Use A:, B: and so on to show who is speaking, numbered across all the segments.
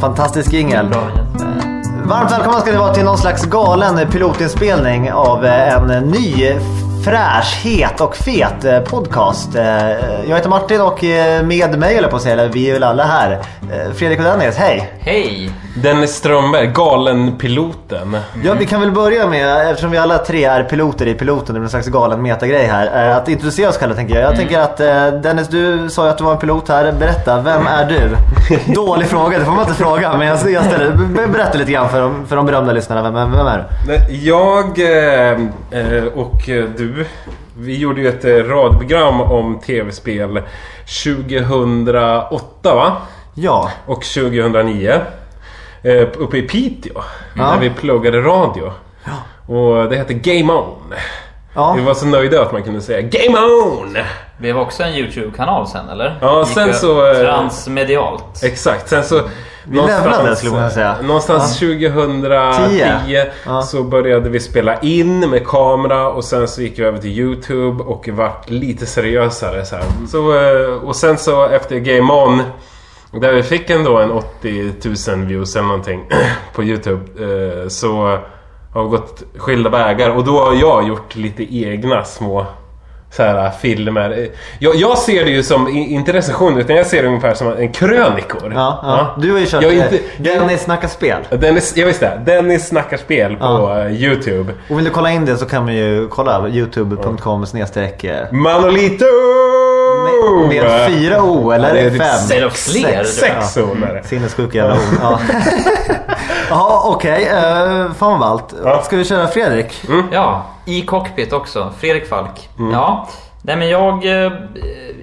A: någon fantastisk jingel. Varmt välkomna ska ni vara till någon slags galen pilotinspelning av eh, en ny fräsch, het och fet eh, podcast. Eh, Jag heter Martin och med mig, eller på att säga, eller vi är väl alla här. Eh, Fredrik och Dennis, hej!
B: Hej!
C: Dennis Strömberg, Galenpiloten.
A: Ja, vi kan väl börja med, eftersom vi alla tre är piloter i piloten, det är en slags galen metagrej här, eh, att introducera oss själva tänker jag. Jag tänker att eh, Dennis, du sa ju att du var en pilot här. Berätta, vem är du? Dålig fråga, det får man inte fråga, men jag, jag ställer, be- berätta lite grann för de, för de berömda lyssnarna. Vem, vem, är du?
C: Nej, Jag och du, vi gjorde ju ett radioprogram om tv-spel 2008 va?
A: Ja,
C: Och 2009. Eh, uppe i Piteå.
A: Ja.
C: Där vi pluggade radio. Och det hette Game On.
A: ja.
C: Vi var så nöjda att man kunde säga Game On!
B: Blev också en YouTube-kanal sen eller?
C: Ja,
B: Gick
C: sen så, eh,
B: Transmedialt.
C: Exakt, sen så...
A: Vi lämnade, skulle man säga.
C: Någonstans 2010
A: Tio. Ja.
C: så började vi spela in med kamera och sen så gick vi över till YouTube och vart lite seriösare. Så här. Så, eh, och sen så efter Game On där vi fick ändå en 80 000 views eller någonting på YouTube eh, så har vi gått skilda vägar och då har jag gjort lite egna små så här, filmer. Jag, jag ser det ju som, inte recensioner, utan jag ser det ungefär som en krönikor.
A: Ja, ja. Du har ju kört
C: Jag
A: eh,
C: inte-
A: Dennis snackar spel.
C: Dennis, jag visste det. Dennis snackar spel på
A: Ja.
C: eh, YouTube.
A: Och vill du kolla in det så kan man ju kolla youtube.com snedstreck eh,
C: Manolito!
A: Med, med fyra O eller
C: Ja, det är
A: fem?
B: Säg då fler.
C: Sex ord är det.
A: Sinnessjuk jävla ord. Ja. Jaha okej, uh, fan vad ballt.
C: Ja.
A: Ska vi köra Fredrik?
B: Ja, i cockpit också. Fredrik Falk.
C: Mm.
B: Ja, nej men jag, eh,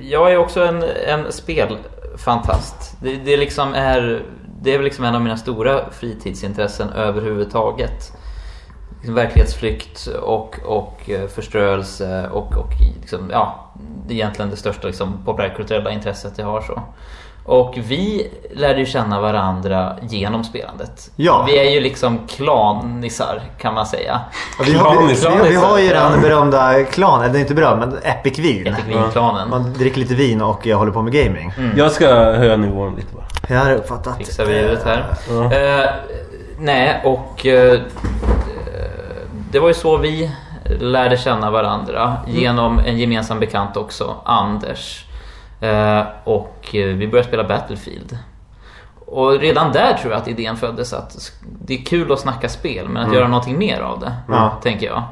B: jag är också en, en spelfantast. Det, det liksom är, det är väl liksom en av mina stora fritidsintressen överhuvudtaget. Liksom verklighetsflykt och, och eh, förstörelse och, och liksom, ja, det är egentligen det största liksom, populärkulturella intresset jag har. så. Och vi lärde ju känna varandra genom spelandet.
A: Ja.
B: Vi är ju liksom klanisar kan man säga.
A: Vi har, vi, vi, vi har ju den berömda klan, eller den är inte berömd men Epic Vin.
B: Epic Win-klanen.
A: Man dricker lite vin och jag håller på med gaming.
C: Jag ska höja nivån lite bara.
A: Jag har uppfattat.
B: Fixar vi ljudet här.
C: Ja.
B: Eh, nej, och eh, det var ju så vi lärde känna varandra genom en gemensam bekant också, Anders. Eh, och eh, vi började spela Battlefield. Och redan där tror jag att idén föddes att det är kul att snacka spel men att göra någonting mer av det,
A: Ja.
B: tänker jag.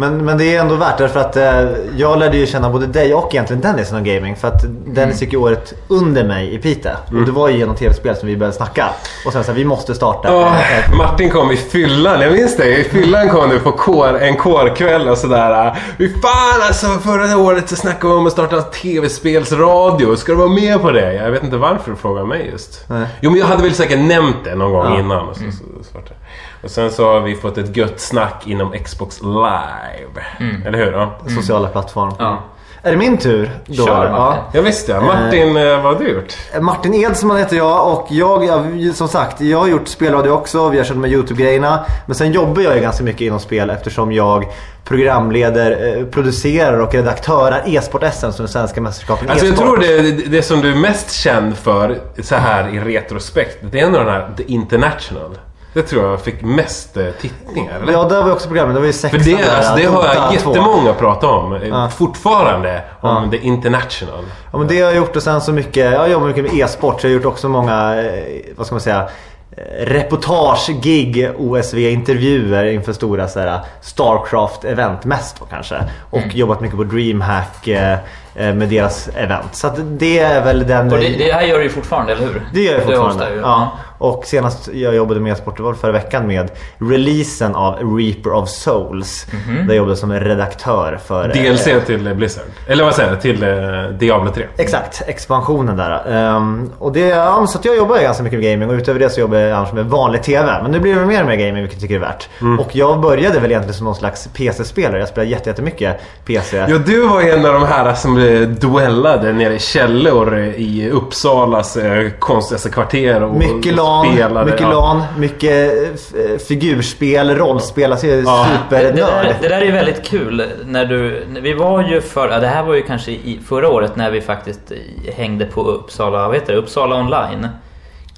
A: Men, men det är ändå värt det för att eh, jag lärde ju känna både dig och egentligen Dennis inom gaming. För att Dennis gick ju året under mig i Piteå. Och det var ju genom tv-spel som vi började snacka. Och sen så här, vi måste starta.
C: Ja,
A: eh, ett-
C: Martin kom i fyllan, jag minns det. I fyllan kom du på kår, en kårkväll och sådär. Fy fan alltså, förra året så snackade vi om att starta tv-spelsradio. Ska du vara med på det? Jag vet inte varför du frågar mig just.
A: Nej.
C: Jo men jag hade väl säkert nämnt det någon gång
A: Ja.
C: innan. Och, så, så, så, vart det. Och sen så har vi fått ett gött snack inom Xbox Live. Eller hur? Ja,
A: Sociala plattform.
B: Ja.
A: Är det min tur? Då?
B: Kör,
A: ja.
B: Martin.
C: jag visste det. Martin, eh, vad har du gjort?
A: Martin Edsman heter jag och jag, jag, som sagt, jag har gjort spelradio också. Vi har kört med YouTube-grejerna. Men sen jobbar jag ju ganska mycket inom spel eftersom jag programleder, eh, producerar och redaktörar e-sport-SM som är svenska mästerskapen
C: Alltså jag tror det, det som du är mest känd för så här i retrospekt, det är ändå den här The International. Det tror jag fick mest eh, tittningar, eller?
A: Ja, där var också programmet. Det var ju sex
C: För det, alltså, det har jag jättemånga pratat om. eh,
A: Ja.
C: Fortfarande. Om
A: Ja.
C: The International.
A: Ja men det har jag gjort och sen så mycket, jag jobbar mycket med e-sport så jag har gjort också många, eh, vad ska man säga, reportage, gig, OSV-intervjuer inför stora så här, Starcraft-event mest då kanske. Och jobbat mycket på DreamHack eh, med deras event. Så att det är väl den...
B: Och det, det här gör du ju fortfarande, eller hur?
A: Det gör jag fortfarande.
B: ju.
A: Ja. Och senast jag jobbade med e-sport, det var förra veckan med releasen av Reaper of Souls.
B: Mhm.
A: Där jag jobbade som redaktör för... eh,
C: DLC till eh, Blizzard. Eller vad säger jag? Till eh, Diablo 3.
A: Exakt, expansionen där. Ehm, och det, ja, så att jag jobbar ganska mycket med gaming och utöver det så jobbar jag annars med vanlig TV. Men nu blir det mer och mer gaming vilket jag tycker är värt. Och jag började väl egentligen som någon slags PC-spelare. Jag spelade jätte- jättemycket PC.
C: Ja, du var en av de här som eh, duellade nere i källor eh, i Uppsalas eh, konstigaste kvarter och
A: Mycket LAN,
C: spelade.
A: mycket
C: Ja.
A: LAN, mycket f- figurspel, rollspel. Alltså
C: Ja.
B: Det, det, där,
A: supernörd.
B: det där är ju väldigt kul. När du, när vi var ju för, ja, det här var ju kanske i förra året när vi faktiskt hängde på Uppsala, vad heter det, Uppsala online.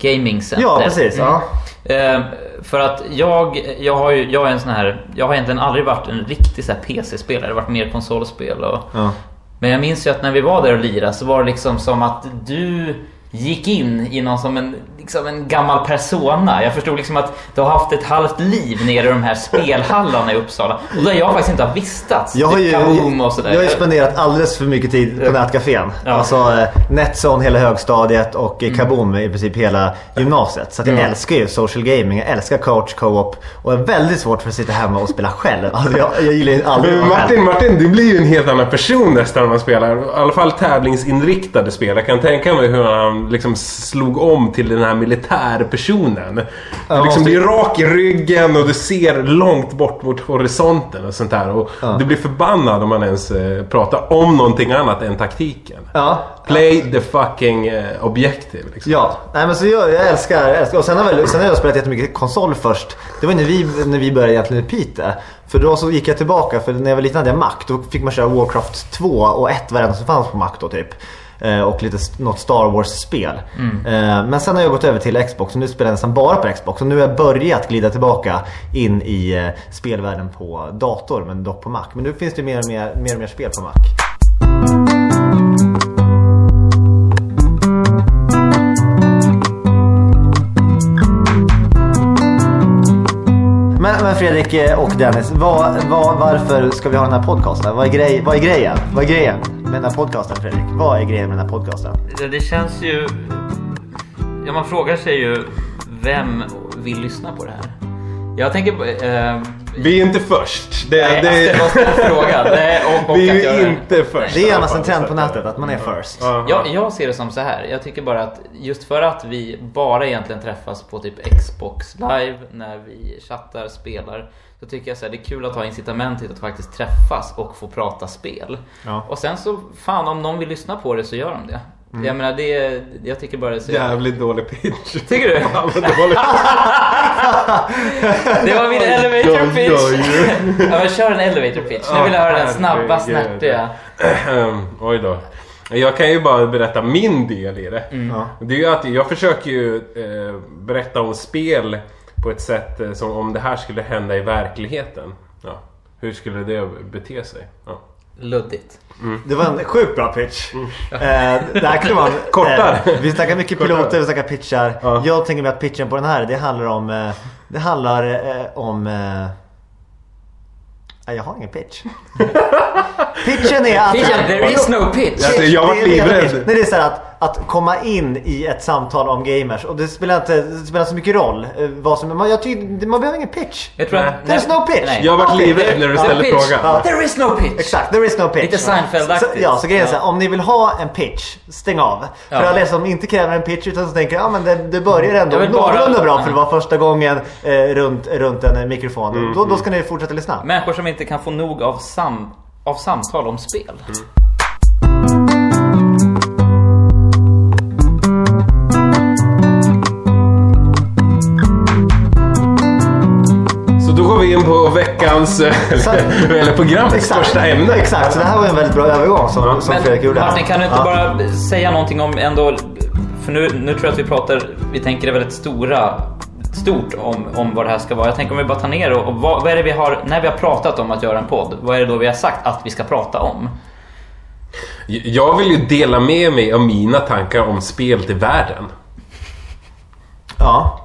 B: Gaming Center.
A: Ja, precis. Ja.
B: Eh, för att jag, jag har ju, jag är en sån här, jag har egentligen aldrig varit en riktig PC-spelare, jag har varit mer konsolspel och
A: Ja.
B: Men jag minns ju att när vi var där och lirade så var det liksom som att du gick in i någon som en, liksom en gammal persona. Jag förstod liksom att du har haft ett halvt liv nere i de här spelhallarna i Uppsala. Och där jag faktiskt inte har vistats.
A: Jag har, ju,
B: Typ och sådär.
A: jag har ju spenderat alldeles för mycket tid på nätcafén.
B: Ja.
A: Alltså eh, Netzone hela högstadiet och mm. Kaboom i princip hela gymnasiet. Så att jag
B: Mm.
A: älskar ju social gaming, jag älskar coach co-op och är väldigt svårt för att sitta hemma och spela själv. Alltså jag, jag gillar ju aldrig
C: Men Martin. Martin, du blir ju en helt annan person nästan när man spelar. I alla fall tävlingsinriktade spel. Jag kan tänka mig hur han liksom slog om till den här militärpersonen. Du
A: Ja,
C: liksom
A: måste-
C: blir rak i ryggen och du ser långt bort mot horisonten och sånt där. Och
A: Ja.
C: du blir förbannad om man ens eh, pratar om någonting annat än taktiken.
A: Ja.
C: Play the fucking eh, objective. Liksom.
A: Ja, nej men så jag, jag älskar, jag älskar. Och sen har, väl, sen har jag spelat jättemycket konsol först. Det var när vi, när vi började egentligen i Piteå. För då så gick jag tillbaka, för när jag var liten hade jag Mac. Då fick man köra Warcraft 2 och ett varenda som fanns på Mac då typ. Eh, Och lite något Star Wars-spel. Eh, Men sen har jag gått över till Xbox och nu spelar jag nästan bara på Xbox. Och nu har jag börjat glida tillbaka in i eh, spelvärlden på dator men dock på Mac. Men nu finns det mer och mer, mer, och mer spel på Mac. Men, men Fredrik och Dennis, vad, vad, varför ska vi ha den här podcasten? Vad är, grej, vad är grejen? Vad är grejen med den här podcasten Fredrik? Vad är grejen med den här podcasten?
B: Det, det känns ju... Ja, man frågar sig ju vem vill lyssna på det här? Jag tänker på... Eh,
C: Vi är inte först. Det,
B: nej,
C: det,
B: alltså, det var en fråga. Och, och
C: vi är
B: jag-
C: inte först.
A: Det är annars en trend på nätet att man är first.
C: Ja.
B: Jag, jag ser det som så här. Jag tycker bara att just för att vi bara egentligen träffas på typ Xbox live när vi chattar, spelar. Så tycker jag så här, det är kul att ha incitament till att faktiskt träffas och få prata spel.
A: Ja.
B: Och sen så, fan om någon vill lyssna på det så gör de det.
A: Mm.
B: Jag menar det, jag tycker bara det är så
C: Jävligt dålig pitch.
B: Tycker du?
C: Ja, dålig.
B: Det var min elevator pitch. Ja men kör en elevator pitch. Nu vill jag höra den snabba, snärtiga.
C: Ehm, Oj då. Jag kan ju bara berätta min del i det.
A: Ja.
C: Det är ju att jag försöker ju eh, berätta om spel på ett sätt eh, som om det här skulle hända i verkligheten. Ja. Hur skulle det bete sig? Ja.
B: Luddigt.
A: Det var en sjukt bra pitch. Eh, det här kan man,
C: Kortare.
A: Eh, vi snackar mycket
C: Kortare.
A: piloter, vi snackar pitchar.
C: Ja.
A: Jag tänker mig att pitchen på den här, det handlar om... Eh, det handlar eh, om... Eh, nej, jag har ingen pitch. Pitchen är att...
B: Pitchen, there is no pitch.
C: Jag var
A: Det är- det är-
C: livrädd.
A: Nej, det är så här att, att komma in i ett samtal om gamers och det spelar inte det spelar så mycket roll eh, vad som... Man, jag tycker, man behöver ingen pitch.
B: Jag tror att...
A: There's no pitch.
B: Nej.
C: Jag har varit livrädd när du
A: ja.
C: ställde frågan.
A: Ja.
B: There is no pitch.
A: Exakt, there is no pitch.
B: Lite Seinfeld-aktigt.
A: Så- Ja, så grejen är så här,
B: Ja.
A: om ni vill ha en pitch, stäng av.
B: Ja.
A: För alla som inte kräver en pitch utan som tänker, ja men det, det börjar ändå
B: bara-
A: någorlunda bra
B: Ja.
A: för det var första gången eh, runt, runt en mikrofon.
C: Mm,
A: då, då ska ni fortsätta lyssna.
B: Människor som inte kan få nog av, sam, av samtal om spel.
C: Så vi in på veckans, eh, eller programmets första ämne.
A: Exakt, så det här var en väldigt bra övergång som, som
B: Men
A: Fredrik gjorde.
B: Martin, kan du inte
A: Ja.
B: bara säga någonting om ändå... För nu, nu tror jag att vi pratar, vi tänker det väldigt stora, stort om, om vad det här ska vara. Jag tänker om vi bara tar ner och, och vad, vad är det vi har, när vi har pratat om att göra en podd, vad är det då vi har sagt att vi ska prata om?
C: Jag vill ju dela med mig av mina tankar om spel till världen.
A: Ja.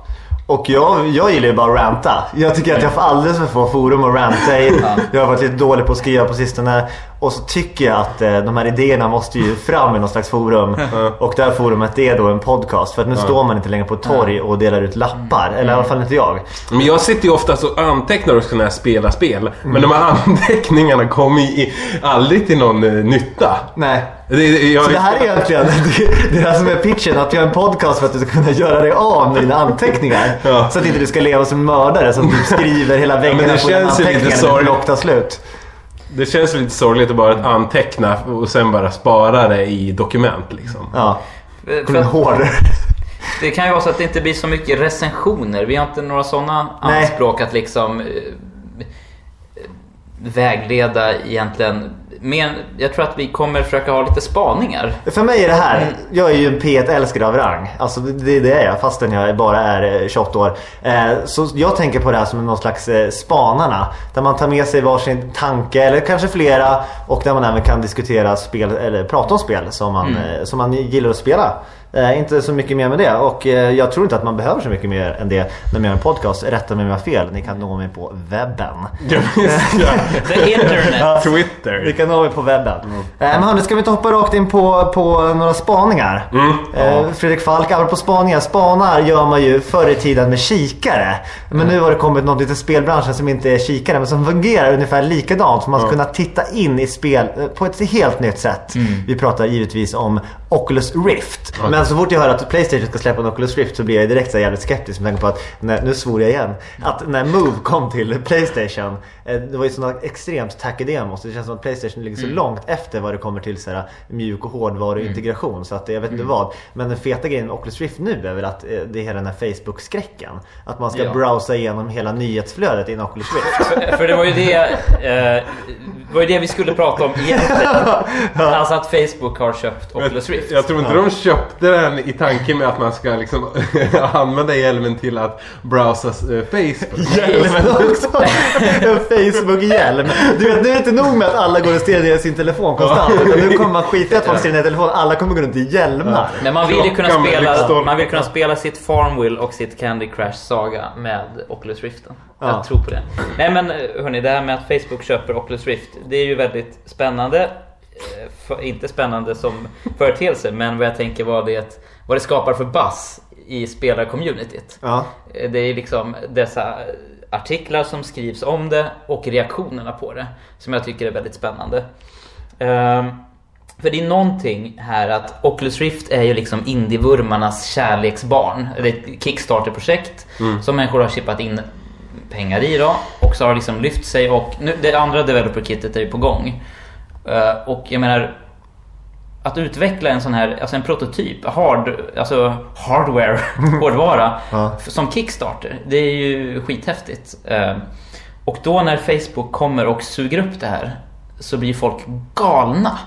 A: Och jag, jag gillar ju bara att ranta. Jag tycker att jag får alldeles för få forum att ranta i. Jag har varit lite dålig på att skriva på sistone. Och så tycker jag att eh, de här idéerna måste ju fram i någon slags forum. Och det här forumet är då en podcast. För att nu står man inte längre på ett torg och delar ut lappar. Eller i alla fall inte jag.
C: Men jag sitter ju oftast och antecknar också när jag spelar spel. Men de här anteckningarna kommer ju aldrig till någon eh, nytta.
A: Nej.
C: Det, jag,
A: Så det här är egentligen det, det här som är pitchen. Att vi har en podcast för att du ska kunna göra dig av med dina anteckningar.
C: Ja.
A: Så att inte du ska leva som mördare som skriver hela väggarna
C: det
A: på dina anteckningar när tar slut.
C: Det känns lite sorgligt att bara anteckna och sen bara spara det i dokument liksom.
A: Ja.
B: För att
A: ihåg det?
B: kan ju vara så att det inte blir så mycket recensioner. Vi har inte några sådana
A: Nej.
B: anspråk att liksom eh, vägleda egentligen men jag tror att vi kommer försöka ha lite spaningar.
A: För mig är det här,
B: Mm.
A: jag är ju en P1-älskare av rang. Alltså det, det är jag fastän jag bara är eh, 28 år. Eh, så jag tänker på det här som någon slags eh, spanarna. Där man tar med sig varsin tanke eller kanske flera och där man även kan diskutera spel eller prata om spel som man,
B: Mm.
A: eh, som man gillar att spela. Eh, inte så mycket mer med det och eh, jag tror inte att man behöver så mycket mer än det när man gör en podcast. Rätta mig om jag har fel. Ni kan nå mig på webben.
C: Ja, ja.
B: The internet.
A: Ni
C: Twitter.
A: kan nå mig på webben. Eh, men hörni, ska vi inte hoppa rakt in på, på några spaningar? Eh, Fredrik Falk, apropå spaningar. Spanar gör man ju förr i tiden med kikare. Men nu har det kommit något till spelbranschen som inte är kikare men som fungerar ungefär likadant. Så man ska kunna titta in i spel på ett helt nytt sätt. Vi pratar givetvis om Oculus Rift. Men så fort jag hör att Playstation ska släppa en Oculus Rift så blir jag direkt så jävligt skeptisk med tanke på att, när, nu svor jag igen, att när Move kom till Playstation det var ju sådana extremt tacky demos. Det känns som att Playstation ligger så långt efter vad det kommer till så här, mjuk och hårdvaruintegration. Så att jag vet inte vad. Men den feta grejen med Oculus Rift nu är väl att eh, det är hela den här Facebook-skräcken. Att man ska
B: Ja.
A: browsa igenom hela nyhetsflödet i en Oculus Rift.
B: För det var ju det, eh, var ju det vi skulle prata om egentligen. Alltså att Facebook har köpt Oculus Rift.
C: Jag tror inte de köpte den i tanken med att man ska liksom använda hjälmen till att browsa eh, Facebook.
A: Hjälmen också! Facebook-hjälm. Du vet, nu är det inte nog med att alla går och stirrar i sin telefon konstant. Utan nu kommer man skita att folk stirrar i telefonen. Alla kommer gå runt i hjälmar.
B: Men man vill ju kunna spela, man vill kunna spela sitt Farmville och sitt Candy Crush Saga med Oculus Riften.
A: Ja.
B: Jag tror på det. Nej men hörni, det här med att Facebook köper Oculus Rift, det är ju väldigt spännande. Eh, För, inte spännande som företeelse, men vad jag tänker vad det, vad det skapar för buzz i spelarcommunityt.
A: Ja.
B: Eh, Det är liksom dessa artiklar som skrivs om det och reaktionerna på det som jag tycker är väldigt spännande. Ehm, för det är någonting här att Oculus Rift är ju liksom indievurmarnas kärleksbarn. Det är ett Kickstarter-projekt som människor har chippat in pengar i då och så har liksom lyft sig och nu, det andra developer-kittet är ju på gång. Eh, och jag menar att utveckla en sån här, alltså en prototyp, hard, alltså hardware, hårdvara,
A: Ja.
B: som Kickstarter. Det är ju skithäftigt. Eh, Och då när Facebook kommer och suger upp det här så blir folk galna.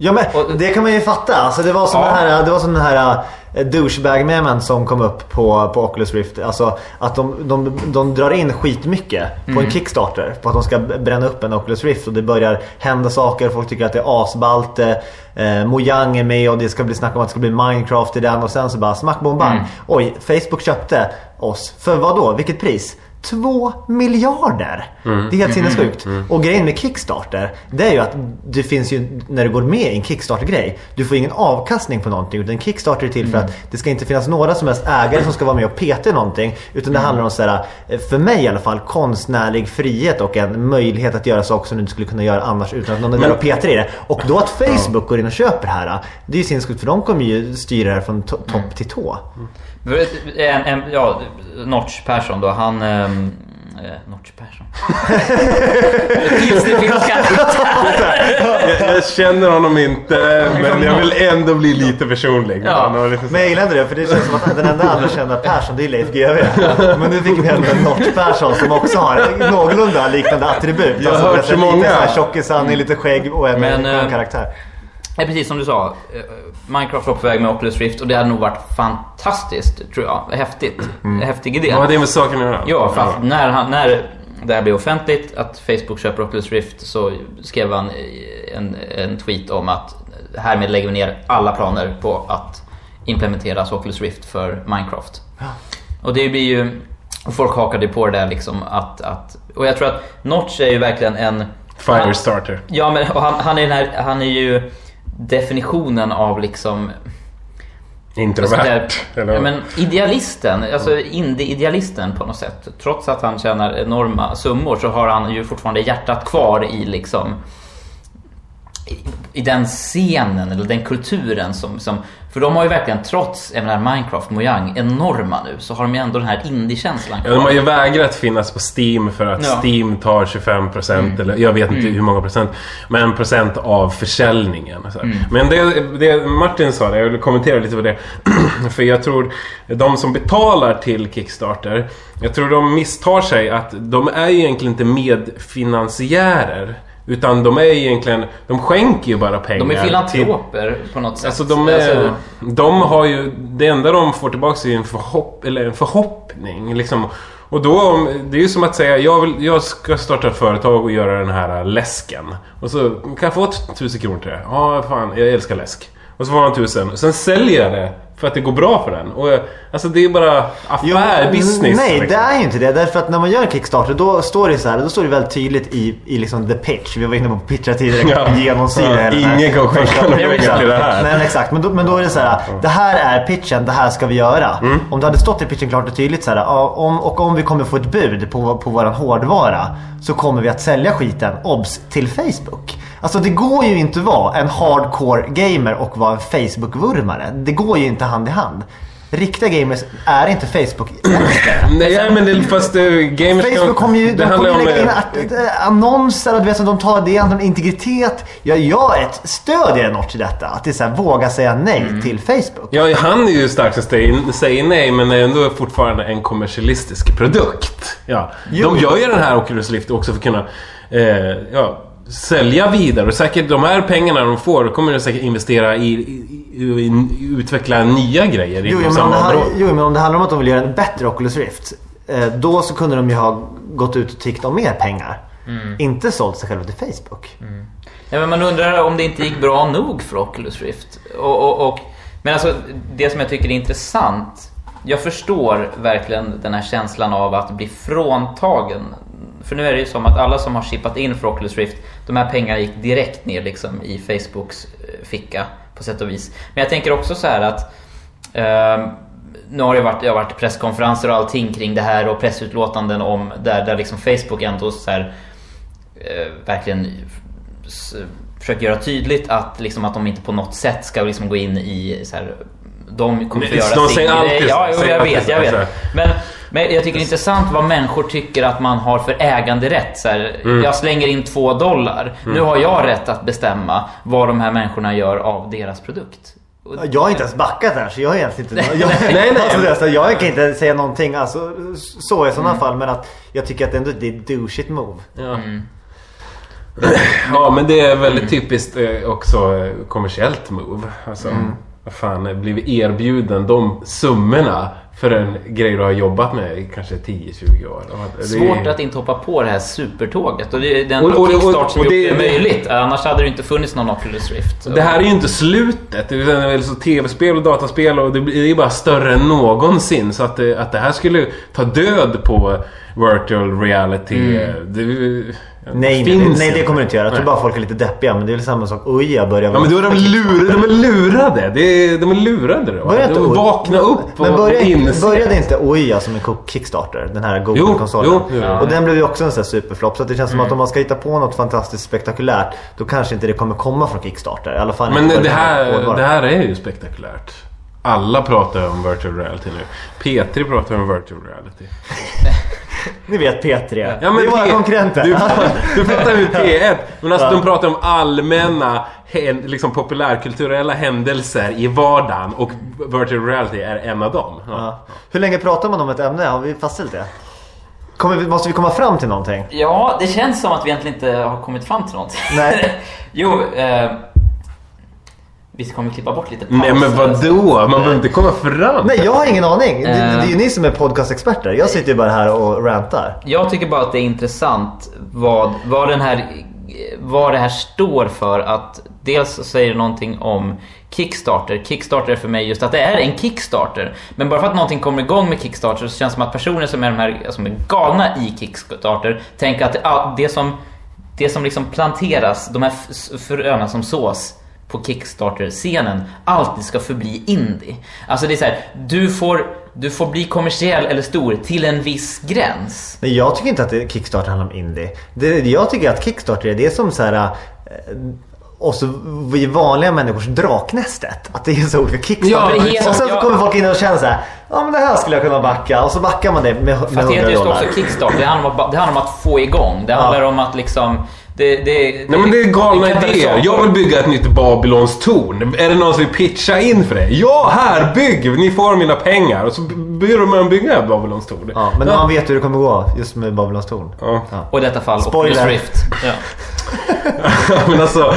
A: Ja men
B: Och-
A: det kan man ju fatta. Alltså, det var som
B: Ja.
A: den här, det var som den här uh, douchebag-memen som kom upp på, på Oculus Rift. Alltså att de, de, de drar in skitmycket på
B: Mm.
A: en Kickstarter. På att de ska bränna upp en Oculus Rift och det börjar hända saker. Folk tycker att det är asballt. Eh, Mojang är med och det ska bli snack om att det ska bli Minecraft i den. Och sen så bara smack bom bang.
B: Mm.
A: Oj, Facebook köpte oss. För vad då? Vilket pris? 2 miljarder!
B: Mm.
A: Det är helt sinnessjukt. Och grejen med Kickstarter, det är ju att det finns ju, när du går med i en Kickstarter-grej, du får ingen avkastning på någonting. Utan Kickstarter är till för att det ska inte finnas några som helst ägare som ska vara med och peta i någonting. Utan det handlar om sådär, eh, för mig i alla fall, konstnärlig frihet och en möjlighet att göra saker som du inte skulle kunna göra annars utan att någon är där och petar i det. Och då att Facebook går in och köper det här, det är ju sinnessjukt för de kommer ju styra det här från to- topp till tå.
B: En, en, ja, Notch Persson då, han... ehm, Eh, Notch Persson. Tills det finns
C: Jag, jag känner honom inte, men jag vill ändå bli lite personlig.
B: Ja.
C: Lite så-
A: Men jag gillar inte det för det känns som att den enda andra kända Persson det är Leif GW. Men nu fick vi ändå en Notch Persson som också har någorlunda liknande attribut.
C: Jag har hört så
A: lite
C: många.
A: så här Tjockis, han är lite skägg och en
B: Men,
A: skön
B: eh,
A: karaktär.
B: Ja, precis som du sa. eh, Minecraft var på väg med Oculus Rift och det hade nog varit fantastiskt, tror jag. Häftigt. Häftig idé.
C: Vad har det med saken att göra?
B: Ja, för att när, han, när det här blev offentligt att Facebook köper Oculus Rift så skrev han en, en tweet om att härmed lägger vi ner alla planer på att implementeras Oculus Rift för Minecraft. Och det blir ju... Folk hakade på det där liksom att, att... Och jag tror att Notch är ju verkligen en...
C: Firestarter.
B: Ja, men och han, han, är här, han är ju definitionen av liksom...
C: Introvert. Eller?
B: Ja, men idealisten, alltså indie-idealisten på något sätt. Trots att han tjänar enorma summor så har han ju fortfarande hjärtat kvar i liksom i, i den scenen eller den kulturen som, som för de har ju verkligen trots jag menar, Minecraft, Mojang enorma nu så har de ju ändå den här indie-känslan
C: Ja, de har ju vägrat finnas på Steam för att
B: Ja.
C: Steam tar 25% eller jag vet inte hur många procent. Men procent av försäljningen. här. Men det, det Martin sa, det, jag vill kommentera lite på det. för jag tror de som betalar till Kickstarter. Jag tror de misstar sig att de är ju egentligen inte medfinansiärer. Utan de är egentligen, de skänker ju bara pengar.
B: De är
C: till-
B: filantroper på något sätt.
C: Alltså de, är,
B: Alltså,
C: de har ju... Det enda de får tillbaka är en, förhopp, eller en förhoppning. Liksom. Och då, det är ju som att säga jag, vill, jag ska starta ett företag och göra den här läsken. Och så kan jag få t- tusen kronor till det. Ja, fan, jag älskar läsk. Och så får man tusen. Sen säljer jag det för att det går bra för den. Och, jag- alltså det är bara affär, business.
A: Nej, det
C: liksom.
A: är ju inte det. Därför att när man gör en Kickstarter då står det så här, då står det väldigt tydligt i, i liksom the pitch. Vi var inne på att pitcha tidigare.
C: Ja.
A: Genomsyra
C: Ja, ingen kan skänka några pengar till det här.
A: Nej, men exakt. Men då, men då är det så här. Det här är pitchen, det här ska vi göra.
C: Mm.
A: Om det hade stått i pitchen klart och tydligt så här. Om, och om vi kommer få ett bud på, på våran hårdvara så kommer vi att sälja skiten, obs, till Facebook. Alltså det går ju inte att vara en hardcore gamer och vara en Facebook-vurmare. Det går ju inte hand i hand. Riktiga gamers är inte Facebook-älskare.
C: Nej, men det, fast uh, gamers
A: Facebook kommer ju, de kommer ju lägga in
C: eh,
A: att- eh, annonser och du vet, de tar det om integritet. Jag, jag ett, stödjer Notch i detta. Att det är så här, våga säga nej
C: Mm.
A: till Facebook.
C: Ja, han är ju stark som säger, nej men är ändå fortfarande en kommersialistisk produkt. Ja.
A: Jo.
C: De gör ju den här Oculus Rift också för att kunna eh, ja, sälja vidare. Och säkert de här pengarna de får kommer de säkert investera i, i, i, i utveckla nya grejer
A: Jo,
C: inom
A: jo, men om
C: samma område.
A: jo, men om det handlar om att de vill göra en bättre Oculus Rift. Eh, då så kunde de ju ha gått ut och tiggt om mer pengar.
C: Mm.
A: Inte sålt sig själva till Facebook.
B: Ja, men man undrar om det inte gick bra nog för Oculus Rift. Och, och, och, men alltså, det som jag tycker är intressant. Jag förstår verkligen den här känslan av att bli fråntagen. För nu är det ju som att alla som har chippat in för Oculus Rift, de här pengarna gick direkt ner liksom i Facebooks eh, ficka på sätt och vis. Men jag tänker också så här att ehm, nu har det varit, det har varit presskonferenser och allting kring det här och pressutlåtanden om där, där liksom Facebook ändå så här, eh, verkligen försöker göra tydligt att, liksom, att de inte på något sätt ska liksom gå in i så här, de kommer få göra sin grej. Ja, jo, jag vet, jag vet. Men, men jag tycker det är intressant vad människor tycker att man har för äganderätt. Så här,
C: Mm.
B: Jag slänger in två dollar. Nu har jag rätt att bestämma vad de här människorna gör av deras produkt.
A: Jag har inte ens backat här så jag har egentligen inte... Jag,
C: Nej, nej.
A: Alltså, det är så här, jag kan inte säga någonting alltså, så i
C: Mm.
A: sådana fall. Men att jag tycker att ändå det är douchigt move.
C: Ja. ja, men det är väldigt typiskt eh, också eh, kommersiellt move. Alltså, vad fan, blivit erbjuden de summorna för en grej du har jobbat med i kanske 10-20 år. Det är-
B: Svårt att inte hoppa på det här supertåget. Och det är den
C: Och- och- och-
B: kickstart som
C: och
B: gjort
C: det-
B: det möjligt. Annars hade det inte funnits någon Oculus Rift.
C: Det här är ju inte slutet. Det är väl så tv-spel och dataspel och det det är ju bara större än någonsin. Så att det, att det här skulle ta död på virtual reality. Det,
A: Nej, nej,
C: finns
A: nej det kommer det inte göra. Jag tror
C: Nej.
A: bara folk är lite deppiga. Men det är väl samma sak. Uja börjar
C: Ja men då är de lurade. De är lurade. Det är, de är lurade då.
A: Börjar inte
C: vakna upp
A: Men
C: och
A: började,
C: inse.
A: började inte Oia som en Kickstarter? Den här Google-konsolen.
C: Jo, jo, jo.
A: Och den blev ju också en sån här superflopp. Så att det känns som att om man ska hitta på något fantastiskt spektakulärt. Då kanske inte det kommer komma från Kickstarter. I alla fall
C: Men det här, det här är ju spektakulärt. Alla pratar om virtual reality nu. P3 pratar om virtual reality.
A: Ni vet P3.
C: Ja, men
A: det är våra konkurrenter.
C: Du, du pratar ju P1. Men alltså
A: Ja.
C: de pratar om allmänna liksom populärkulturella händelser i vardagen. Och virtual reality är en av dem. Ja.
A: Ja. Hur länge pratar man om ett ämne? Har vi fastställt det? Kommer vi, måste vi komma fram till någonting?
B: Ja, det känns som att vi egentligen inte har kommit fram till någonting.
A: Nej.
B: jo, eh, vi kommer klippa bort lite
C: Nej men vadå? Man behöver inte komma fram.
A: Nej, jag har ingen aning. Det, det
B: Eh.
A: är ju ni som är podcastexperter. Jag sitter ju bara här och rantar.
B: Jag tycker bara att det är intressant vad, vad, den här, vad det här står för. Att dels säger det någonting om Kickstarter. Kickstarter är för mig just att det är en Kickstarter. Men bara för att någonting kommer igång med Kickstarter så känns det som att personer som är, de här, som är galna i Kickstarter tänker att det, ah, det som, det som liksom planteras, de här fröna som sås på Kickstarter-scenen alltid ska förbli indie. Alltså det är så här, du får, du får bli kommersiell eller stor till en viss gräns.
A: Nej, jag tycker inte att Kickstarter handlar om indie. Det, jag tycker att Kickstarter är det som så här... Eh, och så vi vanliga människors draknästet. Att det är så olika Kickstarter.
C: Ja,
B: men helt-
A: och sen så
B: ja.
A: kommer folk in och känner så här. Ja men det här skulle jag kunna backa. Och så backar man det med, med
B: Fast det
A: 100
B: heter just
A: dollar.
B: också Kickstarter. Det handlar om att, det handlar om att få igång. Det handlar om att liksom... Det, det,
C: Nej men det är galna
B: det
C: idéer. Jag vill bygga ett nytt Babylons torn. Är det någon som vill pitcha in för det? Ja, här! Bygg! Ni får mina pengar. Och så börjar man bygga Babylons torn.
A: Ja, men man vet hur det kommer gå just med Babylons torn.
C: Ja.
B: Och i detta fall
A: Spoiler.
B: Oculus Rift. Ja.
C: men alltså,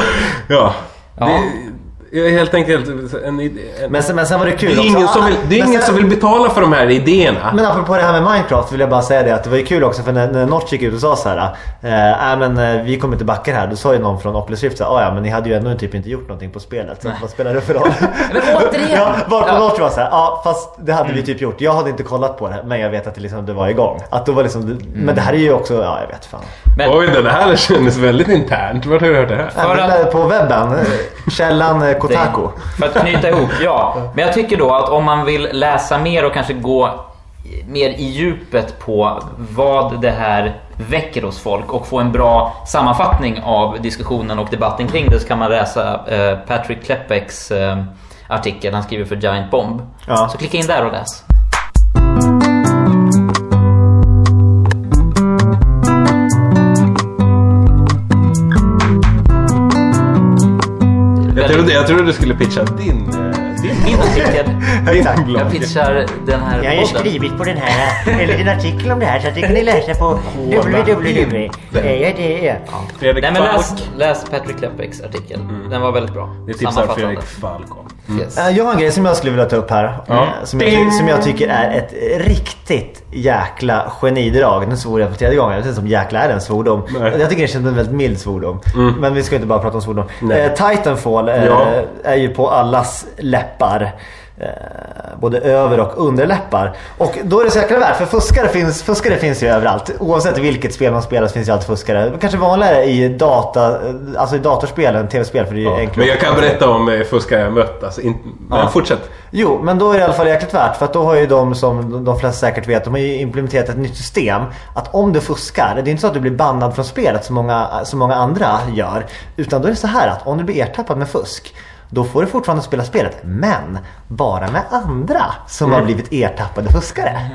C: ja.
B: Ja.
C: Det helt enkelt en, en,
A: Men sen, men sen var det kul
C: det är
A: också.
C: ingen, som vill, det är
A: Men
C: ingen
A: sen-
C: som vill betala för de här idéerna.
A: Men apropå det här med Minecraft vill jag bara säga det att det var ju kul också för när, när Notch gick ut och sa så här. Eh, äh, men eh, vi kommer inte backa det här. Då sa ju någon från Oculus Rift så här, "Ah, ja men ni hade ju ändå typ inte gjort någonting på spelet. Så vad spelar det för roll?
B: Men återigen!
A: ja, varpå
B: Ja.
A: Notch var så här, ja fast det hade vi typ gjort. Jag hade inte kollat på det men jag vet att det, liksom, det var igång. Att då var liksom, Men det här är ju också, ja jag vet fan.
B: Men,
C: Oj, det här kändes väldigt internt. Vart har du hört det här?
B: Att-
A: På webben, eh, källan Kotaku.
B: För att knyta ihop, ja. Men jag tycker då att om man vill läsa mer och kanske gå mer i djupet på vad det här väcker hos folk och få en bra sammanfattning av diskussionen och debatten kring det så kan man läsa eh, Patrick Klepeks eh, artikel han skriver för Giant Bomb.
A: Ja.
B: Så klicka in där och läs.
C: Trodde, jag trodde du skulle pitcha din... din
B: Min artikel.
A: Tack.
C: blogg.
B: Jag pitchar den här
D: Jag har ju
B: podden.
D: skrivit på den här, eller en artikel om det här så att det kan ni läsa på www. Eh, Ja, det är.
C: Fredrik
B: Nej men läs,
C: Falk.
B: läs Patrick Klepeks artikel. Den var väldigt bra.
C: Det tipsar. Fredrik Falk om.
B: Yes.
A: Eh, Jag har en grej som jag skulle vilja ta upp här.
C: Ja.
A: eh, Som, jag, som jag tycker är ett riktigt jäkla genidrag. Nu svor jag för tredje gången. Jag vet inte om jäkla är en svordom.
C: Nej.
A: Jag tycker det känns som en väldigt mild svordom. Men vi ska inte bara prata om svordom. Eh, Titanfall eh,
C: Ja.
A: är ju på allas läppar. Eh, både över och underläppar. Och då är det så jäkla värt för fuskare finns, fuskare finns ju överallt. Oavsett vilket spel man spelar så finns ju alltid fuskare. Kanske vanligare i, data, alltså i datorspelen, tv-spel för det är
C: Ja.
A: enklare.
C: Men jag kan berätta om eh, fuskare jag mött. Alltså, in, men
A: Ja.
C: fortsätt.
A: Jo, men då är det i alla fall jäkligt värt för att då har ju de som de flesta säkert vet, de har ju implementerat ett nytt system. Att om du fuskar, det är inte så att du blir bannad från spelet som många, som många andra gör. Utan då är det så här att om du blir ertappad med fusk då får du fortfarande spela spelet, men bara med andra som
C: Mm.
A: har blivit ertappade fuskare.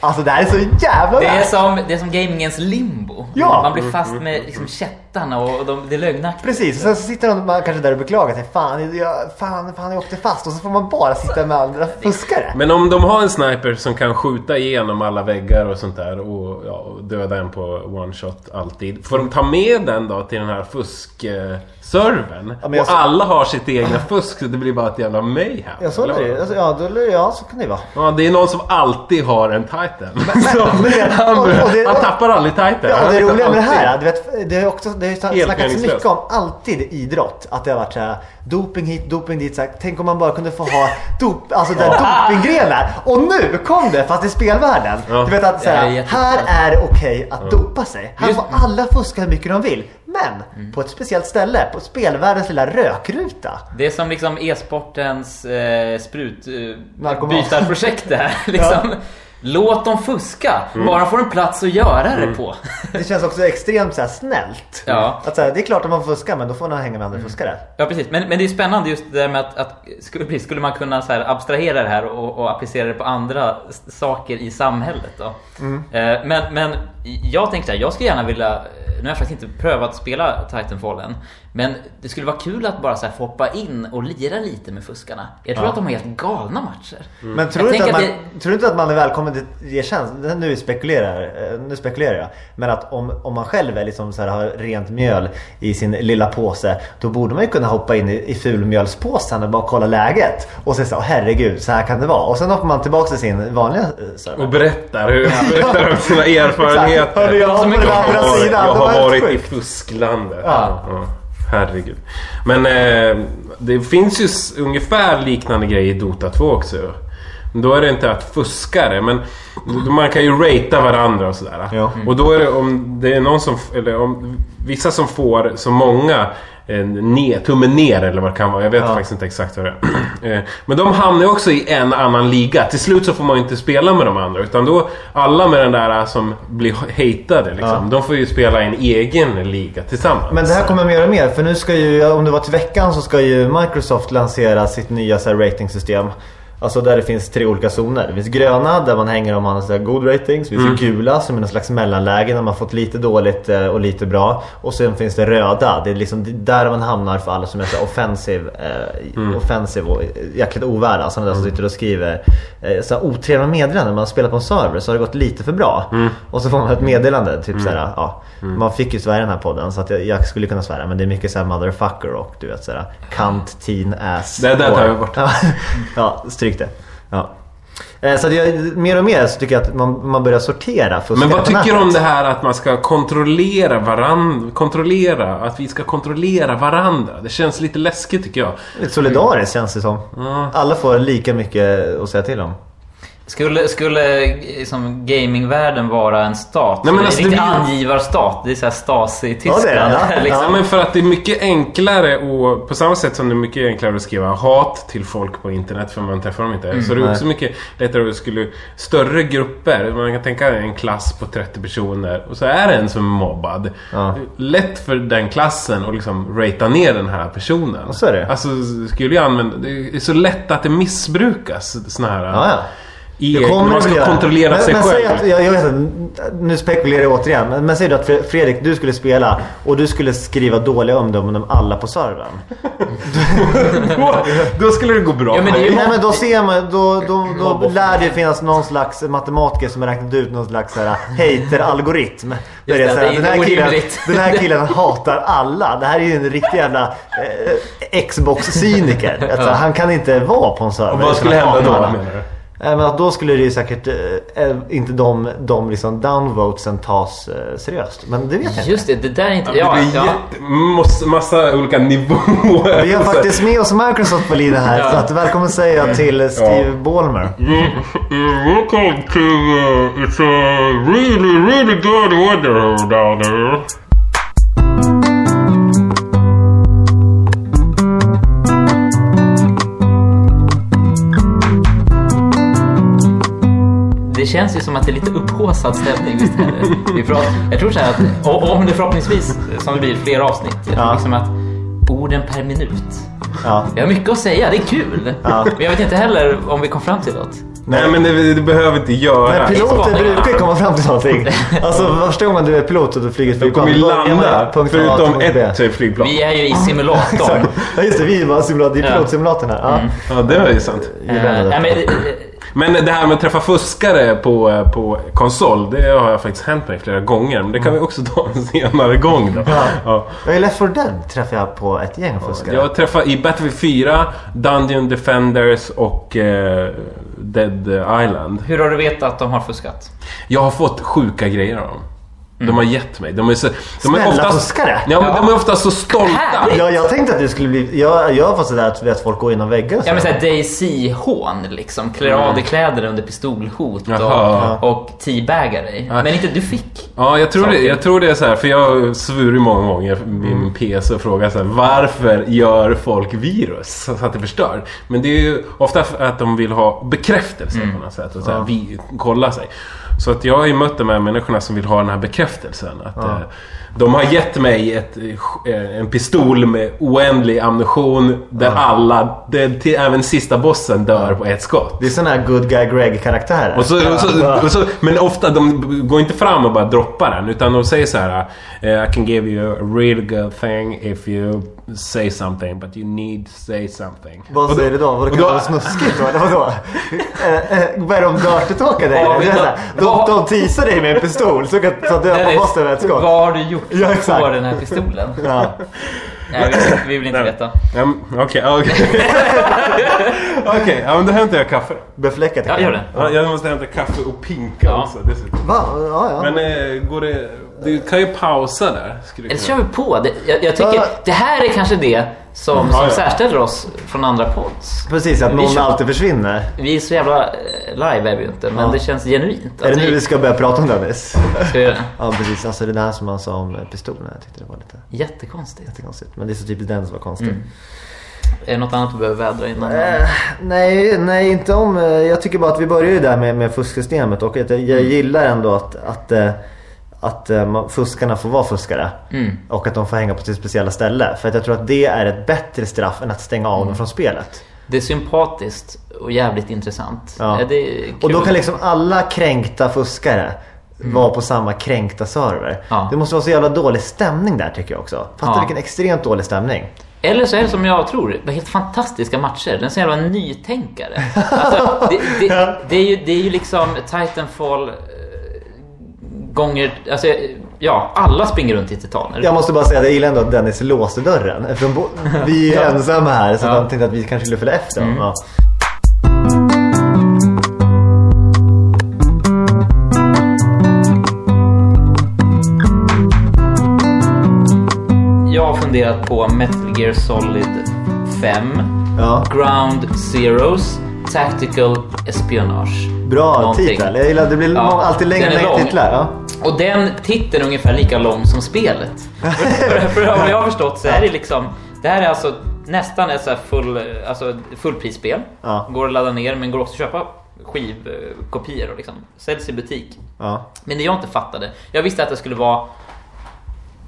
A: Alltså det här är så jävla
B: Det är,
A: värt.
B: som, det är som gamingens limbo.
A: Ja.
B: Man blir fast med liksom kättarna och de, det är lögnaktigt.
A: Precis, och sen så sitter de man kanske där och beklagar sig. Fan, jag, fan, fan, jag åkte fast. Och så får man bara sitta med andra fuskare.
C: Men om de har en sniper som kan skjuta igenom alla väggar och sånt där och, ja, döda en på one shot alltid. Får de ta med den då till den här fusk-servern?
A: Ja, men
C: och
A: så-
C: alla har sitt egna fusk så det blir bara ett jävla mayhem.
A: Ja, så är det? Alltså, ja, då, ja, så kan det vara.
C: Ja, det är någon som alltid har en titan. Så
A: men
C: han,
A: och- och det-
C: han tappar aldrig titan.
A: Ja, och det roliga med det här, du vet, det har också det har snackats mycket om alltid idrott. Att det har varit så här, doping hit, doping dit. Så här, tänk om man bara kunde få ha dop, alltså där dopinggrenar. Och nu kom det, fast i spelvärlden.
C: Ja.
A: Du vet att så
B: Ja, det är
A: här, här är det okej att dopa sig. Här får alla fuska hur mycket de vill. Men på ett speciellt ställe, på spelvärldens lilla rökruta.
B: Det är som liksom e-sportens eh, sprut... Eh, det här. Liksom. Låt dem fuska,
A: Mm.
B: bara får en plats att göra det på.
A: Det känns också extremt så här snällt.
B: Ja.
A: Att så här, det är klart att man får fuska, men då får man hänga med andra fuskare.
B: Ja precis, men, men det är spännande just det där med att, att skulle, man kunna så här abstrahera det här och, och applicera det på andra saker i samhället då? Eh, men, men jag tänkte så här, jag skulle gärna vilja, nu har jag faktiskt inte prövat att spela Titanfall än, men det skulle vara kul att bara så här få hoppa in och lira lite med fuskarna. Jag tror
A: Ja.
B: att de har helt galna matcher.
A: Men tror
B: Jag
A: du, inte att man,
B: att
A: tror du inte att man är välkommen till ge chans? Nu spekulerar, eh, nu spekulerar jag. Men att om, om man själv är liksom så här, har rent mjöl i sin lilla påse. Då borde man ju kunna hoppa in i, i fulmjölspåsen och bara kolla läget. Och säga så här, herregud, så här kan det vara. Och sen hoppar man tillbaka till sin vanliga eh, server.
C: Och berättar, hur, berättar om sina erfarenheter.
A: Hörde jag
B: Så
A: på
B: mycket
A: den andra
C: Ja,
A: sidan.
C: jag
A: Det
C: har varit i fusklandet.
A: Ja.
C: Herregud. Men eh, det finns ju ungefär liknande grejer i Dota 2 också. Då är det inte att fuska det, men man kan ju ratea varandra och sådär.
A: Ja.
C: Och då är det om det är någon som, eller om vissa som får så många eh, ner, tummen ner eller vad det kan vara. Jag vet
A: Ja.
C: faktiskt inte exakt vad det är. Eh, Men de hamnar också i en annan liga. Till slut så får man ju inte spela med de andra. Utan då, alla med den där som blir hatade liksom.
A: Ja.
C: De får ju spela i en egen liga tillsammans.
A: Men det här kommer mer och mer. För nu ska ju, om det var till veckan så ska ju Microsoft lansera sitt nya så här, ratingsystem. Alltså där det finns tre olika zoner. Det finns gröna där man hänger om man har god rating. Så finns det gula som är någon slags mellanläge när man fått lite dåligt eh, och lite bra. Och sen finns det röda. Det är liksom där man hamnar för alla som är så här offensive, eh, offensive och jäkligt ovärda. Sådana där som sitter och skriver eh, så otrevliga meddelanden. När man har spelat på en server så har det gått lite för bra. Och så får man ett meddelande. Typ så här, ja. Man fick ju svära i den här podden så att jag, jag skulle kunna svära. Men det är mycket så här motherfucker och du vet såhär Cunt, teen, ass.
C: Det där tar jag bort.
A: Ja, ja stryk det. Ja. Eh, Så jag, mer och mer så tycker jag att man, man börjar sortera
C: Men vad tycker du om det här att man ska kontrollera varandra? Kontrollera, att vi ska kontrollera varandra. Det känns lite läskigt tycker jag.
A: Lite solidariskt känns det som. Alla får lika mycket att säga till om.
B: Skulle, skulle liksom, gamingvärlden vara en stat?
C: Nej, men
B: det
C: alltså,
B: är
C: det
B: riktig
C: blir-
B: angivarstat. Det är såhär Stasi i
A: Ja, det är
B: Tyskland.
A: det, ja.
B: liksom.
C: Ja, men för att det är mycket enklare och på samma sätt som det är mycket enklare att skriva hat till folk på internet för man träffar dem inte. så det är också mycket lättare att skulle större grupper. Man kan tänka en klass på 30 personer och så är det en som är mobbad.
A: Ja.
C: Lätt för den klassen att liksom ratea ner den här personen.
A: så är det.
C: Alltså skulle jag använda... Det är så lätt att det missbrukas såna här...
A: Ja, ja. Det
C: när
A: kommer
C: man
A: det
C: ska
A: göra.
C: kontrollera
A: men,
C: sig
A: men
C: själv.
A: Säg att, jag, jag vet att, nu spekulerar jag återigen. Men, men säg då att Fre- Fredrik, du skulle spela och du skulle skriva dåliga omdömen om alla på servern.
C: då, då skulle det gå bra.
B: Ja, men det är
A: Nej men då ser man, då, då, då lär det finnas någon slags matematiker som har räknat ut någon slags så här hater-algoritm. Där är
B: det, det är
A: den, här killen, den här killen hatar alla. Det här är ju en riktig jävla eh, Xbox-cyniker. Att så här, Han kan inte vara på en server.
C: Och vad skulle hända då
A: alla. Eh, Men att då skulle det ju säkert eh, eh, inte de, de liksom downvotesen tas eh, seriöst. Men det vet jag inte.
B: Just det, det där är inte...
C: Ja,
B: Ja,
C: det blir
B: ja.
C: jätte, massa, olika nivåer.
A: Vi har faktiskt med oss Microsoft på linjen här.
B: Ja.
A: Så att välkommen säga till Steve Ballmer.
C: Welcome to... Uh, it's a really, really good weather down there.
B: Det känns ju som att det är lite upphaussad stämning. Visst är det? Vi pratar, jag tror så här att och- om det förhoppningsvis, som det blir fler avsnitt, jag tror
A: Ja.
B: liksom att orden per minut.
A: Ja.
B: Vi har mycket att säga, det är kul.
A: Ja.
B: Men jag vet inte heller om vi kom fram till något.
C: Nej, men det, det behöver inte göra.
A: Men piloter brukar ju komma fram till någonting. Alltså första gången du är pilot och du flyger ett
C: De kommer
A: flygplan.
C: ju
A: börjar man
C: landa. Förutom
A: punkt B.
C: ett flygplan.
B: Vi är ju i simulatorn.
A: Ja just det, vi är bara simulator. Det är pilotsimulatorn här. Ja.
C: Ja, det är ju sant.
B: Men, eh,
C: Men det här med att träffa fuskare på, på konsol, det har jag faktiskt hänt mig flera gånger. Men det kan vi också ta en senare gång då.
A: Ja.
C: Ja.
A: Är Left 4 Dead träffade jag på ett gäng fuskare.
C: Jag träffade i Battlefield 4, Dungeon Defenders och eh, Dead Island.
B: hur har du vetat att de har fuskat?
C: Jag har fått sjuka grejer av dem. De har gett mig. De är, så, de
A: Snälla
C: är oftast,
A: fuskare.
C: Ja, men de är ofta så stolta.
A: Ja, jag tänkte att du skulle bli... Jag, jag har fått sådär att vet, folk går inom väggar och så.
B: Ja men såhär DayZ-hån liksom. Klär av dig kläder under pistolhot
C: Jaha.
B: och, och teabaggar dig. Men inte du fick.
C: Ja, jag tror, det, jag tror det är så här, för jag har svurit många gånger vid min PC och frågat så här, varför gör folk virus så att det förstör? Men det är ju ofta för att de vill ha bekräftelse på något sätt och så här, vi, kolla sig. Så att jag har ju mött de här människorna som vill ha den här bekräftelsen. Att, eh, de har gett mig ett, eh, en pistol med oändlig ammunition där alla, det, till, även sista bossen dör på ett skott.
A: Det är såna här good guy Greg-karaktärer.
C: Och så, och så, och så, men ofta de går inte fram och bara droppar den. Utan de säger så här. eh, I can give you a really good thing if you say something. But you need to say something.
A: Vad säger du då? Var det
C: och då-
A: kan vara snuskigt vadå? Eh, Börjar de dirty-talka de,
B: vad-
A: de teasar dig med en pistol så att att döda
B: Dennis,
A: bossen med ett skott.
B: Vad har du gjort för
A: Ja,
B: att
A: exakt.
B: få den här pistolen?
A: Ja.
B: Nej, vi, vi vill inte veta.
C: Ja, Okej, okej. Okej, ja, men då hämtar jag kaffe.
A: Befläckat.
B: Ja, gör det.
C: Ja, jag måste hämta kaffe och pinka
B: Ja.
C: också dessutom.
A: Va? Ja, ja.
C: Men eh, går det... Du kan ju pausa där.
B: Eller
C: kunna.
B: kör vi på. Det, jag, jag tycker, det här är kanske det som,
C: Ja,
B: som
C: ja.
B: särställer oss från andra pods.
A: Precis, att
B: Vi
A: någon
B: kör-
A: alltid försvinner.
B: Vi är så jävla eh, live är vi inte, men
A: Ja.
B: det känns genuint.
A: Är det nu
B: vi
A: vi ska börja prata om Dennis?
B: ska göra det.
A: Ja, precis. Alltså det där som han sa om pistolen. Jag tyckte det var lite
B: Jättekonstigt.
A: jättekonstigt. Men det är så typiskt Dennis var konstigt.
B: Mm. Är det något annat du behöver vädra innan?
A: Eh, nej, nej, inte om... eh, Jag tycker bara att vi börjar ju där med, med fusksystemet och att jag, jag
B: Mm.
A: gillar ändå att, att, eh, att eh, man- fuskarna får vara fuskare.
B: Mm.
A: Och att de får hänga på sitt speciella ställe. För att jag tror att det är ett bättre straff än att stänga av
B: Mm.
A: dem från spelet.
B: Det är sympatiskt och jävligt intressant.
A: Ja.
B: Är.
A: Och då kan liksom alla kränkta fuskare vara på samma kränkta server.
B: Mm. Ja.
A: Det måste vara så jävla dålig stämning där tycker jag också. Fattar
B: Ja.
A: vilken extremt dålig stämning.
B: Eller så är det som jag tror, det var helt fantastiska matcher. Den är så jävla nytänkare. Alltså, det, det, det, är ju, det är ju liksom Titanfall gånger... Alltså, ja, alla springer runt i titaner.
A: Jag måste bara säga att jag gillar ändå att Dennis låste dörren. Eftersom vi är ensamma här så
B: Ja.
A: han tänkte att vi kanske skulle följa efter.
B: Mm.
A: Ja.
B: Jag har funderat på Metal Gear Solid 5,
A: Ja.
B: Ground Zeroes, Tactical Espionage.
A: Bra
B: Någonting.
A: titel. Jag gillar det blir
B: Ja,
A: alltid längre och längre titlar. Ja.
B: Och den titeln är ungefär lika lång som spelet. för, för, för vad jag har förstått så är det liksom... Det här är alltså nästan ett så full, alltså fullprisspel.
A: Ja.
B: Går att ladda ner men går också att köpa skivkopior och liksom. Säljs i butik.
A: Ja.
B: Men det jag inte fattade, jag visste att det skulle vara...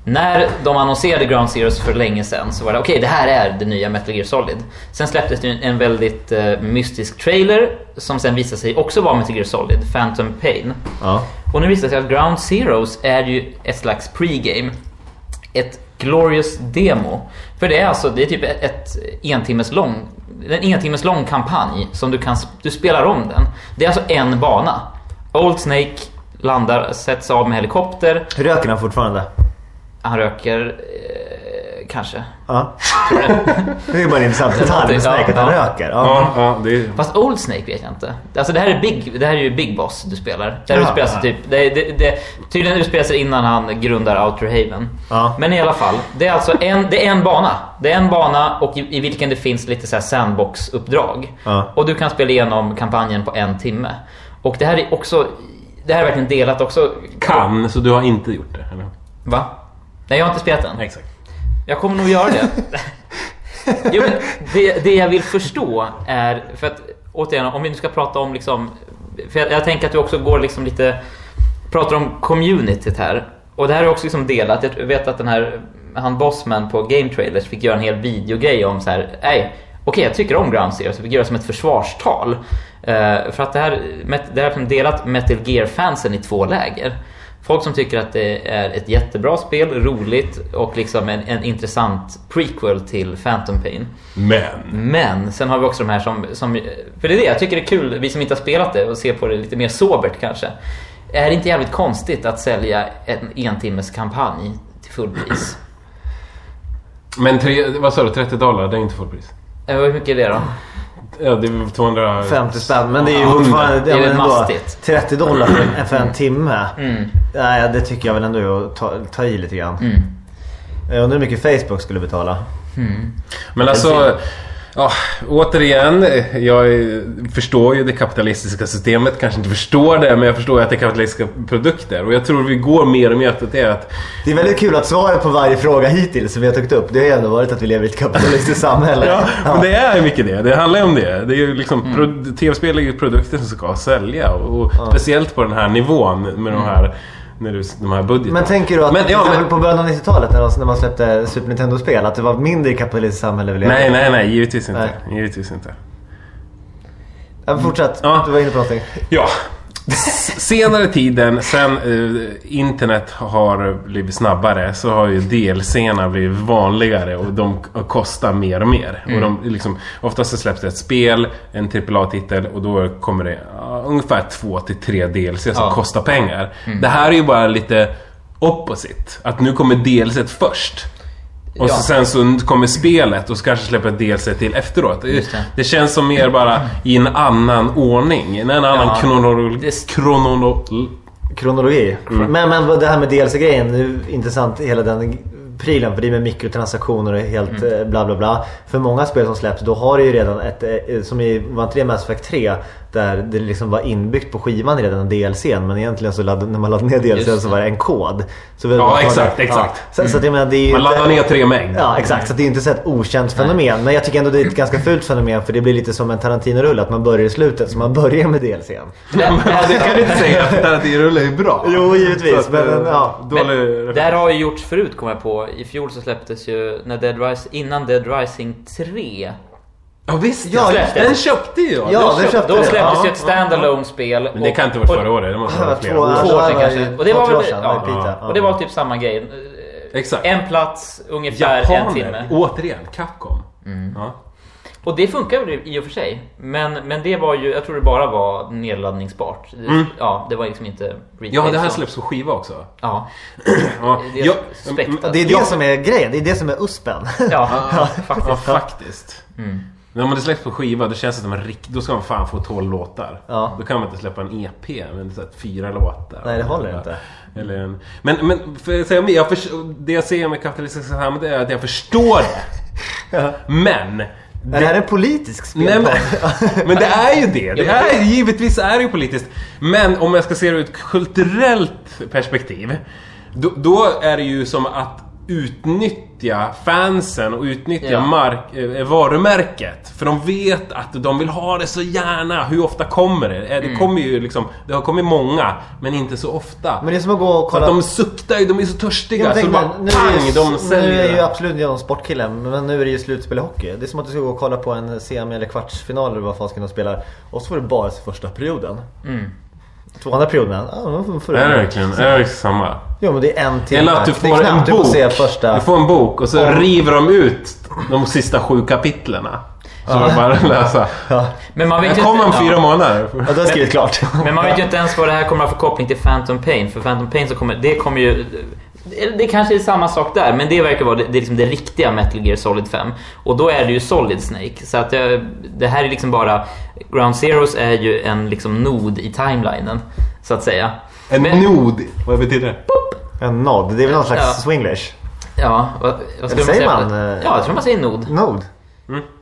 B: När de annonserade Ground Zeroes för länge sedan så var det okej, det här är det nya Metal Gear Solid. Sen släpptes det en- en väldigt eh, mystisk trailer som sen visade sig också vara Metal Gear Solid, Phantom Pain.
A: Ja.
B: Och nu visar det sig att Ground Zeroes är ju ett slags pregame. Ett glorious demo. För det är alltså, det är typ ett, ett entimmes lång, en entimmes lång kampanj som du kan, du spelar om den. Det är alltså en bana. Old Snake landar, sätts av med helikopter.
A: Röker han fortfarande?
B: Han röker, eh, kanske.
A: Ja. det är bara en intressant detalj med Snake att han
B: ja.
A: röker. Ja.
C: Ja, ja, det är...
B: Fast Old Snake vet jag inte. Alltså det här är, Big, det här är ju Big Boss du spelar. Det här
A: Ja.
B: utspelar sig typ, det, det, det, tydligen utspelar sig innan han grundar Outer Haven.
A: Ja.
B: Men i alla fall, det är alltså en, det är en bana. Det är en bana och i, i vilken det finns lite så här sandbox-uppdrag.
A: Ja.
B: Och du kan spela igenom kampanjen på en timme. Och det här är också, det här är verkligen delat också.
C: Kan, så du har inte gjort det? Eller?
B: Va? Nej, jag har inte spelat den.
C: Exakt.
B: Jag kommer nog göra det. jo, men det, det jag vill förstå är, för att återigen, om vi nu ska prata om liksom, för jag, jag tänker att du också går liksom lite, pratar om communityt här. Och det här är också liksom delat. Jag vet att den här, han Bossman på Game Trailers fick göra en hel videogrej om så här, nej, okej jag tycker om Ground Zero, så fick göra det som ett försvarstal. Eh, för att det här, det här är delat Metal Gear-fansen i två läger. Folk som tycker att det är ett jättebra spel, roligt och liksom en, en intressant prequel till Phantom Pain.
C: Men.
B: Men sen har vi också de här som, som... För det är det jag tycker det är kul, vi som inte har spelat det och ser på det lite mer sobert kanske. Är det inte jävligt konstigt att sälja en entimmes kampanj till fullpris?
C: Men tre, vad sa du? 30 dollar? Det är inte fullpris.
B: Eh, Hur mycket är det då?
C: Ja, det är väl 200...
A: 50 spänn. Men det är ju fortfarande
B: det är
A: ja,
B: väl
A: ändå,
B: mastigt.
A: 30 dollar för en, för en timme.
B: Mm.
A: Nej, det tycker jag väl ändå är att ta, ta i lite grann.
B: Mm.
A: Jag undrar hur mycket Facebook skulle betala.
C: Men alltså... Ja, återigen, jag förstår ju det kapitalistiska systemet, kanske inte förstår det, men jag förstår ju att det är kapitalistiska produkter. Och jag tror vi går mer och mer till det att...
A: Det är väldigt kul att svaret på varje fråga hittills som vi har tagit upp, det har ju ändå varit att vi lever i ett kapitalistiskt samhälle.
C: Ja, men det är mycket det. Det handlar ju om det. det är ju liksom, pro- Tv-spel är ju produkter som ska sälja. Och speciellt på den här nivån med de här, när du, de här budgeterna.
A: Men tänker du att
C: Men, ja, men,
A: på början av 90-talet när, man släppte Super Nintendo-spel, att det var mindre kapitalistiskt samhälle vi?
C: Nej, nej, nej. Givetvis inte.
A: Nej.
C: Givetvis inte.
A: Ja, fortsätt.
C: Ja.
A: Du var inne på någonting.
C: Ja. Senare tiden, sen eh, internet har blivit snabbare, så har ju DLC-erna blivit vanligare och de kostar mer och mer. Och de, liksom, oftast så släpps det ett spel, en AAA-titel och då kommer det ja, ungefär två till tre DLC som
B: Ja.
C: kostar pengar. Det här är ju bara lite opposite. Att nu kommer DLC först. Och
B: Ja.
C: så sen så kommer spelet och så kanske släpper ett DLC till efteråt. Det,
B: det.
C: känns som mer bara i en annan ordning. En annan
B: Ja,
C: kronologi.
B: det-
C: Kronologi.
A: Kronologi.
C: Mm.
A: Men, men det här med DLC-grejen, det är intressant hela den prylen för det är med mikrotransaktioner och helt
B: Mm.
A: eh, bla bla bla. För många spel som släpps då har det ju redan ett, eh, som i, var inte det Mass Effect 3? Där det liksom var inbyggt på skivan redan DLCn men egentligen så ladd, när man laddade ner DLCn så var det en kod. Så
C: Ja, exakt, exakt.
A: Så, så att jag menar, det är
C: Man
A: inte-
C: laddar ner tre meg.
A: Ja exakt, så det är inte så ett okänt fenomen. Men jag tycker ändå det är ett ganska fult fenomen för det blir lite som en Tarantino-rulle att man börjar i slutet så man börjar med DLCn.
C: Ja, det kan du inte säga rullar ju bra.
A: Jo, givetvis,
C: Så att,
A: men,
C: eh,
A: ja.
C: Dålig...
B: det här har ju gjorts förut kommer jag på. I fjol så släpptes ju, när Dead Rising, innan Dead Rising 3
C: Ja visst,
A: Ja,
C: den köpte jag.
A: Ja,
C: den
A: köpte
B: Då
A: det.
B: släpptes
C: Ja,
B: ju ett standalone spel
C: Men det kan inte ha varit förra året, det måste ha varit flera år.
B: Två år
A: Ja,
B: sedan kanske.
A: ju
B: Och det var väl, ja, och det var typ samma grej.
C: Exakt.
B: En plats, ungefär en
C: Japaner,
B: timme.
C: återigen, Capcom.
B: Mm.
C: Ja.
B: Och det funkar väl i och för sig. Men, men det var ju, jag tror det bara var nedladdningsbart. Det, Ja, det var liksom inte retail.
C: ja, det här släpps på skiva också.
B: Ja,
C: Ja,
B: det är
C: ja.
A: Det är det
C: Ja.
A: som är grejen, det är det som är uspen.
B: ja,
C: ja,
B: faktiskt.
C: faktiskt.
B: Mm.
C: När man det släpps på skiva, då känns det som en rikt... Då ska man fan få 12 låtar.
A: Ja.
C: Då kan man inte släppa en EP med så här, fyra låtar.
A: Nej, det håller inte.
C: Eller en... Men, men för att jag förs... det jag säger med kapitalistiska samhället är att jag förstår det. Men...
A: Är det här en politisk
C: Nej,
A: spelplan?
C: men, men det är ju det. det är, givetvis är det ju politiskt. Men om jag ska se det ur ett kulturellt perspektiv. Då, då är det ju som att utnyttja fansen och utnyttja
B: Ja.
C: mark, eh, varumärket. För de vet att de vill ha det så gärna. Hur ofta kommer det? Eh, Det
B: Mm.
C: kommer ju liksom... Det har kommit många, men inte så ofta.
A: Men det är som att gå och kolla...
C: att de suktar ju, de är så törstiga. Så bara
A: nu,
C: pang,
A: är
C: de
A: nu
C: säljer
A: är ju absolut inte någon sportkille men nu är det ju slutspel i hockey. Det är som att du ska gå och kolla på en semi eller kvartsfinal eller vad fan de spelar och så får du bara se första perioden.
B: Mm.
A: Två andra perioden, ja då du...
C: Är det verkligen, är det verkligen samma?
A: Jo men det är en timme.
C: Eller att du
A: Det är
C: får en
A: knappt du
C: bok.
A: får se första...
C: Du får en bok och så
A: Ja.
C: river de ut de sista sju kapitlerna. Så man bara läsa.
A: Ja,
B: Men man vet
C: Den
B: ju
C: kommer om
B: inte,
C: fyra
B: ja.
C: månader.
A: ja har skrivit klart.
B: Men man vet ju inte ens vad det här kommer att få koppling till Phantom Pain. För Phantom Pain så kommer, det kommer ju... Det, kanske är samma sak där, men det verkar vara det, det, är liksom det riktiga Metal Gear Solid 5. Och då är det ju Solid Snake. Så att det, det här är liksom bara... Ground Zeroes är ju en liksom nod i timelinen, så att säga.
C: En
B: Men-
C: nod. Vad betyder det?
A: En nod, det är väl någon slags
B: Ja.
A: swinglish?
B: Ja, vad, vad skulle
A: säger
B: säga?
A: man, eh,
B: Ja, jag tror man säger nod.
A: Nod?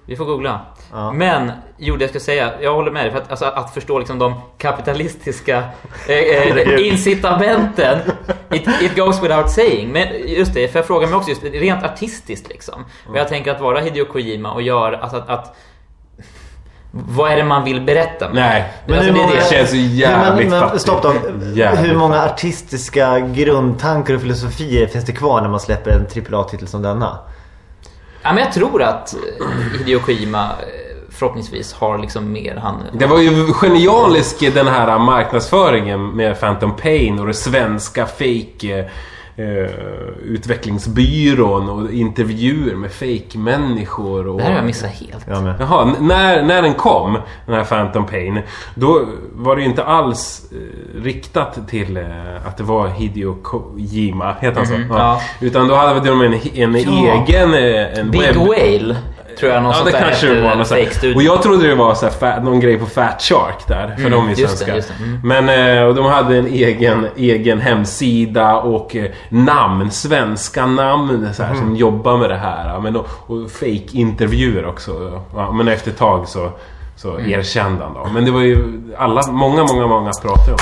B: Vi får googla.
A: Ja.
B: Men, jo det jag ska säga, jag håller med dig. För att, alltså, att förstå liksom de kapitalistiska eh, eh, incitamenten. It, it goes without saying. Men just det, för jag frågar mig också just rent artistiskt liksom. Och jag tänker att vara Hideo Kojima och göra, alltså att, att vad är det man vill berätta? med?
C: Nej,
B: Men
A: hur
B: alltså, det,
A: många-
B: det.
C: känns ju jävligt
A: men, men. Stopp då.
C: Jävligt
A: Hur många artistiska grundtankar och filosofier finns det kvar när man släpper en AAA-titel som denna?
B: Ja, men jag tror att Hideo Kojima eh, förhoppningsvis har liksom mer han...
C: Det var ju genialisk den här marknadsföringen med Phantom Pain och det svenska fake eh, utvecklingsbyrån och intervjuer med fake-människor. Och...
B: Det här har jag missat helt.
A: Jag med.
C: Jaha, när, när den kom, den här Phantom Pain, då var det ju inte alls eh, riktat till eh, att det var Hideo Kojima, heter han så?
B: Mhm, ja.
C: Utan då hade de en, en
B: Ja.
C: egen en
B: Big
C: webb...
B: Whale, tror jag. Någon
C: Ja,
B: sånt
C: det kanske det var.
B: fake-studion.
C: och jag trodde det var så här någon grej på Fat Shark där, för
B: Mm,
C: de är svenska.
B: det. Mm.
C: Men eh, och de hade en egen, egen hemsida och eh, namn, svenska namn så här,
B: Mm.
C: som jobbar med det här. Men, och, och fake-intervjuer också. Ja, men efter ett tag så, så
B: Mm.
C: erkände han då. Men det var ju alla, många, många, många pratade om.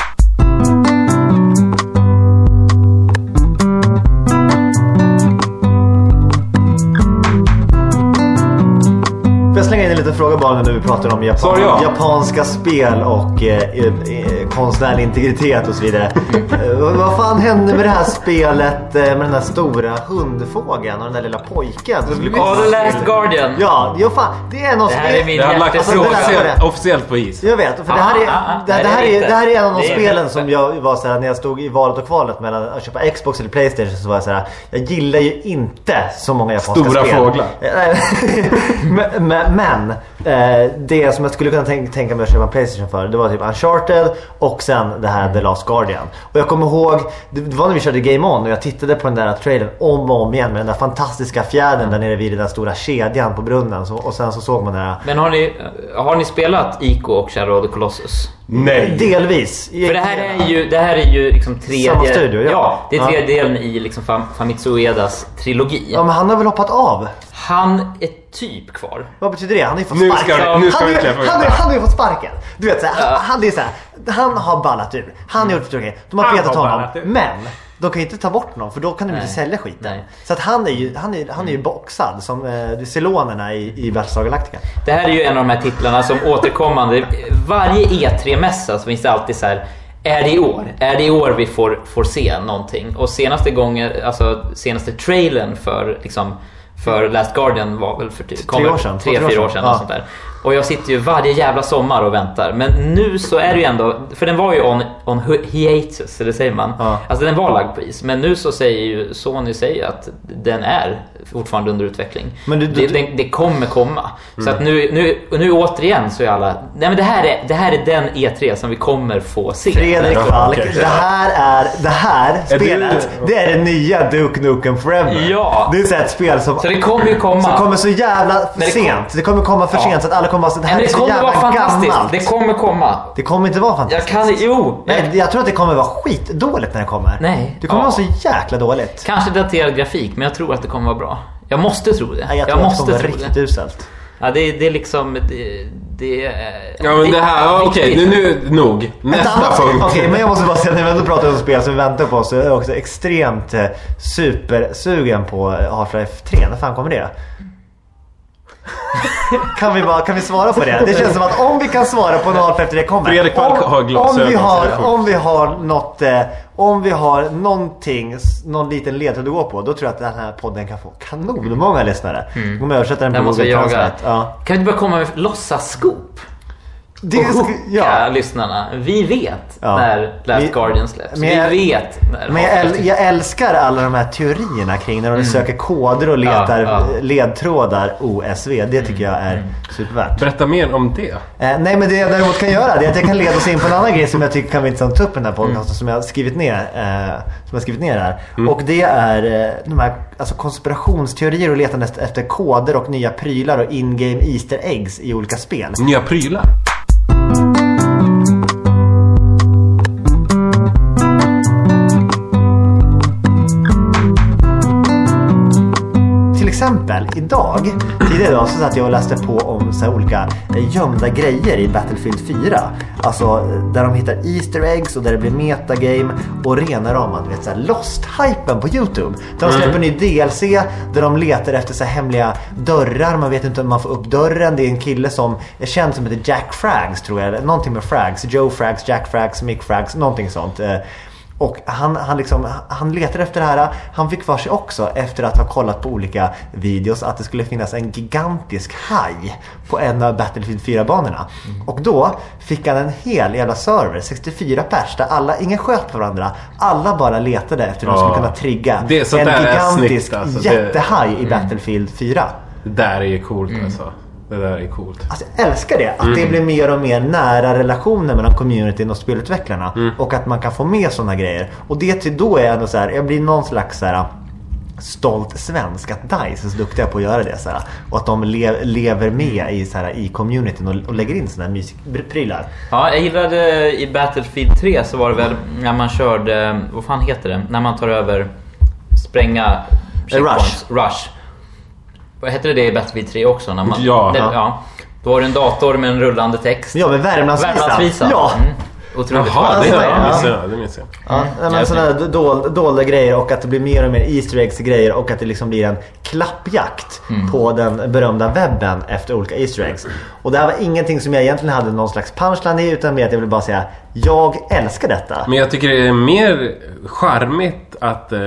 A: När vi pratar om Japan,
C: ja.
A: japanska spel och eh, eh, konstnärlig integritet och så vidare. Eh, vad- fan hände med det här spelet eh, med den där stora hundfågeln och den där lilla pojken?
B: Ja, The Last Guardian.
A: Ja, jo fan. Det är någon
B: Det
A: som...
B: här är min
C: Det har lagt
A: Alltså, det
C: officiellt,
A: det
C: officiellt på is.
A: Jag vet, för det här är,
B: Ah, ah, ah.
A: det,
B: Nej,
A: det, här
B: det är
A: det här är en av de
B: Det
A: spelen som jag var såhär när jag stod i valet och kvalet mellan att köpa Xbox eller Playstation så var jag såhär Jag gillar ju inte så många japanska
C: Stora
A: spel.
C: fåglar.
A: men men, men eh, det som jag skulle kunna tänka, tänka mig att köpa en Playstation för det var typ Uncharted och sen det här The Last Guardian. Och jag kommer ihåg, det det var när vi körde Game On och jag tittade på den där trailern om och om igen med den där fantastiska fjädern där nere vid den där stora kedjan på brunnen. Så, och sen så såg man den där
B: Men har ni, har ni spelat Ico och Shadow of the Colossus?
C: Nej.
A: Delvis.
B: För det här är ju, det här är ju liksom tredje...
A: Samma studio, ja.
B: ja. det är
A: Ja.
B: tredje delen i liksom Fam- Famitsu Uedas trilogi.
A: Ja men han har väl hoppat av?
B: Han är typ kvar.
A: Vad betyder det? Han har ju fått
C: Nu
A: sparken.
C: ska vi- nu ska
A: han,
C: vi
A: har ju- han, han har fått sparken. Du vet såhär, han, han, det är såhär, han har ballat ur. Han har gjort tråkigt. De har
C: Han
A: petat
C: har
A: honom.
C: ballat ur.
A: Men de kan ju inte ta bort någon för då kan de inte
B: Nej.
A: sälja skiten.
B: Nej.
A: Så att han är ju, han är, han är ju boxad som eh, Celonerna i, i Battlestar Galactica.
B: Det här är ju en av de här titlarna som återkommande, varje E3-mässa så finns det alltid så här. Är det i år? Är det i år vi får, får se någonting? Och senaste gången, alltså senaste trailern för liksom För Last Guardian var väl för typ,
A: Tre år sedan,
B: Tre, fyra år
A: sedan. Ja.
B: Sånt där. Och jag sitter ju varje jävla sommar och väntar. Men nu så är det ju ändå, för den var ju on, on hiatus, eller säger man?
A: Ja.
B: Alltså den var lagd på is. Men nu så säger ju Sony säger att den är fortfarande under utveckling.
A: Men du- du-
B: det, det, det kommer komma. Så
A: Mm.
B: att nu, nu, nu återigen så är alla, nej men det här är, det här är den E3 som vi kommer få se.
A: Fredrik
C: Ja,
A: Falk,
C: okej.
A: det här är det här
C: Är du-
A: spelet. Det är det nya Duke Nukem Forever.
B: Ja.
A: Det är så ett spel som,
B: Så det kommer ju komma.
A: som kommer så jävla för
B: det kom-
A: sent. Det kommer komma för
B: Ja.
A: sent så att alla kommer vara så det här
B: men
A: är
B: det
A: så
B: kommer
A: jävla
B: vara fantastiskt.
A: gammalt.
B: Det kommer komma.
A: Det kommer inte vara
B: Jag
A: fantastiskt.
B: kan Jo.
A: Nej, jag tror att det kommer vara skitdåligt när det kommer.
B: Nej.
A: Det kommer
B: Ja.
A: vara så jäkla dåligt.
B: Kanske daterad grafik, men jag tror att det kommer vara bra. Jag måste tro det.
A: Nej, jag
B: jag
A: tror att det
B: måste
A: kommer vara riktigt uselt.
B: Ja, det, det är liksom... Det, det är...
C: Ja men det här, ja, okej nu, nu nog.
A: Ett
C: Nästa
A: annat-
C: punkt.
A: Okej, men jag måste bara säga när vi ändå pratar om spel som vi väntar på så är jag också extremt eh, supersugen på eh, Half-Life 3. När fan kommer det? Kan, vi bara, kan vi svara på det? Det känns som att om vi kan svara på när Half-Life 3 kommer.
C: Fredrik Falk
A: om,
C: har
A: om,
C: glasögon,
A: vi
C: så det
A: har, om vi har något, eh, om vi har någonting, någon liten ledtråd att gå på. Då tror jag att den här podden kan få kanon många lyssnare. Mm. Om jag översätter den på
B: vi
A: Google. Translate. Ja.
B: Kan vi inte bara komma med låtsas-scoop?
A: Det
B: och
A: ja.
B: lyssnarna. Vi vet
A: Ja.
B: när Last
A: Vi-
B: Guardian släpps.
A: men
B: Vi
A: jag-
B: vet när
A: Men jag, äl, jag älskar alla de här teorierna kring när de söker koder och letar
B: Mm. Ja, ja.
A: ledtrådar OSV. Det tycker jag är supervärt.
C: Berätta mer om det.
A: Eh, nej men det jag däremot kan göra det är att jag kan leda oss in på en annan grej som jag tycker kan vara intressant att ta upp i den här podcasten
B: Mm.
A: som jag har skrivit ner. Eh, som jag skrivit ner här. Och det är eh, de här alltså konspirationsteorier och letande efter- efter koder och nya prylar och in-game Easter eggs i olika spel.
C: Nya prylar.
A: Exempel idag, tidigare idag så satt jag och läste på om så olika eh, gömda grejer i Battlefield 4. Alltså eh, där de hittar Easter eggs och där det blir metagame och rena rama, vet såhär Lost-hypen på YouTube. Där de släpper en ny DLC där de letar efter så hemliga dörrar. Man vet inte om man får upp dörren. Det är en kille som är känd som heter Jack Frags tror jag. Någonting med Frags. Joe Frags, Jack Frags, Mick Frags, någonting sånt. Och han, han, liksom, han letar efter det här. Han fick för sig också efter att ha kollat på olika videos att det skulle finnas en gigantisk haj på en av Battlefield 4-banorna. Och då fick han en hel jävla server, 64 pers, där alla, ingen sköt på varandra. Alla bara letade efter hur de skulle kunna trigga en gigantisk
C: snyggt, alltså.
A: Jättehaj i Battlefield 4.
C: Det där är ju coolt alltså. Det där är coolt.
A: Alltså jag älskar det. Att det blir mer och mer nära relationer mellan communityn och spelutvecklarna. Och att man kan få med sådana grejer. Och det till då är jag ändå så här, jag blir någon slags så här stolt svensk att DICE är så duktiga på att göra det. Så här, och att de le lever med i, så här, i communityn och, och lägger in sådana här musikprylar.
B: Ja, jag gillade i Battlefield 3 så var det väl när man körde, vad fan heter det? När man tar över spränga checkpoints. Rush. Vad hette det i Battlefield 3 också? När man,
C: Ja.
B: det, ja. Då var det en dator med en rullande text.
A: Ja, men Värmlandsvisan.
B: Värmlandsvisan.
A: Ja.
B: Mm. Otroligt
C: Jaha, det,
A: Ja.
C: minns jag. Det minns jag.
A: Ja, men sådana dol, dolda grejer och att det blir mer och mer Easter eggs grejer och att det liksom blir en klappjakt på den berömda webben efter olika Easter eggs. Och det här var ingenting som jag egentligen hade någon slags punchline i utan mer att jag ville bara säga jag älskar detta.
C: Men jag tycker det är mer charmigt att eh,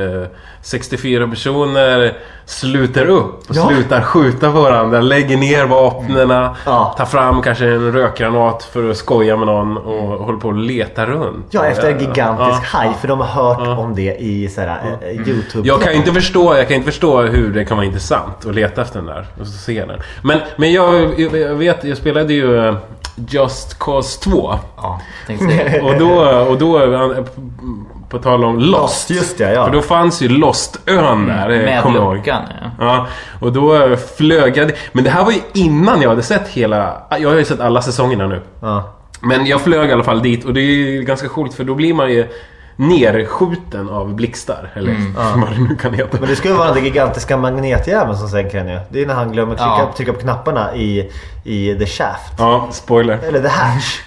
C: 64 personer sluter upp och
A: Ja.
C: slutar skjuta varandra, lägger ner vapnen,
A: Ja.
C: tar fram kanske en rökgranat för att skoja med någon och håller på att leta runt.
A: Ja, efter en gigantisk
C: Ja.
A: haj för de har hört om det i såhär, eh, Youtube.
C: Jag kan inte förstå, jag kan inte förstå hur det kan vara intressant att leta efter den där och så se den. Men, men jag, jag vet, jag spelade ju eh, Just Cause 2.
B: Ja, tänkte.
C: Och då, och då på tal om Lost.
A: Lost, just det, ja.
C: För då fanns ju Lost-ön där, eh,
B: Med
C: kommer jag ihåg.
B: ja.
C: Ja, och då flög jag... Men det här var ju innan jag hade sett hela... Jag har ju sett alla säsongerna nu.
A: Ja.
C: Men jag flög i alla fall dit och det är ju ganska coolt för då blir man ju nerskjuten av blixtar. Eller vad det nu kan heta.
A: Men det skulle vara den gigantiska magnetjäveln som sänker den ju. Det är när han glömmer trycka,
B: Ja.
A: trycka på knapparna i, i The Shaft.
C: Ja, spoiler.
A: Eller The Hatch.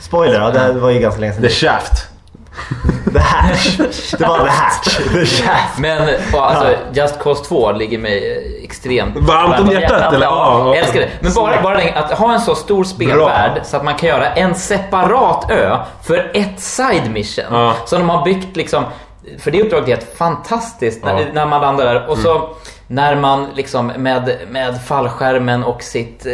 A: Spoiler, ja, det var ju ganska länge sedan.
C: The Shaft.
A: The Hatch. Det var The Hatch. The Shaft.
B: Men alltså, Just Cause 2 ligger mig eh, extremt
C: Varmt om hjärtat, eller?
B: Ja,
C: Ja,
B: jag älskar det. Men bara, bara den, att ha en så stor spelvärld
C: Bra.
B: så att man kan göra en separat ö för ett side mission.
C: Ja.
B: Så de har byggt liksom för det uppdraget är helt fantastiskt när,
C: Ja.
B: när man landar där. Och så när man liksom med, med fallskärmen och sitt eh,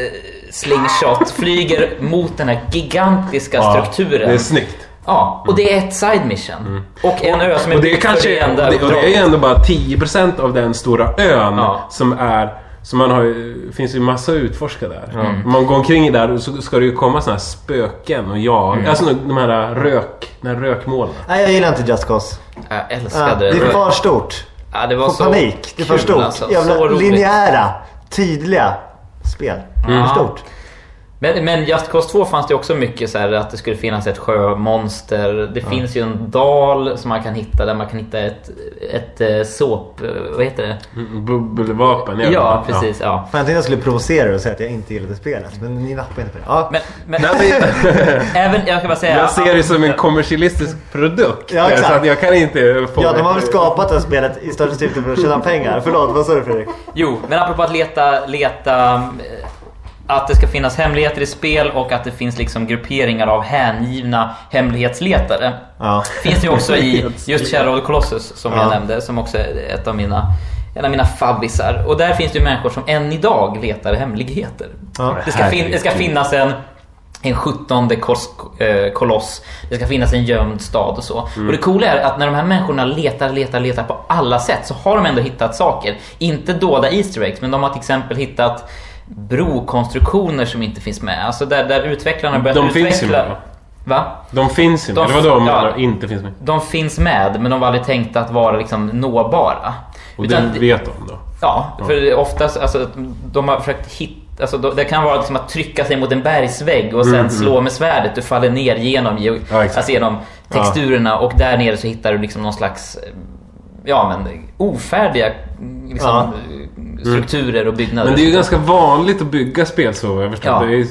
B: slingshot flyger mot den här gigantiska
C: Ja,
B: strukturen.
C: Det är snyggt.
B: Ja, och det är ett side mission. Och en ö som är
C: Och det är kanske,
B: det enda
C: och det, och det är ju ändå bara 10% av den stora ön
B: Ja.
C: som är så man har ju, finns ju massa att utforska där. Om man går omkring där så ska det ju komma såna här spöken och jag.
B: Mm.
C: Alltså de här rök, de här rökmolnen.
A: Nej, jag gillar inte Just Cause.
B: Jag
A: Ja,
B: älskade
A: det är
B: det.
A: för stort.
B: Ja, det var
A: Får
B: så
A: panik. Det är för stort.
B: alltså.
A: Jävla linjära, tydliga spel.
B: Mm.
A: För stort.
B: Men, men Just Cause 2 fanns det också mycket så här att det skulle finnas ett sjömonster. Det finns ju en dal som man kan hitta där man kan hitta ett, ett eh, såp... Vad heter det?
C: Bubbelvapen. jag vet
B: Ja,
C: inte.
B: precis. Ja.
A: Fan, jag tänkte jag skulle provocera er och säga att jag inte gillade spelet. Men ni nappade inte på det. Ja.
B: Men, men även, jag bara säga...
C: jag ser det som en kommersialistisk produkt.
A: Ja, exakt.
C: så att jag kan inte få...
A: Ja, de har väl skapat det här spelet i största syfte för att tjäna pengar. Förlåt, vad sa du Fredrik?
B: Jo, men apropå att leta, leta eh, att det ska finnas hemligheter i spel och att det finns liksom grupperingar av hängivna hemlighetsletare.
A: Ja.
B: Finns det ju också i just Shadow of the Colossus som
A: Ja.
B: jag nämnde, som också är ett av mina, en av mina fabbisar. Och där finns det ju människor som än idag letar hemligheter.
A: Ja.
B: Det, ska fin- det ska finnas en en sjuttonde eh, koloss. Det ska finnas en gömd stad och så. Och det coola är att när de här människorna letar, letar, letar på alla sätt så har de ändå hittat saker. Inte dolda Easter eggs, men de har till exempel hittat brokonstruktioner som inte finns med. Alltså där, där utvecklarna börjat
C: De
B: utveckla...
C: finns ju med, va?
B: Va?
C: De finns ju
B: De-
C: med. Det var de
B: ja.
C: inte finns med.
B: De finns med, men de var aldrig tänkta att vara liksom nåbara.
C: Och
B: Utan
C: det vet de då.
B: Ja, för oftast, alltså, de har försökt hitta Alltså, det kan vara liksom att trycka sig mot en bergsvägg och sen slå med svärdet. Du faller ner genom, ge-
C: Mm, Ja,
B: alltså, genom texturerna och där nere så hittar du liksom någon slags Ja men ofärdiga liksom,
A: Ja.
B: Strukturer och byggnader.
C: Men det är ju ganska vanligt att bygga spel så. Jag förstår.
B: Ja.
C: Det är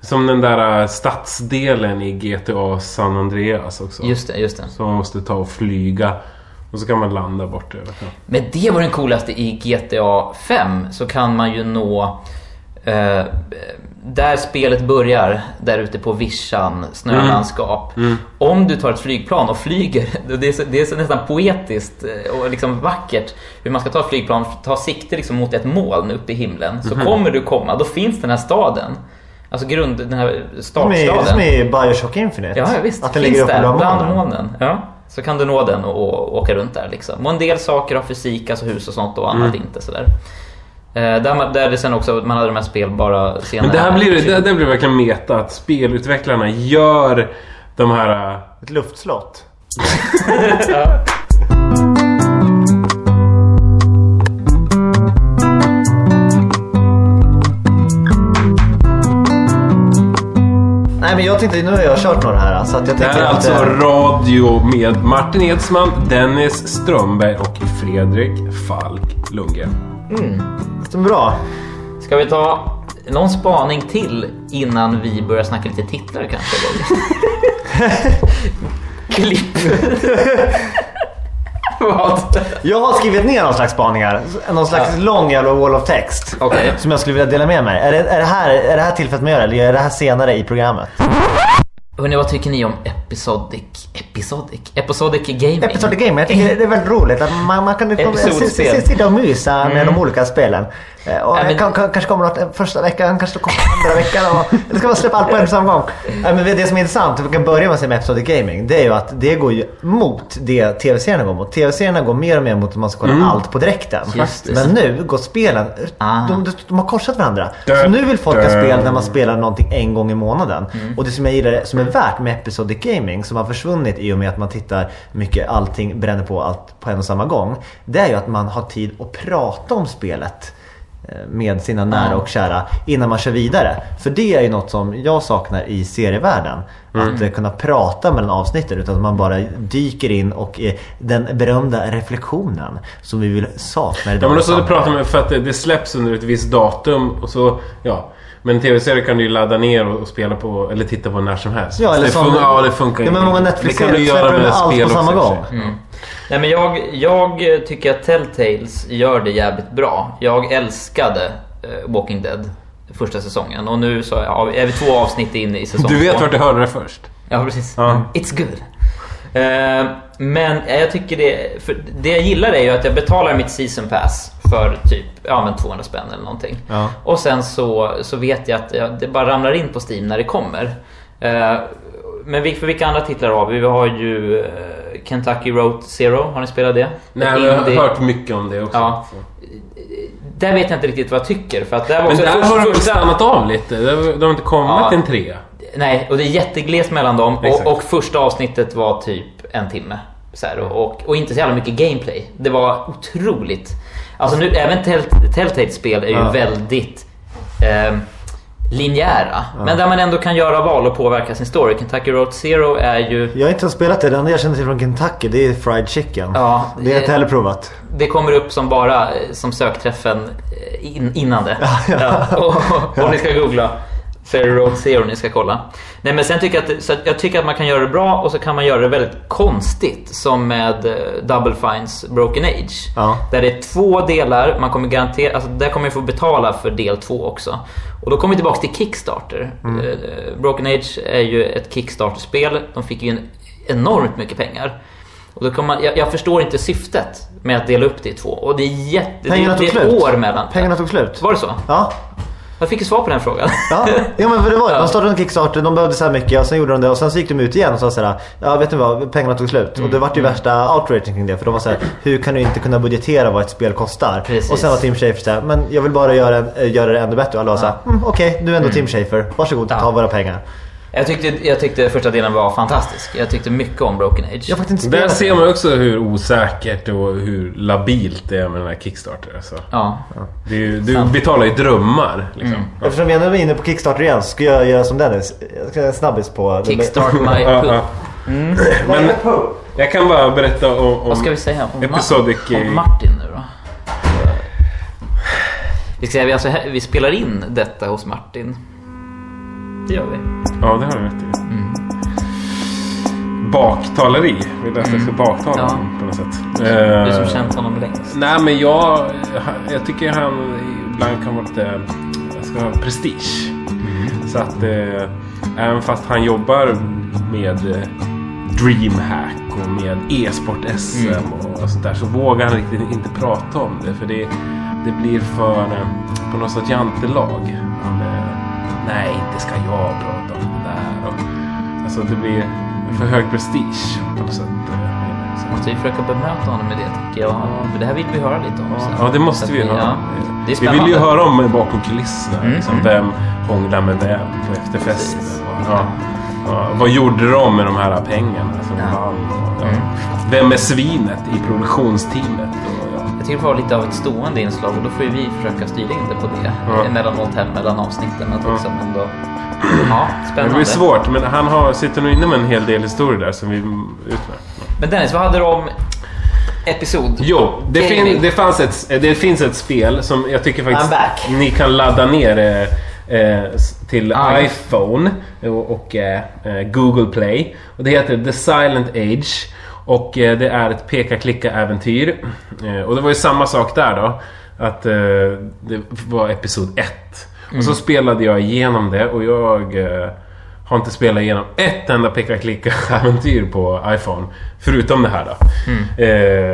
C: som den där äh, stadsdelen i GTA San Andreas också.
B: Just det, just det.
C: Så man måste ta och flyga. Och så kan man landa bort över.
B: Men det var den coolaste i GTA 5 så kan man ju nå eh, där spelet börjar, där ute på vischan, snölandskap. Om du tar ett flygplan och flyger, det är, så, det är så nästan poetiskt eh, och liksom vackert hur man ska ta ett flygplan, ta sikte liksom mot ett moln uppe i himlen. Så kommer du komma, då finns den här staden. Alltså grund, den här startstaden.
A: som i Bioshock Infinite.
B: Ja, visst.
A: Att den
B: Finns
A: ligger uppe
B: där,
A: bland molnen.
B: Ja. Så kan du nå den och, och åka runt där liksom. Och en del saker har fysik, alltså hus och sånt och annat
C: Mm.
B: inte sådär. Eh, där, man- där det sen också, man hade de här spelbara scenerna.
C: Men det här blir, det, det blir verkligen meta. Att spelutvecklarna gör de här... äh,
A: Ett luftslott. Nej men jag tänkte, nu har jag kört några här så att jag
C: Det här
A: tänker
C: är
A: att...
C: alltså
A: eh,
C: radio med Martin Edsman, Dennis Strömberg och Fredrik Falk Lundgren.
A: Stämmer bra.
B: Ska vi ta någon spaning till innan vi börjar snacka lite titlar kanske? Klipp. Vad?
A: Jag har skrivit ner någon slags spaningar. Någon slags
B: Ja.
A: lång jävla wall of text.
B: Okej.
A: Som jag skulle vilja dela med mig. Är det, är det, här, är det här tillfället man gör eller är det här senare i programmet?
B: Hörrni, vad tycker ni om episodic, episodic, episodic gaming?
A: Episode Game, jag tycker det är väldigt roligt att man, man kan sitta och mysa med de olika spelen. Eh, Och
B: Ja,
A: kan, kan, kanske kommer något eh, första veckan, kanske kommer andra veckan. Och, eller ska man släppa allt på en samma gång? Ja, men det som är intressant, vi kan börja med med Episodic Gaming. Det är ju att det går ju mot det tv-serierna går mot. Tv-serierna går mer och mer mot att man ska kolla allt på direkten. Men nu går spelen,
B: Ah.
A: de, de, de har korsat varandra.
C: Dö,
A: Så nu vill folk ha spel där man spelar någonting en gång i månaden.
B: Mm.
A: Och det som jag gillar, som är värt med Episodic Gaming, som har försvunnit i och med att man tittar mycket, allting bränner på allt på en och samma gång. Det är ju att man har tid att prata om spelet med sina nära och kära innan man kör vidare. För det är ju något som jag saknar i serievärlden. Att eh, kunna prata mellan avsnitten utan att man bara dyker in och eh, den berömda reflektionen som vi vill sakna idag.
C: Ja men då så du pratar med för att det, det släpps under ett visst datum och så... Ja. Men tv-serier kan du ju ladda ner och, spela på eller titta på när som helst.
A: Ja, eller
C: det
A: som-
C: fun- ja, det funkar
A: Ja, men många
C: Det
A: Netflix-serier
C: kan du göra
A: släpper de
C: med
A: allt
C: spel
A: på samma
C: också,
A: gång.
C: sig.
B: Nej, men jag, jag eh, tycker att Telltales gör det jävligt bra. Jag älskade eh, Walking Dead första säsongen och nu så är vi två avsnitt in i säsong
C: Du vet vart du hörde det först?
B: Ja, precis.
C: Ja.
B: It's good. Eh, men jag tycker det... Det jag gillar är ju att jag betalar mitt season pass för typ ja, men 200 spänn eller någonting.
A: Ja.
B: Och sen så, så vet jag att det bara ramlar in på Steam när det kommer. Eh, men för vilka andra titlar har vi? Vi har ju eh, Kentucky Road Zero, har ni spelat det?
C: Nej, men jag har hört mycket om det också.
B: Ja. Där vet jag inte riktigt vad jag tycker. För att där var
C: Men där har de stannat av lite? De har inte kommit
B: Ja.
C: till en trea.
B: Nej, och det är jättegles mellan dem. Och, och första avsnittet var typ en timme. Så här, och, och, och inte så jävla mycket gameplay. Det var otroligt. Alltså nu, även Tell- Telltales spel är ju
A: Ja.
B: väldigt eh, linjära. Men där man ändå kan göra val och påverka sin story. Kentucky Road Zero är ju...
A: Jag har inte spelat det. Det enda jag känner till från Kentucky det är fried chicken.
B: Ja,
A: det har jag inte heller provat.
B: Det kommer upp som bara eh, som sökträffen eh, in, innan det. Ja, och, och ni ska googla Road Zero ni ska kolla. Nej men sen tycker jag att, så att jag tycker att man kan göra det bra och så kan man göra det väldigt konstigt. Som med eh, Double Fines Broken Age.
A: Ja.
B: Där det är två delar, man kommer garantera, alltså där kommer jag få betala för del två också. Och då kommer vi tillbaka till Kickstarter. Eh, Broken Age är ju ett Kickstarter-spel. De fick ju en enormt mycket pengar. Och då kommer man, jag, jag förstår inte syftet med att dela upp det i två. Och det är jätte...
A: Pengarna
B: det,
A: tog
B: det
A: slut.
B: år mellan.
A: Pengarna tog slut.
B: Var det så?
A: Ja.
B: Jag fick ju svar på den frågan.
A: Ja, ja men för det var det.
B: Ja.
A: De startade en Kickstarter, de behövde så här mycket och sen gjorde de det och sen så gick de ut igen och sa såhär Ja vet ni vad, pengarna tog slut. Och det vart ju värsta outragen kring det för de var såhär Hur kan du inte kunna budgetera vad ett spel kostar?
B: Precis.
A: Och sen var Tim Schafer såhär Men jag vill bara göra, en, göra det ännu bättre och alla var såhär mm, Okej, du är ändå Tim Schafer. Varsågod, ta
B: Ja.
A: våra pengar.
B: Jag tyckte, jag tyckte första delen var fantastisk. Jag tyckte mycket om Broken Age.
A: Jag faktiskt inte
C: Där ser man också hur osäkert och hur labilt det är med den här Kickstarter. Alltså.
B: Ja.
C: Det är, ju- du
B: Sant.
C: betalar ju drömmar. Liksom.
B: Mm.
A: Eftersom vi ändå är inne på Kickstarter igen så ska jag göra som Dennis. Jag ska göra en snabbis på...
B: Kickstart my
C: Ja,
B: poop.
C: ja. Men jag kan bara berätta om, om
B: Vad ska vi säga om, Ma-
C: Episodic
B: om
C: i-
B: Martin nu då? Vi, ska, vi, alltså, vi spelar in detta hos Martin. Det gör vi.
C: Ja, det har du rätt i. Baktaleri. Vill du att jag ska baktala
B: Ja.
C: honom på något sätt?
B: Du som
C: Eh,
B: känt honom längst.
C: Nej, men jag, jag tycker han ibland kan vara lite... Jag ska ha prestige. Så att eh, även fast han jobbar med eh, DreamHack och med e-sport-SM och sånt där så vågar han riktigt inte prata om det. För det, det blir för eh, på något sätt jantelag. Han, eh, Nej, inte ska jag prata om det där. Och, alltså det blir för hög prestige på något sätt. så.
B: Måste vi försöka bemöta honom med det tycker jag. För det här vill vi höra lite om sen.
C: Ja, det måste
B: att
C: vi höra.
B: Ja,
C: vi vill ju höra om bakom kulisserna.
B: Mm,
C: Liksom. Vem hånglar med vem på efterfesten? Ja, ja, vad gjorde de med de här pengarna som vann?
B: Mm.
C: Vem är svinet i produktionsteamet? Och.
B: Jag tycker det var lite av ett stående inslag och då får ju vi försöka styra in det på det.
C: Ja.
B: Emellanåt här mellan avsnitten. Att
C: Ja.
B: liksom ändå... Ja,
C: Det
B: spännande.
C: blir svårt, men han har, sitter nog inne med en hel del historier där som vi ut med.
B: Men Dennis, vad hade du om episod?
C: Jo, det, fin, det, fanns ett, det finns ett spel som jag tycker faktiskt ni kan ladda ner eh, eh, till
B: Ah, ja.
C: iPhone och, och eh, eh, Google Play. Och det heter The Silent Age. Och eh, det är ett peka-klicka-äventyr. Eh, och det var ju samma sak där då. Att eh, det var episod 1. Och
B: Mm.
C: så spelade jag igenom det och jag eh, har inte spelat igenom ett enda peka-klicka-äventyr på iPhone. Förutom det här då.
B: Mm.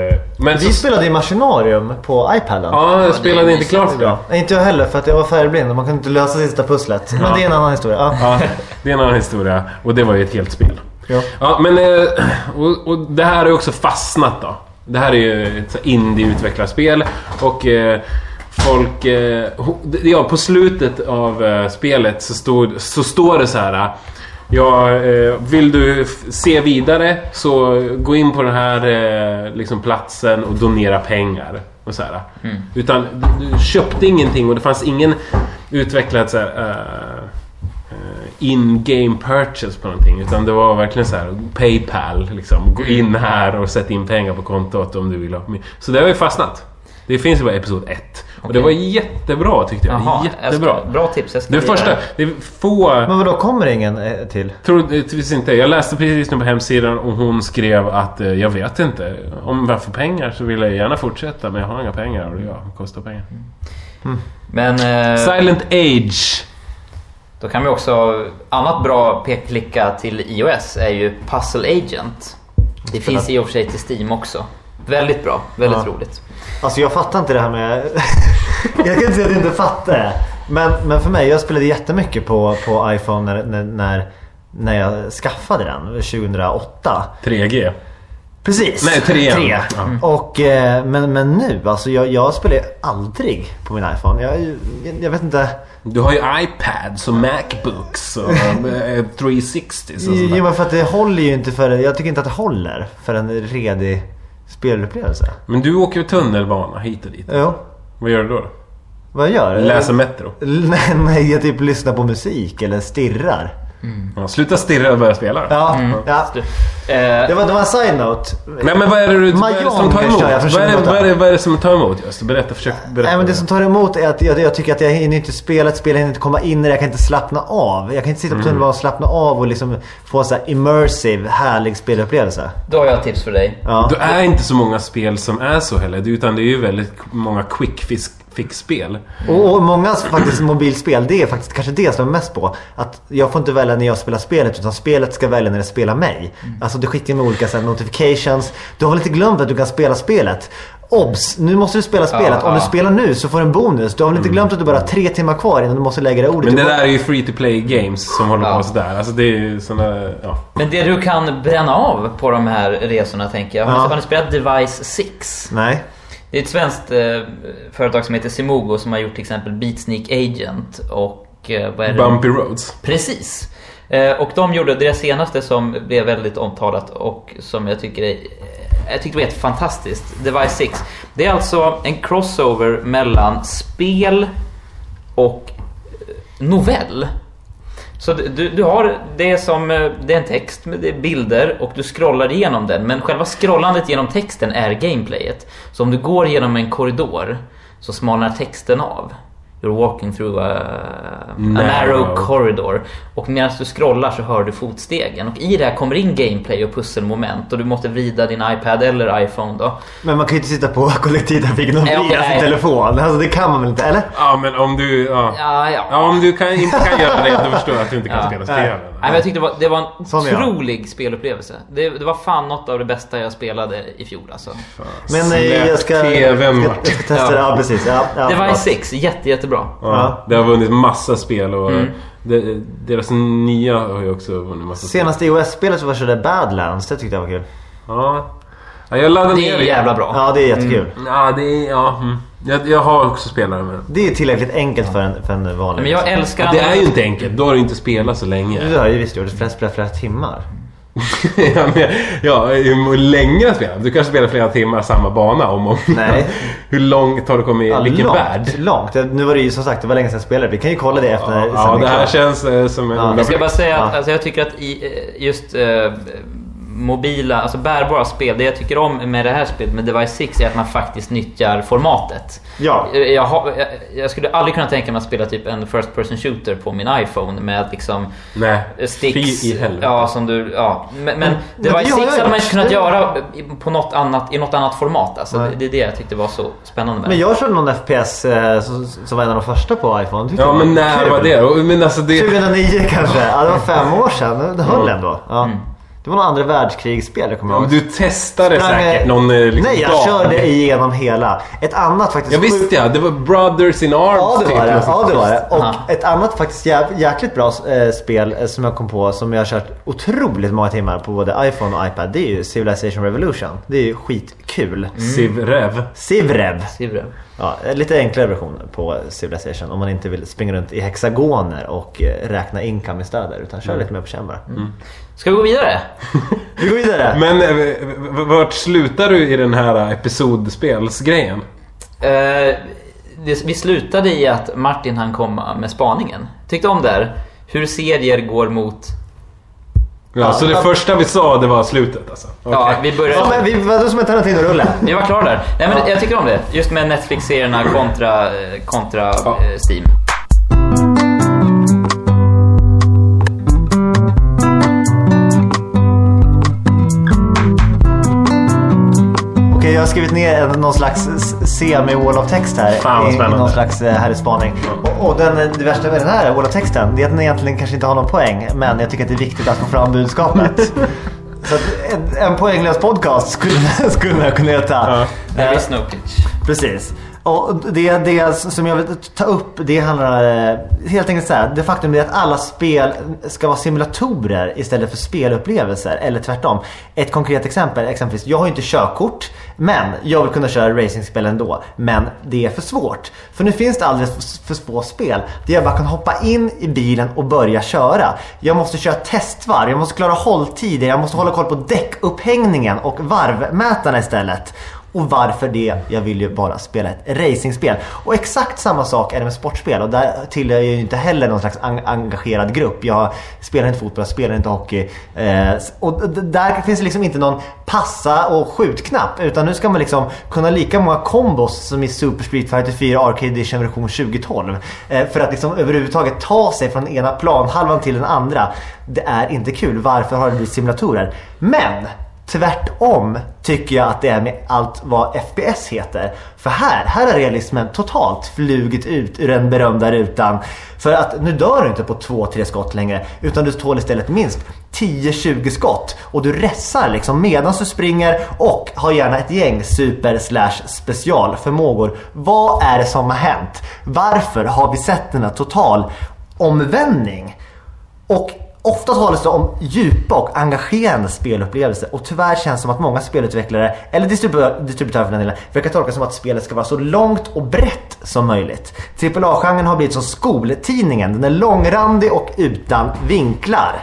C: Eh, men
A: Vi
C: så,
A: spelade i Machinarium på iPaden.
C: Ja, jag
B: det
C: spelade inte klart det.
A: Nej, inte jag heller för att jag var färgblind och man kunde inte lösa sista pusslet. Men det är en annan historia. Ja.
C: Ja, det är en annan historia. Och det var ju ett helt spel.
A: Ja.
C: Ja, men... eh, Och, och det här är också fastnat då. Det här är ju ett indie-utvecklarspel. Och eh, folk... Eh, ja, på slutet av spelet så, stod, så står det så här. Ja, vill du se vidare så gå in på den här liksom platsen och donera pengar. Och så här. Utan du, du köpte ingenting och det fanns ingen utvecklad så här, eh, in-game purchase på någonting. Utan det var verkligen så här Paypal. Liksom. Gå in här och sätt in pengar på kontot om du vill ha. Så det har ju fastnat. Det finns ju bara episod 1. Och det var jättebra tyckte jag.
B: Jaha, jag
C: Jättebra.
B: ska, bra tips. Jag ska
C: Det första, det är få...
A: Men vadå, kommer det ingen eh, till?
C: Troligtvis inte. Jag läste precis nu på hemsidan och hon skrev att eh, jag vet inte. Om jag får pengar så vill jag gärna fortsätta men jag har inga pengar och ja, det kostar pengar.
B: Men eh,
C: Silent Age.
B: Då kan vi också... Annat bra pek-klicka till iOS är ju Puzzle Agent. Det finns i och för sig till Steam också. Väldigt bra, väldigt roligt.
A: Alltså jag fattar inte det här med... jag kan inte säga att jag inte fattar det. Men, men för mig, jag spelade jättemycket på, på iPhone när, när, när, när jag skaffade den 2008.
C: 3G.
A: Precis.
C: Nej, trean.
A: Tre.
C: Ja.
A: Och, eh, men, men nu, alltså jag, jag spelar aldrig på min iPhone. Jag, jag, jag vet inte.
C: Du har ju iPads och Macbooks och eh, 360 och sånt
A: Jo
C: där.
A: men för att det håller ju inte för... Jag tycker inte att det håller för en redig spelupplevelse.
C: Men du åker ju tunnelbana hit och dit.
A: Jo.
C: Vad gör du då?
A: Vad jag gör?
C: Läser Metro?
A: Nej, nej, jag typ lyssnar på musik eller stirrar.
C: Ja, sluta stirra och börja spela då.
A: Ja, ja.
B: Eh,
A: Det var, det var en side-note.
C: Nej men vad är det, du, vad är det som tar emot?
A: jag
C: Vad är, det,
A: 2008.
C: vad, är det, vad är det som tar emot just? Berätta, försök berätta.
A: Nej men det som tar emot är att jag, jag tycker att jag hinner inte spela ett spel, jag hinner inte komma in i det, jag kan inte slappna av. Jag kan inte sitta på tunnelbanan och slappna av och liksom få en sån här immersive, härlig spelupplevelse.
B: då har jag ett tips för dig.
A: Ja.
C: Det är inte så många spel som är så heller. Utan det är ju väldigt många quick fix-spel.
A: Och, och många faktiskt mobilspel, det är faktiskt kanske det som är mest på. Att jag får inte välja när jag spelar spelet utan spelet ska välja när det spelar mig. Alltså det skickar med olika så här, notifications. Du har väl inte glömt att du kan spela spelet? Obs! Nu måste du spela spelet. Om du
B: ja.
A: spelar nu så får du en bonus. Du har väl inte glömt att du bara har tre timmar kvar innan du måste lägga det ordet
C: Men det där är ju free to play games som håller
B: Ja.
C: på sådär. Alltså det är ju såna, ja.
B: Men det du kan bränna av på de här resorna tänker jag. Har,
A: Ja.
B: ni spelat Device 6?
A: Nej.
B: Det är ett svenskt eh, företag som heter Simogo som har gjort till exempel Beatsneak Agent och eh, vad är det?
C: Bumpy Roads.
B: Precis. Eh, och de gjorde deras senaste som blev väldigt omtalat och som jag tycker är jag tyckte det var helt fantastiskt. Device 6. Det är alltså en crossover mellan spel och eh, novell. Så du, du har det som, eh, det är en text med det är bilder och du scrollar igenom den. Men själva scrollandet genom texten är gameplayet. Så om du går genom en korridor så smalnar texten av. You're walking through a, a narrow
C: Narrow.
B: corridor. Och medan du scrollar så hör du fotstegen. Och i det här kommer in gameplay och pusselmoment. Och du måste vrida din iPad eller iPhone då.
A: Men man kan ju inte sitta på kollektivtrafiken och
B: Nej,
A: vrida sin
B: nej.
A: telefon. Alltså det kan man väl inte? Eller?
C: Ja men om du... Ja.
B: Ja, ja.
C: Ja, om du kan, inte kan göra det, då förstår jag att du inte kan
B: Ja.
C: spela
A: Nej.
C: spelen.
B: Nej, men jag tyckte det var, det var en
A: Sån
B: otrolig spelupplevelse. Det, det var fan något av det bästa jag spelade i fjol alltså.
A: Men eh,
C: Släpp
A: jag ska, jag ska, jag ska testa det.
B: Ja.
A: Precis. Ja, ja,
B: Det var en 6, jätte, jättebra.
C: Ja, det har vunnit massa spel och
B: Mm.
C: det, deras nya har ju också vunnit massa spel.
A: Senaste iOS-spelet så var det Badlands. Det tyckte jag var kul.
C: Ja. ja, jag laddade
B: Det
C: ner
B: är
C: det.
B: jävla bra.
A: Ja, det är jättekul.
C: Ja, det är... Ja. Mm. Jag, jag har också spelat med
A: Det är tillräckligt enkelt för en, för en vanlig.
B: Men jag älskar
C: ja, Det är ju inte enkelt. Då har du inte spelat så länge.
A: Du har ju visst gjort det flera, flera, flera timmar.
C: ja, men, ja, hur länge har spelat? Du kanske spelar flera timmar samma bana om och om
A: Nej.
C: Hur långt har du kommit?
A: Ja,
C: vilken
A: långt,
C: värld?
A: Långt. Nu var det ju som sagt, det var länge sedan jag spelade. Vi kan ju kolla det efter
C: Ja, ja det
A: är
C: här
A: klara.
C: känns eh, som en...
A: Ja,
B: Jag ska bara säga att
A: Ja.
B: alltså, jag tycker att i, eh, just eh, mobila, alltså bärbara spel, det jag tycker om med det här spelet, med Device 6, är att man faktiskt nyttjar formatet.
A: Ja.
B: Eh, Jag, har, jag, jag skulle aldrig kunna tänka mig att spela typ en first person shooter på min iPhone med liksom
C: Nej,
B: sticks.
C: fy i helvete.
B: Ja, som du, ja. Men, men
A: det
B: Device
A: har
B: 6
A: jag
B: hade man inte kunnat göra i- på något annat, i något annat format. Alltså,
A: Nej.
B: det, det är det jag tyckte var så spännande med
A: Men jag körde någon FPS eh, som, som var en av de första på iPhone. Tyckte
C: Ja, men när var det? Men alltså det...
A: 2009 kanske. Ja, det var fem år sedan. Det höll ändå. Ja.
B: Mm.
A: Det var någon andra världskrigsspel jag kommer
C: Om
A: ihåg.
C: du testade
A: Sprang,
C: säkert någon eh, liksom,
A: Nej, jag
C: dag.
A: körde igenom hela. Ett annat faktiskt...
C: Ja visst ja, det var Brothers in Arms
A: Ja det
C: typ,
A: var det.
C: något
A: Ja, det, var det. Och
B: Aha.
A: ett annat faktiskt jäv, jäkligt bra eh, spel eh, som jag kom på som jag har kört otroligt många timmar på både iPhone och iPad. Det är ju Civilization Revolution. Det är ju skitkul.
C: Rev.
A: Civrev.
B: Sivrev.
A: Ja, lite enklare version på Civilization om man inte vill springa runt i hexagoner och räkna income-stöder utan kör lite mer på känn bara.
B: Ska vi gå vidare?
A: Vi går vidare.
C: Men eh, vart slutar du i den här episodspelsgrejen?
B: Eh, det, vi slutade i att Martin han komma med spaningen. Tyckte om det här. Hur serier går mot...
C: Ja,
A: Ja,
C: så det
A: ja.
C: första vi sa det var slutet alltså?
B: Ja,
C: Okej.
B: vi började...
A: Ja, men vi var som en Tarantino-rulle.
B: Vi var klara där. Nej men jag tycker om det. Just med Netflix-serierna kontra, eh, kontra
C: Ja.
B: eh, Steam.
A: Har skrivit ner någon slags semi-wall of text här.
C: Fan, vad
A: i, någon slags eh, härlig spaning. Och, och den, det värsta med den här wall of texten, det är att den egentligen kanske inte har någon poäng. Men jag tycker att det är viktigt att få fram budskapet. Så att en, en poänglös podcast skulle, skulle man kunna heta.
B: There
A: Eh,
B: is no pitch.
A: Precis. Och det, det som jag vill ta upp det handlar eh, helt enkelt så här. Det faktum är att alla spel ska vara simulatorer istället för spelupplevelser. Eller tvärtom. Ett konkret exempel. Exempelvis, jag har ju inte körkort. Men jag vill kunna köra racingspel ändå. Men det är för svårt. För nu finns det alldeles för, små få spel. Där jag bara kan hoppa in i bilen och börja köra. Jag måste köra testvarv. Jag måste klara hålltider. Jag måste hålla koll på däckupphängningen och varvmätarna istället. Och varför det? Jag vill ju bara spela ett racingspel. Och exakt samma sak är det med sportspel. Och där tillhör jag ju inte heller någon slags en- engagerad grupp. Jag spelar inte fotboll, jag spelar inte hockey. Eh, och där finns det liksom inte någon passa och skjutknapp. Utan nu ska man liksom kunna lika många kombos som i Super Street Fighter 4 Arcade Edition version 2012. Eh, för att liksom överhuvudtaget ta sig från ena planhalvan till den andra. Det är inte kul. Varför har det blivit simulatorer? Men Tvärtom tycker jag att det är med allt vad FPS heter. För här, här har realismen totalt flugit ut ur den berömda rutan. För att nu dör du inte på 2-3 skott längre. Utan du tål istället minst 10-20 skott. Och du ressar liksom medan du springer och har gärna ett gäng super slash specialförmågor. Vad är det som har hänt? Varför har vi sett den här total omvändning? Och ofta talas det om djupa och engagerande spelupplevelser och tyvärr känns det som att många spelutvecklare, eller distributörer för den delen, verkar tolka som att spelet ska vara så långt och brett som möjligt. AAA-genren har blivit som skoltidningen, den är långrandig och utan vinklar.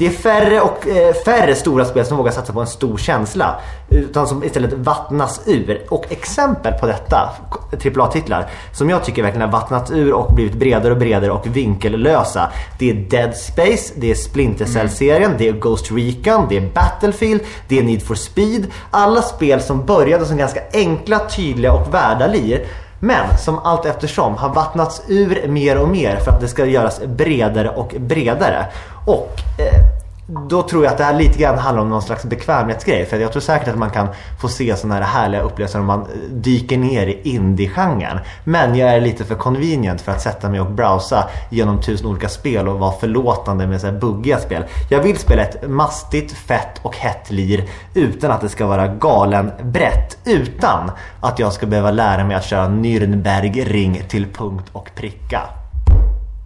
A: Det är färre och eh, färre stora spel som vågar satsa på en stor känsla. Utan som istället vattnas ur. Och exempel på detta, AAA-titlar, som jag tycker verkligen har vattnats ur och blivit bredare och bredare och vinkellösa. Det är Dead Space, det är Splinter Cell-serien, det är Ghost Recon, det är Battlefield, det är Need for Speed. Alla spel som började som ganska enkla, tydliga och värda lir. Men som allt eftersom har vattnats ur mer och mer för att det ska göras bredare och bredare. Och eh, då tror jag att det här lite grann handlar om någon slags bekvämlighetsgrej. För jag tror säkert att man kan få se sådana här härliga upplevelser om man eh, dyker ner i indie-genren. Men jag är lite för convenient för att sätta mig och browsa genom tusen olika spel och vara förlåtande med så här buggiga spel. Jag vill spela ett mastigt, fett och hett lir utan att det ska vara galen brett. Utan att jag ska behöva lära mig att köra Nürnbergring till punkt och pricka.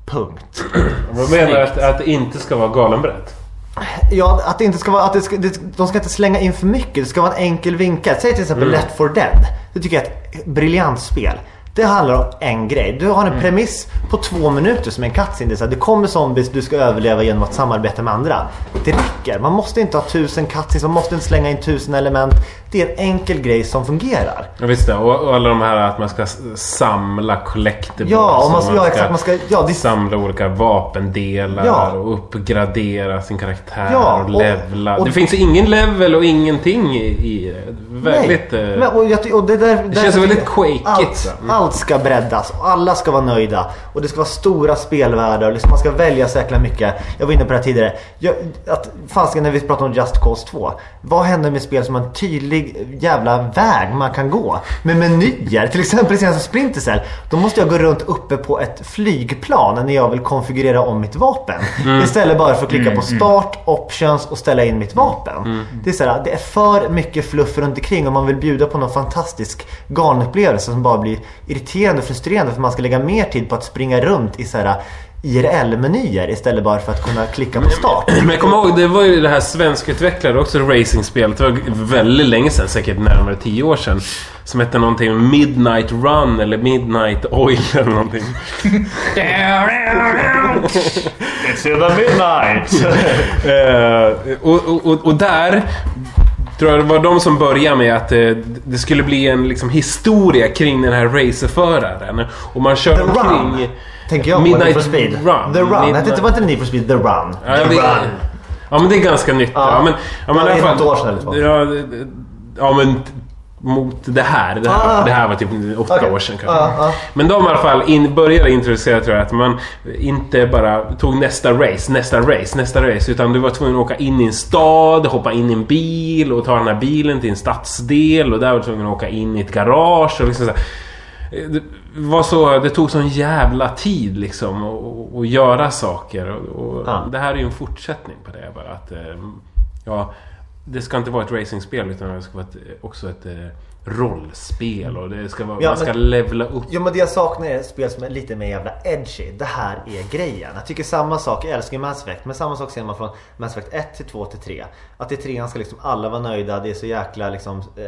A: Punkt.
C: Vad menar du att, att det inte ska vara galenbrett?
A: Ja, att det inte ska vara, att det ska, det, de ska inte slänga in för mycket. Det ska vara en enkel vinkel. Säg till exempel Left 4 Dead. Det tycker jag är ett briljant spel. Det handlar om en grej. Du har en premiss på två minuter som en cutscene. Det, det kommer zombies, du ska överleva genom att samarbeta med andra. Det räcker. Man måste inte ha tusen cutscenes, man måste inte slänga in tusen element. Det är en enkel grej som fungerar.
C: Ja, visst det. Och, och alla de här att man ska samla collectibles.
A: Ja, och man ska- ja, exakt, man ska- ja, det-
C: samla olika vapendelar
A: Ja.
C: och uppgradera sin karaktär
A: Ja,
C: och
A: och-
C: levla.
A: och-
C: det finns ingen level och ingenting i, i det. Väldigt...
A: Nej. Men, och jag, och det, där,
C: Det känns väldigt quakeigt,
A: Allt.
C: Mm.
A: Allt ska breddas och alla ska vara nöjda. Och det ska vara stora spelvärldar. Liksom man ska välja så jäkla mycket. Jag var inne på det här tidigare. Jag, att, fasiken när vi pratade om Just Cause 2. Vad händer med spel som har en tydlig jävla väg man kan gå? Med menyer. Till exempel senaste Splinter Cell. Då måste jag gå runt uppe på ett flygplan när jag vill konfigurera om mitt vapen.
C: Mm.
A: Istället bara för att klicka på start, options och ställa in mitt vapen.
C: Mm.
A: Det, är så här, det är för mycket fluff runt omkring om man vill bjuda på någon fantastisk galupplevelse som bara blir irriterande och frustrerande för man ska lägga mer tid på att springa runt i så här IRL-menyer istället bara för att kunna klicka på start.
C: Men jag kommer ihåg, det var ju det här svenskutvecklade också racingspelet. Det var väldigt länge sedan, säkert närmare 10 år sedan. Som hette någonting Midnight Run eller Midnight Oil eller någonting.
A: It's in the midnight!
C: Och, och, och, och där tror jag det var de som började med att eh, det skulle bli en liksom, historia kring den här racerföraren. Och man kör
A: The
C: omkring...
A: Run. Tänker jag på
C: Midnight
A: for Speed.
C: Run.
A: The Run.
C: Midnight-
A: inte var inte Need for Speed The Run?
C: Ja,
A: The
C: det,
A: Run.
C: ja men det är ganska nytt.
A: Ja.
C: Ja, men, ja, men
A: det
C: fall-
A: något år sedan eller så.
C: Ja, det- det- ja men mot det här. Det här,
A: Ah.
C: det här var typ åtta
A: Okej.
C: år sedan kanske.
A: Ja, ja.
C: Men de i alla fall in, började introducera tror jag att man inte bara tog nästa race, nästa race, nästa race. Utan du var tvungen att åka in i en stad, hoppa in i en bil och ta den här bilen till en stadsdel. Och där var du tvungen att åka in i ett garage. Och liksom så. Det, var så, det tog sån jävla tid liksom att- göra saker. Och, och
A: Ja.
C: Det här är ju en fortsättning på det bara. Att, eh, ja, det ska inte vara ett racingspel utan det ska vara ett, också ett eh, rollspel och det ska vara,
A: Ja,
C: man ska
A: men-
C: levla upp.
A: Jo men det jag saknar är spel som är lite mer jävla edgy. Det här är grejen. Jag tycker samma sak, jag älskar Mass Effect. Men samma sak ser man från Mass Effect 1 till 2 till 3. Att i trean ska liksom alla vara nöjda. Det är så jäkla liksom eh,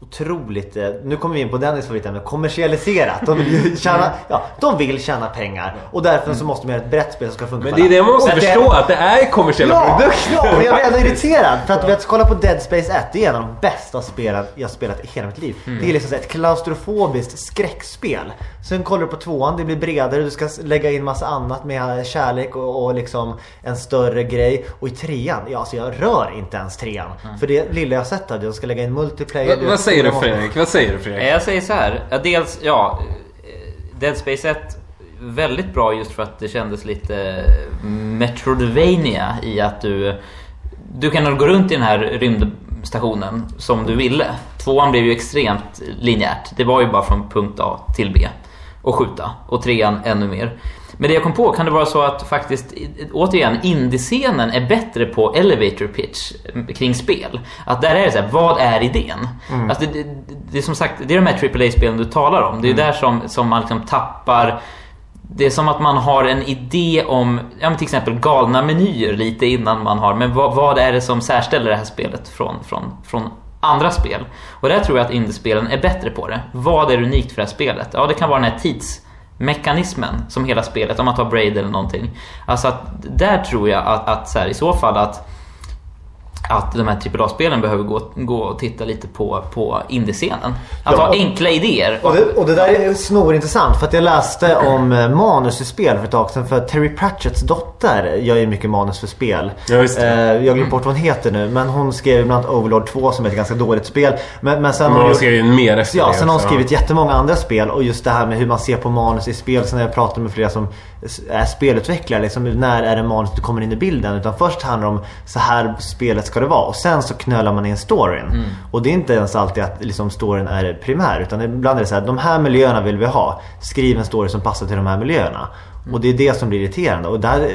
A: otroligt, eh, nu kommer vi in på Dennis favoritämne, kommersialiserat. De vill tjäna, ja, de vill tjäna pengar. Och därför så måste man göra ett brett spel som ska funka
C: Men det är det man måste
A: Och
C: förstå, att det är kommersiella
A: Ja,
C: produkter.
A: ja, men jag blir ändå irriterad. För att vet, kolla på Dead Space 1. Det är en av de bästa spelen jag spelat i hela mitt liv. Det är liksom ett klaustrofobiskt skräckspel. Sen kollar du på tvåan, det blir bredare. Du ska lägga in massa annat med kärlek och, och liksom en större grej. Och i trean, ja alltså jag rör inte ens trean. För det lilla jag sett där, de ska lägga in multiplayer.
C: Vad säger du Fredrik? Vad säger du Fredrik?
B: Jag säger så här. Dels, ja. eh, Dead Space 1. Väldigt bra just för att det kändes lite Metroidvania i att du... Du kan gå runt i den här rymdstationen som du ville. Tvåan blev ju extremt linjärt. Det var ju bara från punkt A till B. Och skjuta. Och trean ännu mer. Men det jag kom på, kan det vara så att faktiskt, återigen, indiescenen är bättre på elevator pitch kring spel? Att där är det så här, vad är idén? Alltså det, det, det är som sagt, det är de här AAA-spelen du talar om. Det är där som, som man liksom tappar det är som att man har en idé om, ja men till exempel galna menyer lite innan man har, men vad, vad är det som särställer det här spelet från, från, från andra spel? Och där tror jag att indiespelen är bättre på det. Vad är unikt för det här spelet? Ja, det kan vara den här mekanismen, som hela spelet, om man tar Braid eller någonting. Alltså att där tror jag att, att så här, i så fall att att de här AAA-spelen behöver gå, gå och titta lite på, på indiescenen. Att
A: Ja,
B: ha enkla idéer.
A: Och det, och det där är snorintressant för att jag läste om eh, manus i spel för ett tag sedan. För Terry Pratchetts dotter gör ju mycket manus för spel.
C: Ja, just det.
A: Eh, jag glömmer bort vad hon heter nu. Men hon skrev bland annat Overlord 2 som är ett ganska dåligt spel. Men, men sen
C: Men
A: har hon
C: ska ju mer efter
A: Ja,
C: det
A: sen har hon skrivit jättemånga andra spel och just det här med hur man ser på manus i spel. Sen när jag pratar med flera som är spelutvecklare, liksom, när är det manus du kommer in i bilden? Utan först handlar det om så här spelet ska det vara och sen så knölar man in storyn.
C: Mm.
A: Och det är inte ens alltid att liksom, storyn är primär utan ibland är det så här, de här miljöerna vill vi ha. Skriv en story som passar till de här miljöerna. Och det är det som blir irriterande. Och där,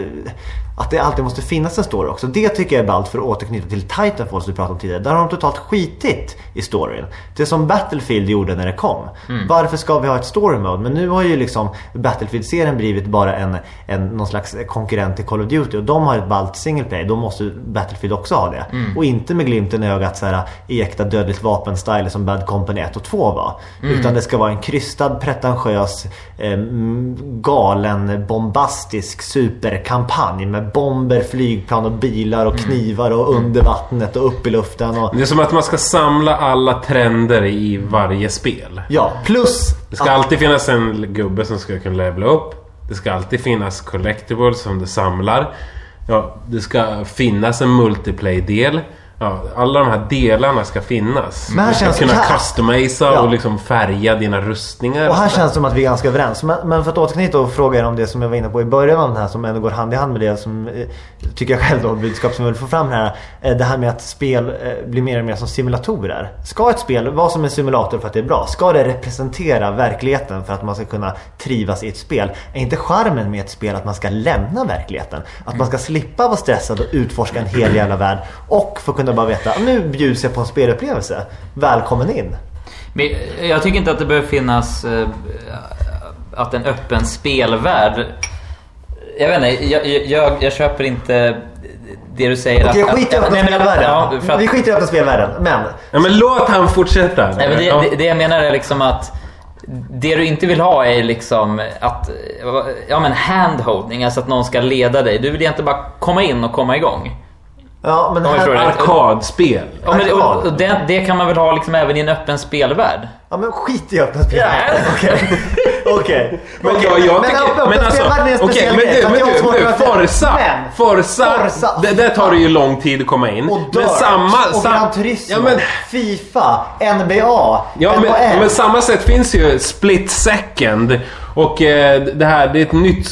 A: att det alltid måste finnas en story också. Det tycker jag är ballt för att återknyta till Titanfall som vi pratade om tidigare. Där har de totalt skitit i storyn. Det som Battlefield gjorde när det kom. Varför ska vi ha ett story mode? Men nu har ju liksom Battlefield-serien blivit bara en, en, någon slags konkurrent till Call of Duty. Och de har ett ballt single play. Då måste Battlefield också ha det. Och inte med glimten i ögat så här, äkta dödligt vapen-style som Bad Company 1 och 2 var. Utan det ska vara en krystad, pretentiös, eh, mm, galen, bombastisk superkampanj med bomber, flygplan och bilar och knivar och under vattnet och upp i luften. Och,
C: Det är som att man ska samla alla trender i varje spel.
A: ja, plus
C: Det ska alltid finnas en gubbe som ska kunna levela upp. Det ska alltid finnas collectibles som du samlar. Ja, det ska finnas en multiplay-del. Ja, alla de här delarna ska finnas.
A: Men här
C: du ska
A: känns-
C: kunna
A: här-
C: customisa
A: Ja.
C: och liksom färga dina rustningar.
A: Och här känns det som att vi är ganska överens. Men, men för att återknyta och fråga er om det som jag var inne på i början av den här som ändå går hand i hand med det som eh, tycker jag själv då, budskap som jag vill få fram här. Eh, det här med att spel eh, blir mer och mer som simulatorer. Ska ett spel vara som en simulator för att det är bra? Ska det representera verkligheten för att man ska kunna trivas i ett spel? Är inte charmen med ett spel att man ska lämna verkligheten? Att man ska slippa vara stressad och utforska en hel jävla värld och få kunna bara veta nu bjuds jag på en spelupplevelse. Välkommen in.
B: Men jag tycker inte att det behöver finnas eh, att en öppen spelvärld... Jag vet inte, jag, jag- jag, köper inte det du säger.
A: Okej,
B: att,
A: skit i
B: att-
A: öppna
B: nej, men att-
A: spelvärlden.
B: ja, för att-
A: Vi skiter i öppna spelvärlden. Men
C: Ja, men låt han fortsätta.
B: Nej, men det,
C: Ja.
B: det, det jag menar är liksom att det du inte vill ha är liksom att, ja men handholding, alltså att någon ska leda dig. Du vill egentligen bara komma in och komma igång.
A: Ja, men här.
C: Arkadspel.
B: Ja, men, och, och det, det kan man väl ha liksom även i en öppen spelvärld?
A: ja, men skit i öppna spelvärlden. Okej. Okej.
C: Men
A: Okej,
C: jag, jag tycker...
A: öppna
C: Men alltså...
A: spelvärlden är en
C: Okej,
A: speciell
C: men
A: grej,
C: du, men du, du, Forza!
A: Men,
C: Forza!
A: Forza.
C: Det, där tar det ju lång tid att komma in.
A: Och
C: men
A: Dirt,
C: samma...
A: och
C: sam-
A: Gran Turismo,
C: Ja, men,
A: Fifa, NBA,
C: Ja
A: NHL.
C: men, men samma sätt finns ju Split Second. Och eh, det här det är ett nytt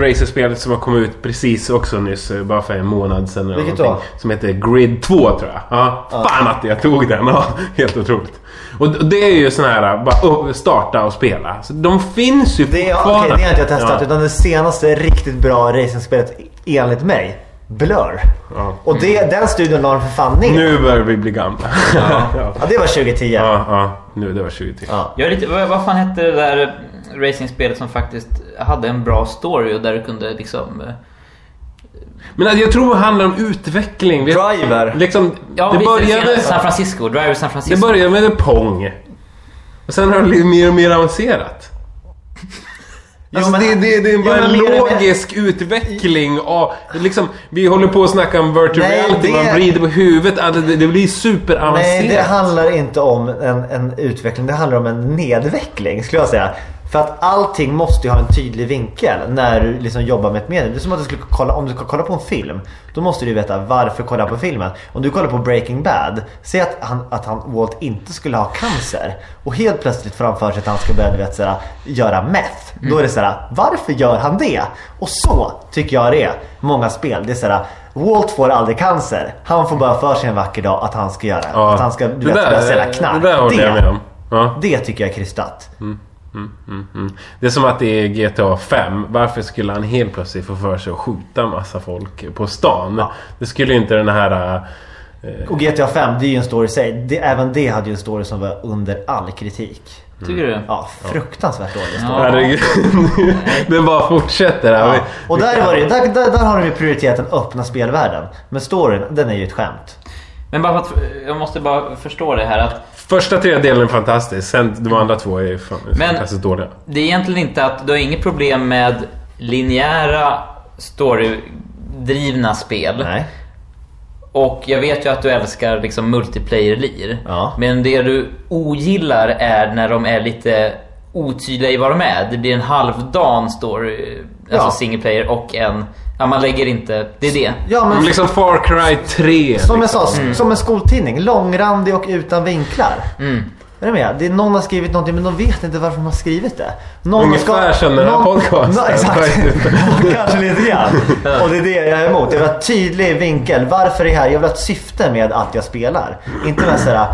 C: racerspel som har kommit ut precis också nyss. eh, Bara för en månad sedan. eller
A: Vilket då?
C: Som heter Grid 2 tror jag. Ja, Fan att jag tog den. Ja, helt otroligt. Och det är ju sån här, eh, bara starta och spela. Så de finns ju
A: det, är,
C: fortfarande.
A: okej, det har inte jag testat.
C: Ja.
A: Utan det senaste riktigt bra racingspelet enligt mig. Blur.
C: Ja.
A: Och det, den studion la de för fan ner.
C: Nu börjar vi bli gamla. Ja, ja.
A: Det var 2010.
C: ja, ja. Nu, det var 20 till.
A: Ja.
B: Jag är lite, vad, vad fan hette det där racingspelet som faktiskt hade en bra story och där du kunde liksom... eh,
C: Men jag tror det handlar om utveckling. Vi,
A: Driver.
C: liksom,
B: Ja,
C: det,
B: visst,
C: började,
B: San Francisco, Driver San
C: det
B: Francisco.
C: började med en Pong. Och sen har det blivit mer och mer avancerat. Alltså
A: men-
C: det, det, det är bara
A: Jo,
C: en
A: men
C: logisk utveckling av... Liksom, vi håller på att snacka om virtual
A: Nej,
C: reality,
A: det-
C: man vrider på huvudet. Alltså, det, det blir
A: Nej,
C: superavancerat.
A: det handlar inte om en, en utveckling. Det handlar om en nedveckling skulle jag säga. För att allting måste ju ha en tydlig vinkel när du liksom jobbar med ett medium. Det är som att du skulle kolla, om du ska kolla på en film. Då måste du veta varför kolla på filmen. Om du kollar på Breaking Bad. Säg att han, att han, Walt inte skulle ha cancer. Och helt plötsligt framför sig att han ska börja vet, såhär, göra meth. Då är det såhär, varför gör han det? Och så tycker jag det är. Många spel. Det är såhär, Walt får aldrig cancer. Han får bara för sig en vacker dag att han ska göra
C: Ja.
A: Att han ska du
C: det
A: vet,
C: där,
A: börja sälja knark.
C: Det där håller jag med om. Ja.
A: det tycker jag är krystat.
C: Mm, mm. Det är som att det är GTA 5. Varför skulle han helt plötsligt få för sig att skjuta massa folk på stan?
A: Ja.
C: Det skulle ju inte den här... eh,
A: Och GTA 5 det är ju en story i sig. Det, även det hade ju en story som var under all kritik.
B: Tycker du?
A: Ja, fruktansvärt dålig story.
B: Ja.
C: Det bara fortsätter här.
A: Ja. Och där, var det, där, där, där har de ju prioriterat den öppna spelvärlden. Men storyn, den är ju ett skämt.
B: Men bara för att, jag måste bara förstå det här att
C: Första tredjedelen är fantastisk. Sen de andra två är fan,
B: Men-
C: fantastiskt dåliga.
B: det är egentligen inte att du har inget problem med linjära storydrivna spel.
A: Nej.
B: Och jag vet ju att du älskar liksom multiplayer-lir.
A: Ja.
B: Men det du ogillar är när de är lite otydliga i vad de är. Det blir en halvdan story, alltså
A: Ja.
B: single player och en... Ja, man lägger inte... Det är det.
A: Ja,
C: Men liksom Far Cry 3.
A: som jag
C: liksom.
A: sa, som en skoltidning. Långrandig och utan vinklar.
B: Mm.
A: Är du med? Det är någon har skrivit någonting men de vet inte varför de har skrivit det. Någon
C: Ungefär som den här podcasten.
A: Nå- exakt. Kanske lite grann. Och det är det jag är emot. Jag vill ha tydlig vinkel. Varför är jag här? Jag vill ha ett syfte med att jag spelar. Inte med såhär,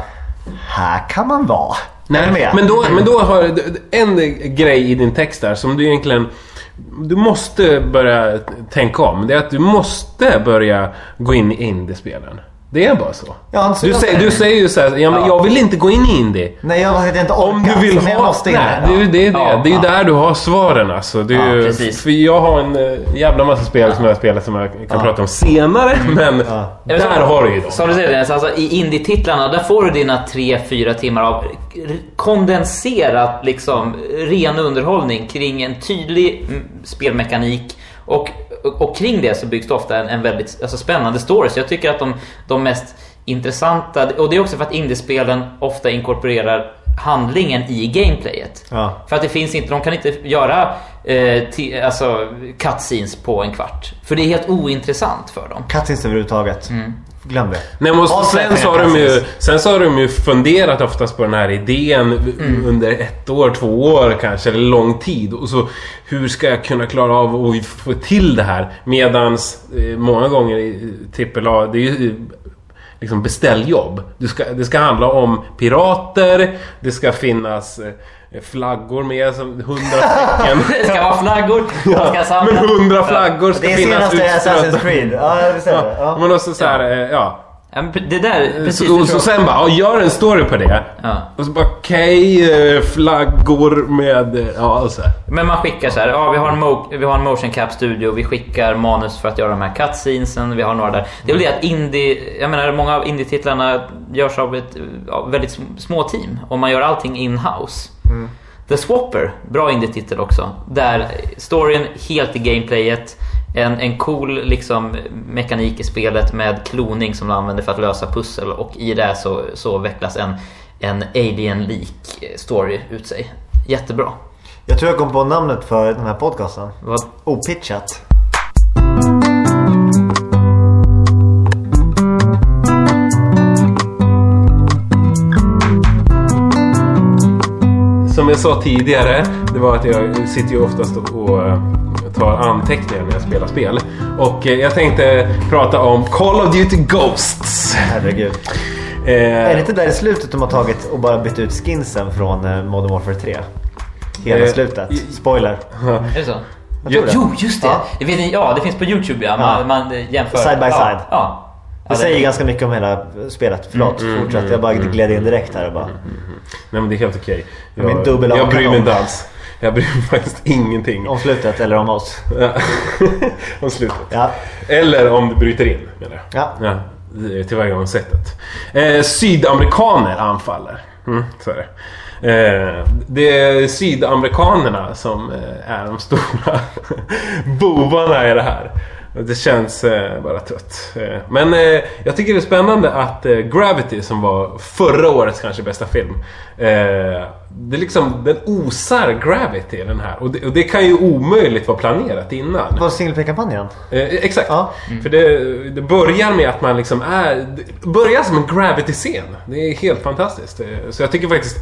A: här kan man vara. är du
C: Nej,
A: med?
C: men då, men då har du en grej i din text där som du egentligen... Du måste börja tänka om. Det är att du måste börja gå in i indiespelen. Det är bara så.
A: Ja, så
C: Du
A: jag
C: säger, du säger ju såhär, ja, men
A: Ja.
C: jag vill inte gå in i indie.
A: Nej, jag har inte orkat.
C: Om du vill
A: men jag
C: ha...
A: måste in
C: nej, det, det är det.
B: Ja,
C: det är ju
B: ja.
C: där du har svaren alltså. Det är
B: Ja,
C: ju,
B: precis.
C: För jag har en eh, jävla massa spel som jag har spelat som jag kan
A: Ja.
C: prata om senare. Men
A: Ja.
B: Jag vet
C: där
B: inte-
C: har du ju dem.
B: Som du säger Dennis, alltså, i indie-titlarna där får du dina 3-4 timmar av kondenserat liksom ren underhållning kring en tydlig mm, spelmekanik och, och, och kring det så byggs det ofta en, en väldigt alltså, spännande story. Så jag tycker att de, de mest intressanta, och det är också för att indiespelen ofta inkorporerar handlingen i gameplayet.
A: Ja.
B: För att det finns inte, de kan inte göra eh, ti- alltså, cutscenes på en kvart. För det är helt ointressant för dem.
A: Cutscenes överhuvudtaget.
B: Mm.
A: Glöm det.
C: Nej, men och sen, så har de ju, sen så har de ju funderat oftast på den här idén
B: Mm.
C: under ett år, två år kanske, eller lång tid. Och så hur ska jag kunna klara av att få till det här? Medans eh, många gånger i AAA, det är ju liksom beställjobb. Du ska, det ska handla om pirater, det ska finnas eh, flaggor med, som hundra stycken.
B: Det ska vara flaggor, man ska samla.
C: Men hundra flaggor ska
A: Det är
C: finnas
A: senaste Assassin's
C: utströdda.
A: Creed. Ja, visst är det.
C: Ja, men också så här, eh, ja.
B: Ja, men det där, precis.
C: Så,
B: det
C: och så
B: jag.
C: sen bara, gör en story på det.
B: Ja.
C: Och så bara, okej, eh, flaggor med... eh, Ja, och så här.
B: Men man skickar så här, ja vi har en, mo- vi har en motion cap studio, vi skickar manus för att göra de här cutscenesen, vi har några där. Det är väl det att indie, jag menar många av indie-titlarna görs av ett ja, väldigt sm- små team och man gör allting in-house. The Swapper, bra indie-titel också. Där storyn helt i gameplayet, en, en cool liksom, mekanik i spelet med kloning som man använder för att lösa pussel och i det så, så vecklas en, en alien-lik story ut sig. Jättebra.
A: Jag tror jag kom på namnet för den här podcasten.
B: Vad,
A: Opitchat.
C: Som jag sa tidigare, det var att jag sitter ju oftast och, eh, tar anteckningar när jag spelar spel. Och eh, jag tänkte prata om Call of Duty Ghosts.
A: Herregud.
C: Eh,
A: Är det inte där i slutet de har tagit och bara bytt ut skinsen från eh, Modern Warfare 3? Hela
C: Eh,
A: slutet. Spoiler.
B: är det så?
A: Det.
B: Jo, just det!
A: Ja.
B: Det, finns, ja, det finns på Youtube ja. Man,
A: Ja.
B: man jämför.
A: Side by
B: ja,
A: side.
B: Ja.
A: Det
B: Ja,
A: säger ganska mycket om hela spelet. Förlåt, fortsätt. Jag bara gled in direkt här och bara...
C: Nej men det är helt okej.
A: Min
C: Jag, jag bryr mig inte alls. Jag bryr mig faktiskt ingenting
A: Om slutet eller om oss.
C: Om slutet.
A: Ja.
C: Eller om du bryter in menar jag.
A: Ja.
C: Ja, det tillvägagångssättet. Eh, sydamerikaner anfaller. Mm, så är det. Eh, det är sydamerikanerna som eh, är de stora bovarna i det här. Det känns eh, bara trött. Eh, men eh, jag tycker det är spännande att eh, Gravity som var förra årets kanske bästa film. Eh, Eh, det är liksom, den osar Gravity den här. Och det, och det kan ju omöjligt vara planerat innan.
A: Var single play-kampanjen?
C: Eh, exakt.
A: Ja.
C: För det, det börjar med att man liksom är... Det börjar som en gravity-scen. Det är helt fantastiskt. Eh, Så jag tycker faktiskt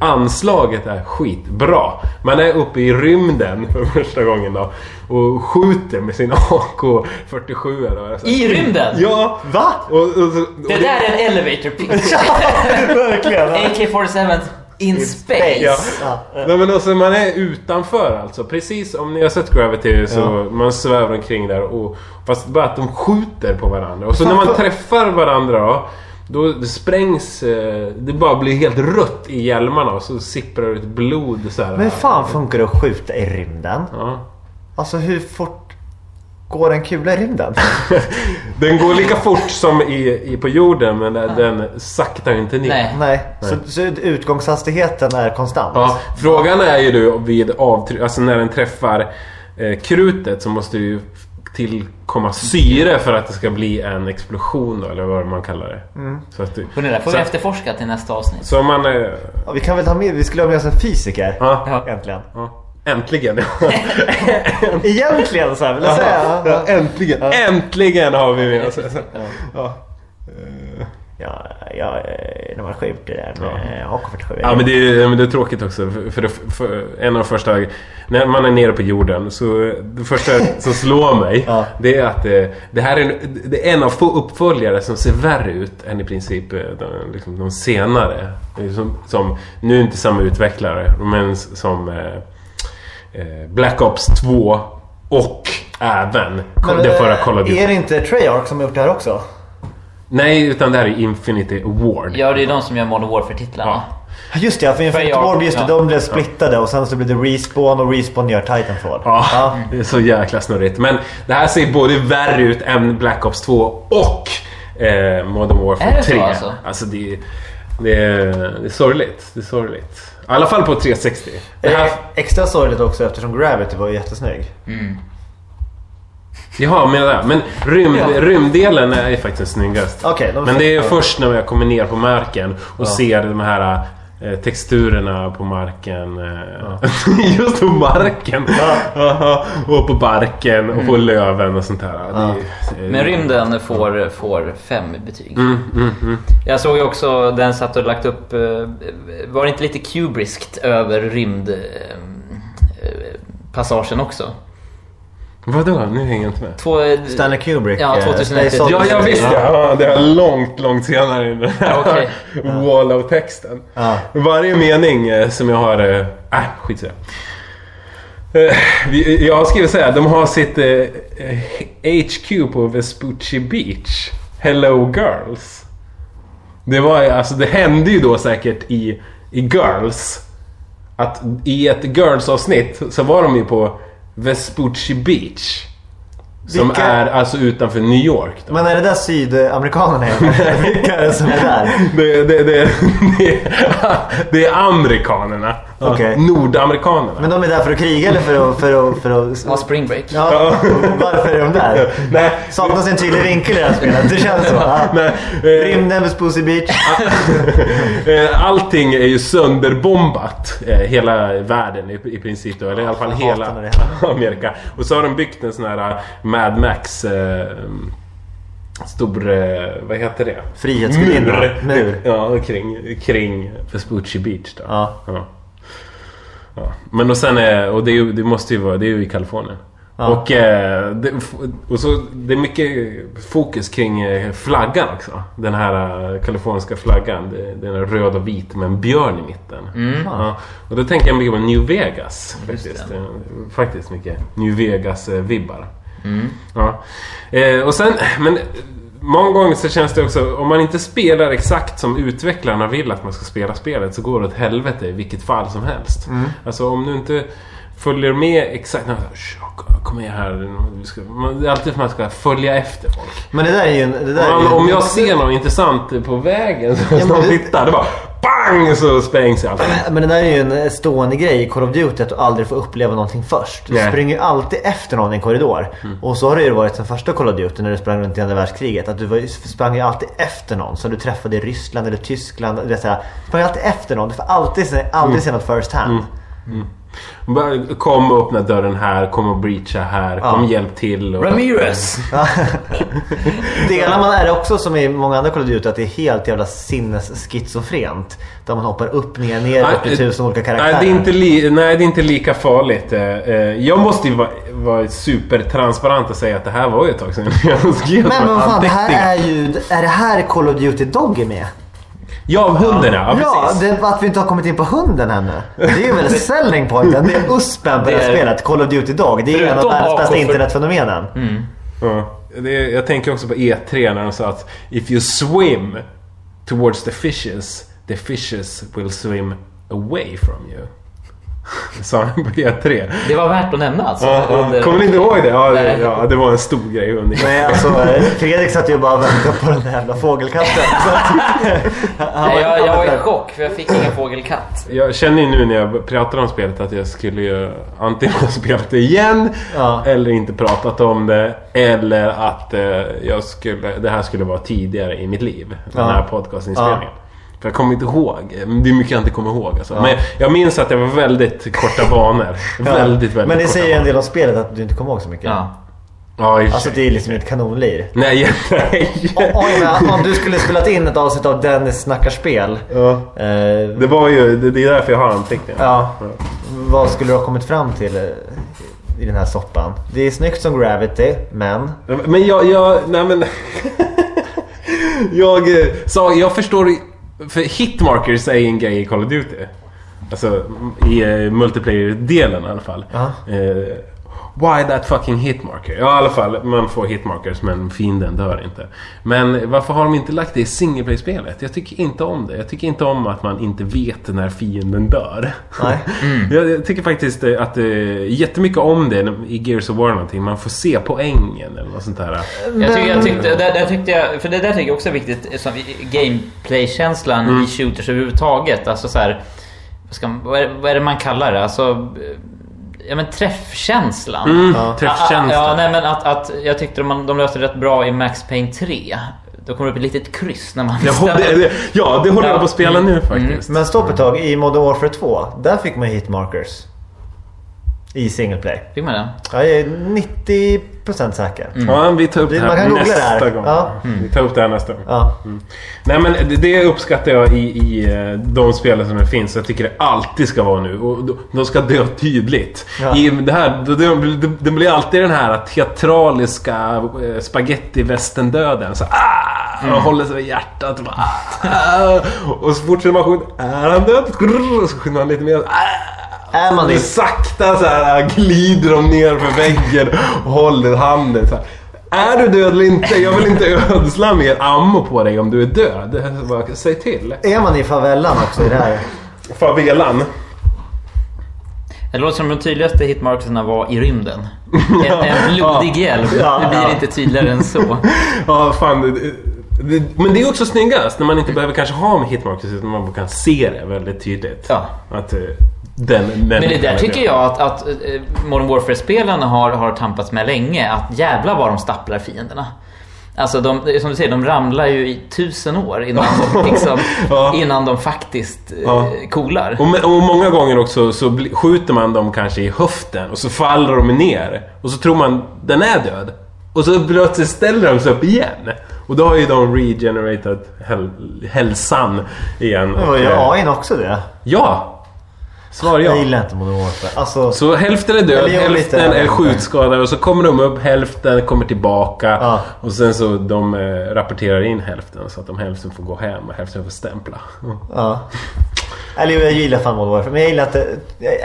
C: anslaget är skitbra. Man är uppe i rymden för första gången då. Och skjuter med sin AK47. Då. Så-
B: I rymden?
C: Ja!
A: Va?
C: Och, och, och
B: Det där är en elevator pitch.
A: Verkligen.
B: AK-47 in space.
C: Ja.
A: Ja.
C: Nej men alltså man är utanför alltså. Precis om ni har sett Gravity så
A: Ja.
C: man svävar omkring där och fast bara att de skjuter på varandra. Och så när man träffar varandra då. Då det sprängs, eh, det bara blir helt rött i hjälmarna och så sipprar det ut blod så här.
A: Men hur fan funkar det att skjuta i rymden?
C: Ja.
A: Alltså hur fort går en kula i rymden?
C: Den går lika fort som i, i på jorden men den, den saktar inte ner.
B: Nej.
A: Nej, så, så utgångshastigheten är konstant?
C: Ja, frågan är ju då vid avtryck, alltså när den träffar eh, krutet så måste det ju tillkomma syre för att det ska bli en explosion då, eller vad man kallar det.
A: Mm.
C: Så att
B: Och det där får
C: så,
B: vi efterforska till nästa avsnitt.
C: så man... Eh,
A: Ja, vi kan väl ha med, vi skulle ha med oss en fysiker.
C: ja,
B: Ja.
A: Äntligen.
C: ja, äntligen!
A: Egentligen så här vill jag säga.
C: ja, äntligen! Äntligen har vi med oss! Ja.
A: Ja, ja, eh, när man skjuter den med AK47.
C: Ja men det, är, men det är tråkigt också för, det, för en av de första När man är nere på jorden så Det första som slår mig
A: Ja.
C: Det är att det, det här är en, det är en av få uppföljare som ser värre ut än i princip eh, de, liksom, de senare Det Som, som, nu är inte samma utvecklare men som eh, eh, Black Ops 2 Och även
A: Men,
C: den förra
A: eh,
C: Call of Duty
A: Är det inte Treyarch som har gjort det här också?
C: Nej utan det här är Infinity Award
B: Ja, det är de som gör Modern Warfare-titlarna.
C: Ja.
A: Ja, Just det, ja, för Infinity
B: Treyarch,
A: Ward, just det,
B: ja.
A: de blev splittade och sen så blev det Respawn och Respawn gör Titanfall.
C: Ja, det är så jäkla snurrigt. Men det här ser både värre ut än Black Ops 2 och eh, Modern Warfare
B: Är det så
C: 3.
B: alltså?
C: Alltså det, det, är, det är sorgligt. Det är sorgligt. I alla fall på 360. Det här,
A: Eh, Extra sorgligt också eftersom Gravity var jättesnygg.
C: jaha, men, det, men rymd,
B: Ja.
C: rymddelen är faktiskt snyggast.
A: Okej, de-
C: men det är först när jag kommer ner på marken och
A: Ja.
C: ser de här texturerna på marken. Eh, Just på marken! Aha, och på barken och på löven och sånt här. Det är-
B: Men rymden får, får fem betyg.
C: Mm, mm, mm.
B: Jag såg ju också den satt och lagt upp, eh, var det inte lite kubriskt över rymd eh, eh, passagen också?
C: Vadå? Nu hänger jag inte med.
B: Två, eh,
A: Stanley Kubrick.
B: Ja,
A: eh,
B: 2001.
A: Space
C: Ja, jag visste det. Ja, det är långt, långt senare i den här
B: Okej.
C: wall of texten.
A: Ja.
C: Varje mening eh, som jag har... Äh, äh skit i det. Eh, Jag har skrivit så här. De har sitt eh, eh, HQ på Vespucci Beach. Hello Girls. Det var ju- alltså det hände ju då säkert i, i Girls. Att i ett Girls-avsnitt så var de ju på Vespucci Beach. Som
A: Vilka-
C: är alltså utanför New York. Då.
A: Men är det där sydamerikanerna igen? Vilka är det som är där?
C: Det, det, det, det, det är amerikanerna.
A: Okej.
C: Nordamerikanerna.
A: Men de är där för att kriga eller för att... För att, för att
B: ja, spring break.
A: ja, varför är de där?
C: Nej,
A: Saknas en tydlig vinkel i det här spelet? Det känns så.
C: Nej, eh,
A: Rymden Pussy Beach.
C: eh, allting är ju sönderbombat. eh, Hela världen i, i princip då. Eller i alla fall hela Amerika. Och så har de byggt en sån här Mad Max eh, Stor, eh, vad heter det?
A: Frihetsgudinna. Mur.
C: Ja, kring, kring Vespucci Beach då.
A: Ja.
C: Ja. Ja. Men och sen är, och det, är det måste ju vara, det är ju i Kalifornien.
A: Ja.
C: Och, eh, det, och så, det är mycket fokus kring eh, flaggan också. Den här eh, kaliforniska flaggan. Den är röd och vit med en björn i mitten. Ja. Och då tänker jag mycket på New Vegas. Faktiskt,
B: det.
C: Eh, faktiskt mycket New Vegas-vibbar. Ja. Eh, och sen, men många gånger så känns det också, om man inte spelar exakt som utvecklarna vill att man ska spela spelet så går det åt helvete i vilket fall som helst. Alltså om du inte följer med exakt... Nej, "Tja, Kom med här. Det är alltid som att man ska följa efter folk.
A: Men det där är ju... en- Det där är
C: Om,
A: ju
C: om jag ser något intressant på vägen så
A: men
C: någon tittar, det bara BANG! Så sprängs allt.
A: Men det där är ju en stående grej i Call of Duty att du aldrig får uppleva någonting först. Du
C: Nej. Mm.
A: springer ju alltid efter någon i en korridor. Och så har det ju varit sen första Call of Duty när du sprang runt i andra världskriget. Att du sprang ju alltid efter någon som du träffade i Ryssland eller Tyskland. Du vet, så här, sprang alltid efter någon. Du får alltid se, aldrig se något first hand.
C: Bara, Kom och öppna dörren här, kom och breacha här, kom och hjälp till. Och,
B: Ramirez!
A: Delar man är det också som i många andra Call Duty att det är helt jävla sinnes-schizofrent. Där man hoppar upp, ner, ner, upp i tusen olika karaktärer.
C: Nej det, är inte li, nej, det är inte lika farligt. Eh, eh, Jag måste ju vara, vara supertransparent och säga att det här var ju ett tag sedan jag skrev
A: Men vad fan, det här är ju... Är det här Call of Duty Doggy med?
C: Ja, hunden ja.
A: Ja,
C: precis.
A: det, att vi inte har kommit in på hunden ännu. Det är ju väl selling pointen. Det är uspen på det här
B: är-
A: spelet. Call of Duty Dog. Det är ju en av
B: Förutom
A: världens bästa
B: för-
A: internetfenomenen.
C: Ja. Det, jag tänker också på E3 när de sa att If you swim towards the fishes, the fishes will swim away from you. Det sa han på E3.
B: Det var värt att nämna alltså.
C: Ja, ja.
B: under-
C: Kommer ni inte ihåg det? Ja, det, ja, det var en stor grej under
A: Nej, alltså Fredrik satt ju bara och väntade på den där jävla fågelkatten. Så att, han
B: Nej, jag, jag var i chock för jag fick ingen fågelkatt.
C: Jag känner ju nu när jag pratar om spelet att jag skulle ju antingen ha spelat det igen
A: Ja.
C: eller inte pratat om det. Eller att eh, jag skulle, det här skulle vara tidigare i mitt liv. Den
A: Ja.
C: här podcastinspelningen. Jag kommer inte ihåg. Det är mycket jag inte kommer ihåg. Alltså. Men jag minns att det var väldigt korta banor.
A: Ja.
C: Väldigt, väldigt
A: Men det säger ju en del om spelet att du inte kommer ihåg så mycket.
B: Ja.
C: Ja,
A: Alltså det är liksom ett kanonlir.
C: Nej, nej.
A: Om du skulle spelat in ett avsnitt av Dennis snackar spel.
C: Ja.
A: Eh,
C: Det var ju, det, det är därför jag har anteckningar.
A: ja, vad skulle du ha kommit fram till eh, i den här soppan? Det är snyggt som Gravity, men...
C: Men jag, jag, nej men... jag eh, sa, jag förstår, för hitmarkers är en grej i Call of Duty. Alltså i eh, multiplayer-delen i alla fall.
A: Ja.
C: Eh, why that fucking hitmarker? Ja i alla fall, man får hitmarkers men fienden dör inte. Men varför har de inte lagt det i single play-spelet? Jag tycker inte om det. Jag tycker inte om att man inte vet när fienden dör.
A: Nej.
C: Jag, jag tycker faktiskt eh, att det jättemycket om det i Gears of War någonting. Man får se poängen eller något sånt där.
B: Jag, tycker, jag tyckte, där, där tyckte jag, för det där tycker jag också är viktigt, som gameplay-känslan
C: Mm.
B: i shooters överhuvudtaget. Alltså så här, vad, ska, man- vad, är, vad är det man kallar det? Alltså, eh, ja men träffkänslan.
C: Mm,
A: Ja.
C: Träffkänsla.
B: Ja, nej men att, att jag tyckte de, de löste det rätt bra i Max Payne 3. Då kommer det upp ett litet kryss när man
C: hå- det, det, ja, det håller jag på att spela nu faktiskt.
A: Men stopp ett tag, i Modern Warfare 2, där fick man hitmarkers. I single play.
B: Fick man det?
A: Jag är 90% säker.
C: Ja, vi tar upp
A: Det-
C: det
A: man
C: här
A: kan googla det
C: nästa
A: här.
C: gång.
A: Ja.
C: Vi tar upp det här nästa gång.
A: Ja.
C: Nej men det, det uppskattar jag i, i eh, de spelen som det finns. Jag tycker det alltid ska vara nu. Och de- ska dö tydligt.
A: Ja.
C: I det, här, det, det, det blir alltid den här teatraliska eh, spagetti-västern-döden. Så ah, och håller sig i hjärtat. Och, bara, ah, och så fortsätter man skjuta. Är han död? Så skjuter man lite mer. Ah,
A: Är man
C: det sakta så här glider de ner för väggen och håller handen så här. Är du död eller inte? Jag vill inte ödsla mer ammo på dig om du är död. Säg till.
A: Är man i favellan också i det här?
C: Favelan.
B: Det låter som de tydligaste hitmarkerserna var i rymden. En, en blodig hjälm.
A: Ja,
B: det blir
A: ja.
B: inte tydligare än så.
C: Ja, fan. Det, det, men det är också snyggast när man inte behöver kanske ha med hitmarkers utan man kan se det väldigt tydligt.
B: Ja.
C: Att eh, den
B: Men det där
C: är
B: tycker jag att, att eh, Modern Warfare-spelarna har, har tampats med länge. Att jävla vad de stapplar fienderna. Alltså de, som du säger, de ramlar ju i tusen år innan, de, liksom,
C: Ja.
B: innan de faktiskt eh,
C: Ja.
B: coolar.
C: Och, med- och många gånger också så bli, skjuter man dem kanske i höften och så faller de ner. Och så tror man den är död. Och så plötsligt ställer de sig upp igen. Och då har ju de regenerated häl, hälsan igen. Och,
A: ju
C: eh,
A: AIn också det.
C: Ja! Svar
A: Jag
C: ja.
A: gillar inte Modern Warfare. Alltså,
C: Så hälften är död,
A: jag
C: hälften
A: lite-
C: är skjutskadade och så kommer de upp, hälften kommer tillbaka.
A: Ja.
C: Och sen så de eh, rapporterar in hälften så att de hälften får gå hem och hälften får stämpla.
A: ja. Eller jag gillar fan Modern Warfare. Men jag gillar inte...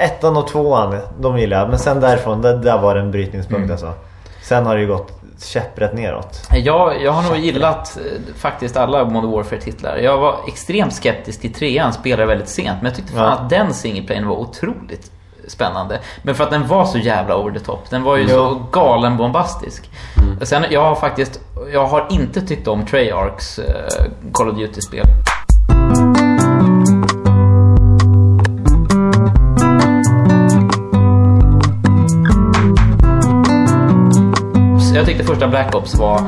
A: Ettan och tvåan, de gillar jag. Men sen därifrån, där, där var det en brytningspunkt
B: Mm.
A: alltså. Sen har det ju gått käpprätt neråt.
B: Jag, jag har nog gillat eh, faktiskt alla Modern Warfare-titlar. Jag var extremt skeptisk till trean, spelade väldigt sent. Men jag tyckte fan
A: Ja.
B: att den singleplayen var otroligt spännande. Men för att den var så jävla over the top. Den var ju
A: Jo.
B: så galen bombastisk. Sen, jag har faktiskt... Jag har inte tyckt om Treyarchs eh, Call of Duty-spel. Första Black Ops var...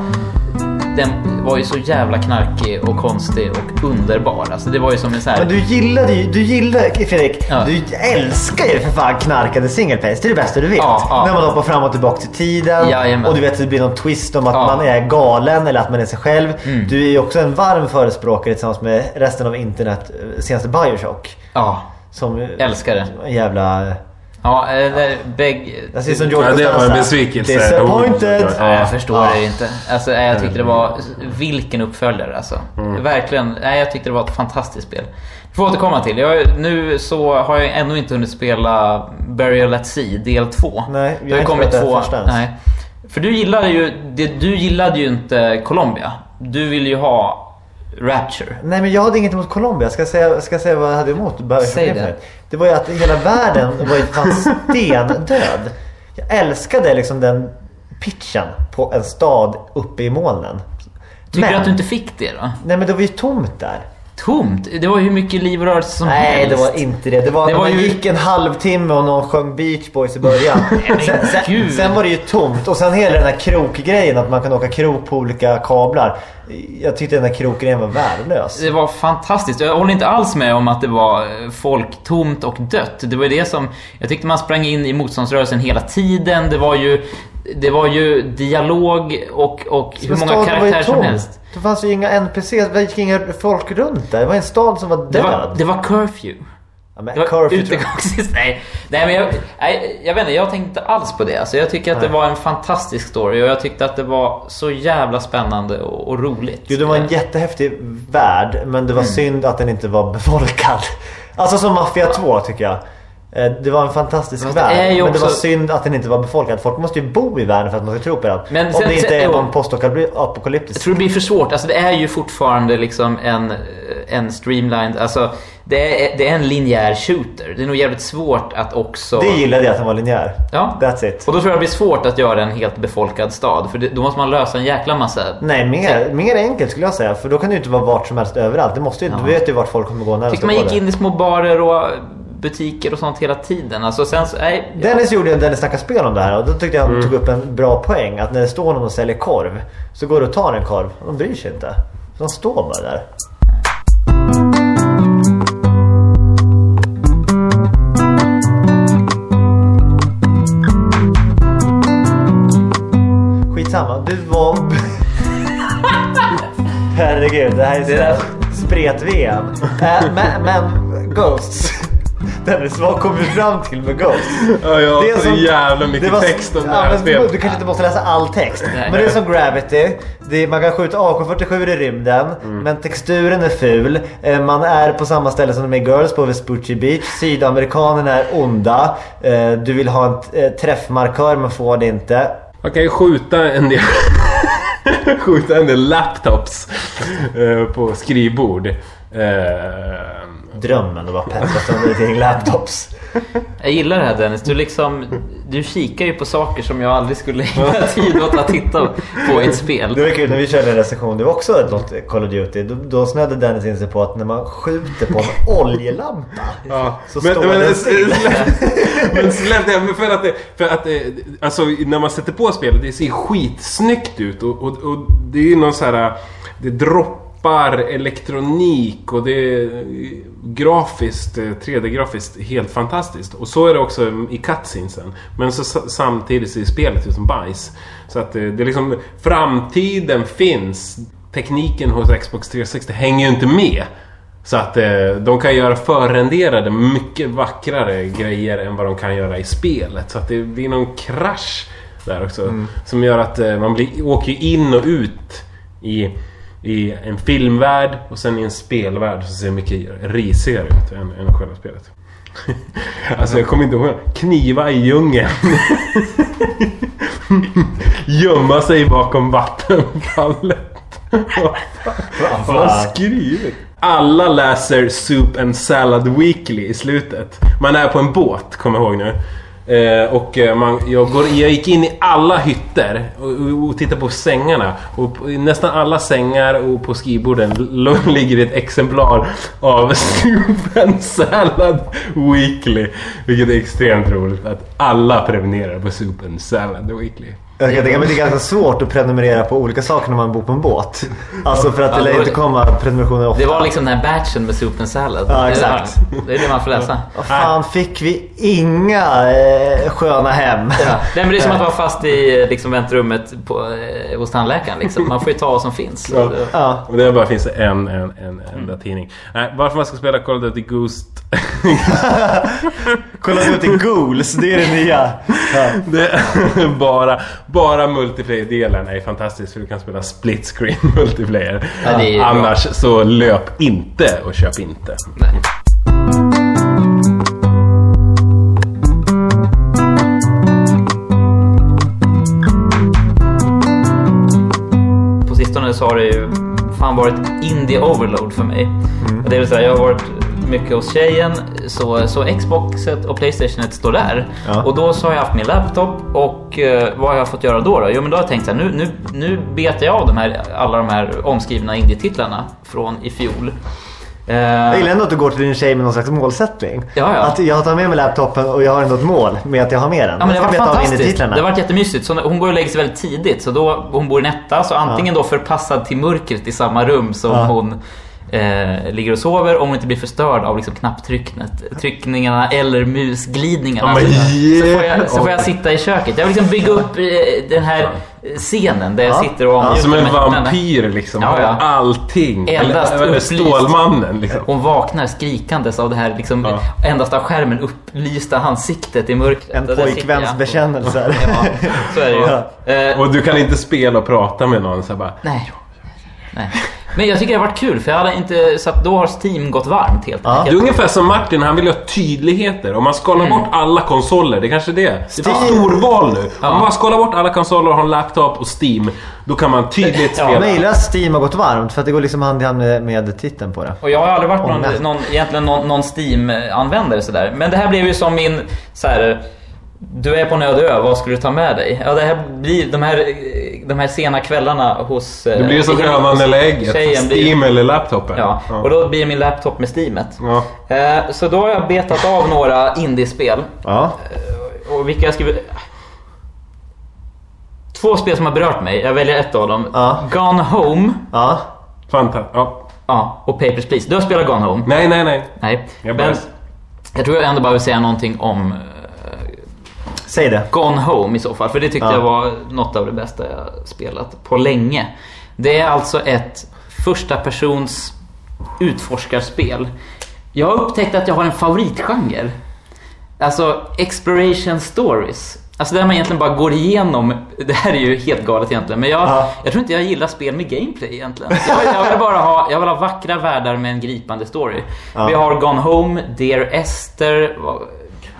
B: Den var ju så jävla knarkig och konstig och underbar. Alltså det var ju som en så här...
A: Men du gillade ju, du gillar Fredrik,
B: Ja.
A: du älskar ju för fan knarkande single plays. Det är det bästa du vet.
B: Ja, ja.
A: När man hoppar fram och tillbaka till tiden.
B: Jajamän.
A: Och du vet det blir någon twist om att man är galen eller att man är sig själv.
B: Mm.
A: Du är ju också en varm förespråkare tillsammans med resten av internet, eh, senaste Bioshock.
B: Ja,
A: Som
B: älskar det.
A: jävla...
B: Ja, eh, där, bägg...
A: Jag ser som George
C: Ja, det var en besvikelse.
A: Disappointed.
C: Ja.
B: Nej, jag förstår
A: Ja.
B: det inte. Alltså, jag tyckte det var... Vilken uppföljare alltså.
A: Mm.
B: Verkligen. Nej, jag tyckte det var ett fantastiskt spel. Vi får återkomma till. Jag, nu så har jag ännu inte hunnit spela Burial at Sea del 2.
A: Nej, jag
B: det
A: har inte
B: kommit två. Nej. För du gillade ju... Det, du gillade ju inte Colombia. Du ville ju ha Rapture.
A: Nej men jag hade inget emot Colombia. Ska jag säga, ska jag säga vad jag hade emot?
B: Säg det.
A: Det var ju att hela världen var ju fan stendöd. Jag älskade liksom den pitchen på en stad uppe i molnen.
B: Tycker
A: Men-
B: du att du inte fick det då?
A: Nej men det var ju tomt där.
B: Tomt? Det var ju hur mycket liv och rörelse som
A: Nej
B: helst.
A: det var inte det. Det var
B: Det
A: när
B: var
A: man
B: ju-
A: gick en halvtimme och någon sjöng Beach Boys i början. sen, sen, sen var det ju tomt. Och sen hela den här krokgrejen att man kan åka krok på olika kablar. Jag tyckte den här krokgrejen var värdelös.
B: Det var fantastiskt. Jag håller inte alls med om att det var eh, folk tomt och dött. Det var ju det som... Jag tyckte man sprang in i motståndsrörelsen hela tiden. Det var ju... Det var ju dialog och, och hur många karaktärer som helst.
A: Det fanns ju inga NPCs, det gick inga folk runt där. Det var en stad som var död.
B: Det var, det var curfew.
A: ja, men
B: Det var
A: curfew
B: utegångstid. Nej, nej men jag, nej, jag vet inte, jag tänkte inte alls på det. Alltså, jag tycker att det
A: Nej.
B: var en fantastisk story och jag tyckte att det var så jävla spännande och, och roligt.
A: Jo, det var en jättehäftig värld, men det var
B: Mm.
A: synd att den inte var befolkad. Alltså som Mafia 2 tycker jag. Eh, Det var en fantastisk
B: Fast
A: värld, men det var synd att den inte var befolkad. Folk måste ju bo i världen för att man ska tro på den.
B: Men
A: Om
B: sen-
A: det inte är någon
B: Jag
A: postapokalyptisk.
B: tror det blir för svårt. Alltså det är ju fortfarande liksom en, en streamlined, alltså det är, det är en linjär shooter. Det är nog jävligt svårt att också...
A: Det gillade jag att den var linjär.
B: Ja.
A: That's it.
B: Och då tror jag det blir svårt att göra en helt befolkad stad. För det, då måste man lösa en jäkla massa...
A: Nej, mer, mer enkelt skulle jag säga. För då kan det ju inte vara vart som helst överallt. Det måste ju,
B: Ja.
A: Du vet ju vart folk kommer gå när de
B: man gick in i små barer och butiker och sånt hela tiden. Alltså sen så... Nej,
A: Dennis gjorde en Dennis snackar spel om det här och då tyckte jag han
B: Mm.
A: tog upp en bra poäng. Att när det står någon och säljer korv så går du och tar en korv. De bryr sig inte. De står bara där. Skitsamma, du var... Herregud, det här är så spret-VM. Äh, men, men Ghosts. Dennis, vad kom vi fram till med Ghosts?
C: Ja, jag har
A: Det är
C: så
A: som-
C: jävla mycket
A: var-
C: text om det
A: ja,
C: här
A: men
C: spelet.
A: Du kanske inte måste läsa all text.
B: Nej.
A: men det är som Gravity. Det är, man kan skjuta AK47 i rymden.
C: Mm.
A: Men texturen är ful. Eh, Man är på samma ställe som de är Girls på Vespucci Beach. Sydamerikanerna är onda. Eh, Du vill ha en eh, träffmarkör men får det inte.
C: Man kan ju skjuta en del... skjuta en del laptops på skrivbord.
A: Drömmen att bara peppa sönder gäng laptops.
B: Jag gillar det här Dennis. Du liksom... Du kikar ju på saker som jag aldrig skulle ägna tid åt att titta på i ett
A: Det
B: spel.
A: var kul när vi körde en recension. Det var också ett Call of Duty. Då, då snöade Dennis in sig på att när man skjuter på en oljelampa.
C: Ja,
A: Så
C: men,
A: står
C: men,
A: den still.
C: men släpp det, för att, det, för att det, alltså när man sätter på spelet, det ser skitsnyggt ut och, och, och det är ju någon så här, det droppar elektronik och det är grafiskt, eh, 3D-grafiskt helt fantastiskt. Och så är det också i cutscenesen. Men så sa- samtidigt ser spelet ut som bajs. Så att eh, det är liksom, framtiden finns. Tekniken hos Xbox 360 hänger ju inte med. Så att eh, de kan göra förrenderade mycket vackrare grejer än vad de kan göra i spelet. Så att det blir någon krasch där också. Som gör att eh, man blir, åker in och ut i, i en filmvärld och sen i en spelvärld som ser mycket risigare ut än, än själva spelet. alltså jag kommer inte ihåg. Kniva i djungeln. Gömma sig bakom vattenfallet. Vad han skrivit? Alla läser Soup and Salad Weekly i slutet. Man är på en båt, kommer jag ihåg nu. Eh, och eh, man, jag, går, jag gick in i alla hytter och, och, tittade på sängarna. Och på, i nästan alla sängar och på skrivborden ligger ett exemplar av Soup and Salad Weekly. Vilket är extremt roligt att alla prenumererar på Soup and Salad Weekly.
A: Jag kan tänka mig att det är ganska svårt att prenumerera på olika saker när man bor på en båt. Alltså för att det lär inte komma prenumerationer ofta.
B: Det var liksom den här batchen med soup and salad.
A: Ja,
B: Det är-
A: exakt.
B: Det är det man får läsa.
A: Vad fan fick vi inga eh, sköna hem?
B: Ja. Nej, men det är som att vara fast i liksom, väntrummet på, eh, hos tandläkaren. Liksom. Man får ju ta vad som finns.
C: Ja.
A: Ja.
C: Och det bara finns en, en, en enda tidning. Nej, varför man ska spela Call of Duty Ghost...
A: Kolla ut i Ghouls, det är det nya. Ja.
C: det bara, bara multiplayer-delen är fantastisk för du kan spela split screen multiplayer.
B: Ja, ju bra.
C: Annars så löp inte och köp inte.
B: Nej. På sistone så har det ju fan varit indie overload för mig. Och Det vill säga, jag har varit mycket hos tjejen, så, så Xboxet och Playstationet står där.
A: Ja.
B: Och då så har jag haft min laptop och eh, vad har jag fått göra då? då? Jo men då har jag tänkt så här, nu, nu, nu betar jag av de här, alla de här omskrivna indie-titlarna från i fjol. Eh,
A: Jag gillar ändå att du går till din tjej med någon slags målsättning.
B: Ja, ja.
A: Att jag tar med mig laptopen och jag har ändå ett mål med att jag har med den.
B: Ja, men det
A: Jag
B: var
A: ska beta av
B: fantastiskt. Det var jättemysigt. Så hon går och lägger sig väldigt tidigt. Så då, hon bor i en etta, så antingen då förpassad till mörkret i samma rum som
A: Ja.
B: hon eh, ligger och sover om hon inte blir förstörd av liksom knapptryckningarna tryckningarna eller musglidningarna.
C: Ja, men
B: så, så, får jag,
C: yeah.
B: så får jag sitta i köket. Jag vill liksom bygga upp eh, den här scenen där jag
A: Ja.
B: sitter och omgjuter
C: Som en vampyr liksom.
B: Ja, ja.
C: Allting.
B: Endast
C: eller, eller. Stålmannen liksom.
B: Hon vaknar skrikandes av det här liksom,
C: Ja.
B: endast av skärmen upplysta ansiktet i mörkret.
A: En pojkväns
B: jag.
A: bekännelser.
B: Ja, så är det ju. Eh,
C: Och du kan inte spela och prata med någon så här bara...
B: Nej. Nej. Men jag tycker det har varit kul för jag hade inte... Så att då har Steam gått varmt helt
A: Ja.
C: Det är
B: enkelt.
C: ungefär som Martin, han vill ha tydligheter. Om man skalar
B: Mm.
C: bort alla konsoler, det kanske är det. Det är
A: Steam.
C: storval nu.
B: Ja.
C: Om man skalar bort alla konsoler och har en laptop och Steam, då kan man tydligt
B: Ja,
C: spela.
A: Jag gillar att Steam har gått varmt för att det går liksom hand i hand med, med titeln på det.
B: Och jag har aldrig varit någon, någon, egentligen någon, någon Steam-användare sådär. Men det här blev ju som min så här. Du är på en öde ö, vad ska du ta med dig? Ja, det här blir de här, de här sena kvällarna hos... eh,
C: Det blir som hönan eller ägget.
B: Tjejen blir-
C: Steam eller laptopen.
B: Ja, och då blir min laptop med Steamet.
C: Ja.
B: Eh, Så då har jag betat av några indiespel.
A: Ja.
B: Och vilka jag skriver... Två spel som har berört mig. Jag väljer ett av dem.
A: Ja.
B: Gone Home
A: Ja.
C: Fanta. Ja.
B: ja, och Papers, Please. Du har spelat Gone Home?
C: Nej, nej, nej.
B: Nej.
C: Jag
B: Men jag tror jag ändå bara vill säga någonting om eh,
A: Säg det.
B: Gone Home i så fall. För det tyckte
A: Ja.
B: jag var något av det bästa jag spelat på länge. Det är alltså ett första persons utforskarspel. Jag har upptäckt att jag har en favoritgenre. Alltså exploration stories. Alltså där man egentligen bara går igenom, det här är ju helt galet egentligen, men jag,
A: Ja.
B: jag tror inte jag gillar spel med gameplay egentligen. Jag, jag vill bara ha, jag vill ha vackra världar med en gripande story.
A: Ja.
B: Vi har Gone Home, Dear Esther,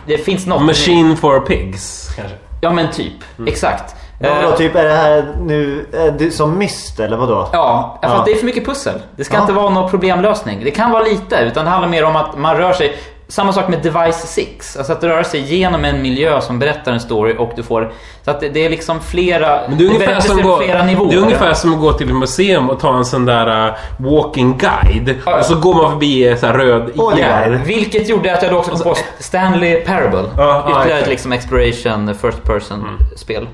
B: det finns något...
C: Machine for Pigs, kanske.
B: Ja men typ, exakt.
A: Vadå,
B: Eh,
A: typ är det här nu är det som Myst eller vadå?
B: Ja, för
A: Ja.
B: det är för mycket pussel. Det ska
A: Ja.
B: inte vara någon problemlösning. Det kan vara lite, utan det handlar mer om att man rör sig. Samma sak med Device 6. Alltså att röra sig genom en miljö som berättar en story och du får... Så att det, det är liksom flera...
C: Men det är, ungefär som
B: på
C: gå,
B: flera nivåer.
C: det är ungefär som att gå till ett museum och ta en sån där uh, walking guide.
B: Ja.
C: Och så går man förbi en sån här röd gärd.
B: Vilket gjorde att jag då också kom på Stanley Parable.
C: Ja, ja,
B: Ytterligare ett liksom exploration first person spel.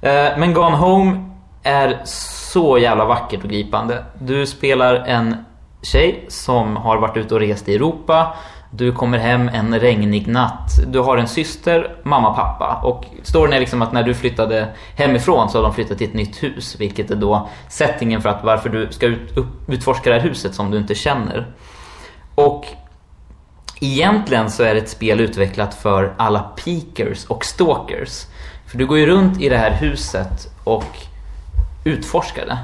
B: Eh, Men Gone Home är så jävla vackert och gripande. Du spelar en tjej som har varit ute och rest i Europa. Du kommer hem en regnig natt. Du har en syster, mamma, pappa. Och storyn är liksom att när du flyttade hemifrån så har de flyttat till ett nytt hus. Vilket är då settingen för att varför du ska ut, upp, utforska det här huset som du inte känner. Och egentligen så är det ett spel utvecklat för alla peakers och stalkers. För du går ju runt i det här huset och utforskar det.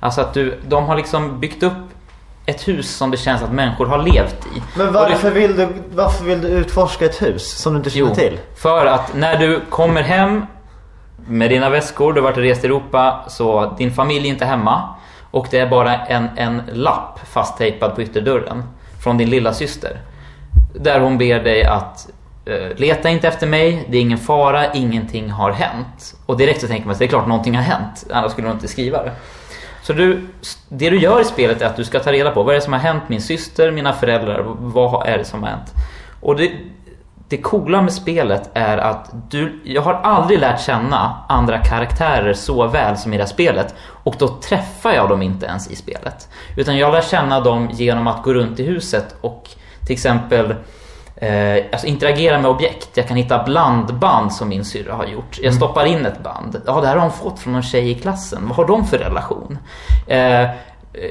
B: Alltså att du, de har liksom byggt upp ett hus som det känns att människor har levt i.
A: Men
B: Och det-
A: varför vill, du, varför vill du utforska ett hus som du inte känner
B: Jo,
A: till?
B: för att när du kommer hem med dina väskor, du har varit och rest i Europa, så din familj är inte hemma. Och det är bara en, en lapp fasttejpad på ytterdörren från din lilla syster. Där hon ber dig att eh, leta inte efter mig, det är ingen fara, ingenting har hänt. Och direkt så tänker man sig, det är klart någonting har hänt, annars skulle hon inte skriva det. Så du, det du gör i spelet är att du ska ta reda på vad är det som har hänt min syster, mina föräldrar, vad är det som har hänt? Och det, det coola med spelet är att du, jag har aldrig lärt känna andra karaktärer så väl som i det här spelet. Och då träffar jag dem inte ens i spelet. Utan jag lär känna dem genom att gå runt i huset och till exempel eh, alltså interagera med objekt. Jag kan hitta blandband som min syrra har gjort. Jag stoppar in ett band. Ja, det här har hon fått från någon tjej i klassen. Vad har de för relation? Eh,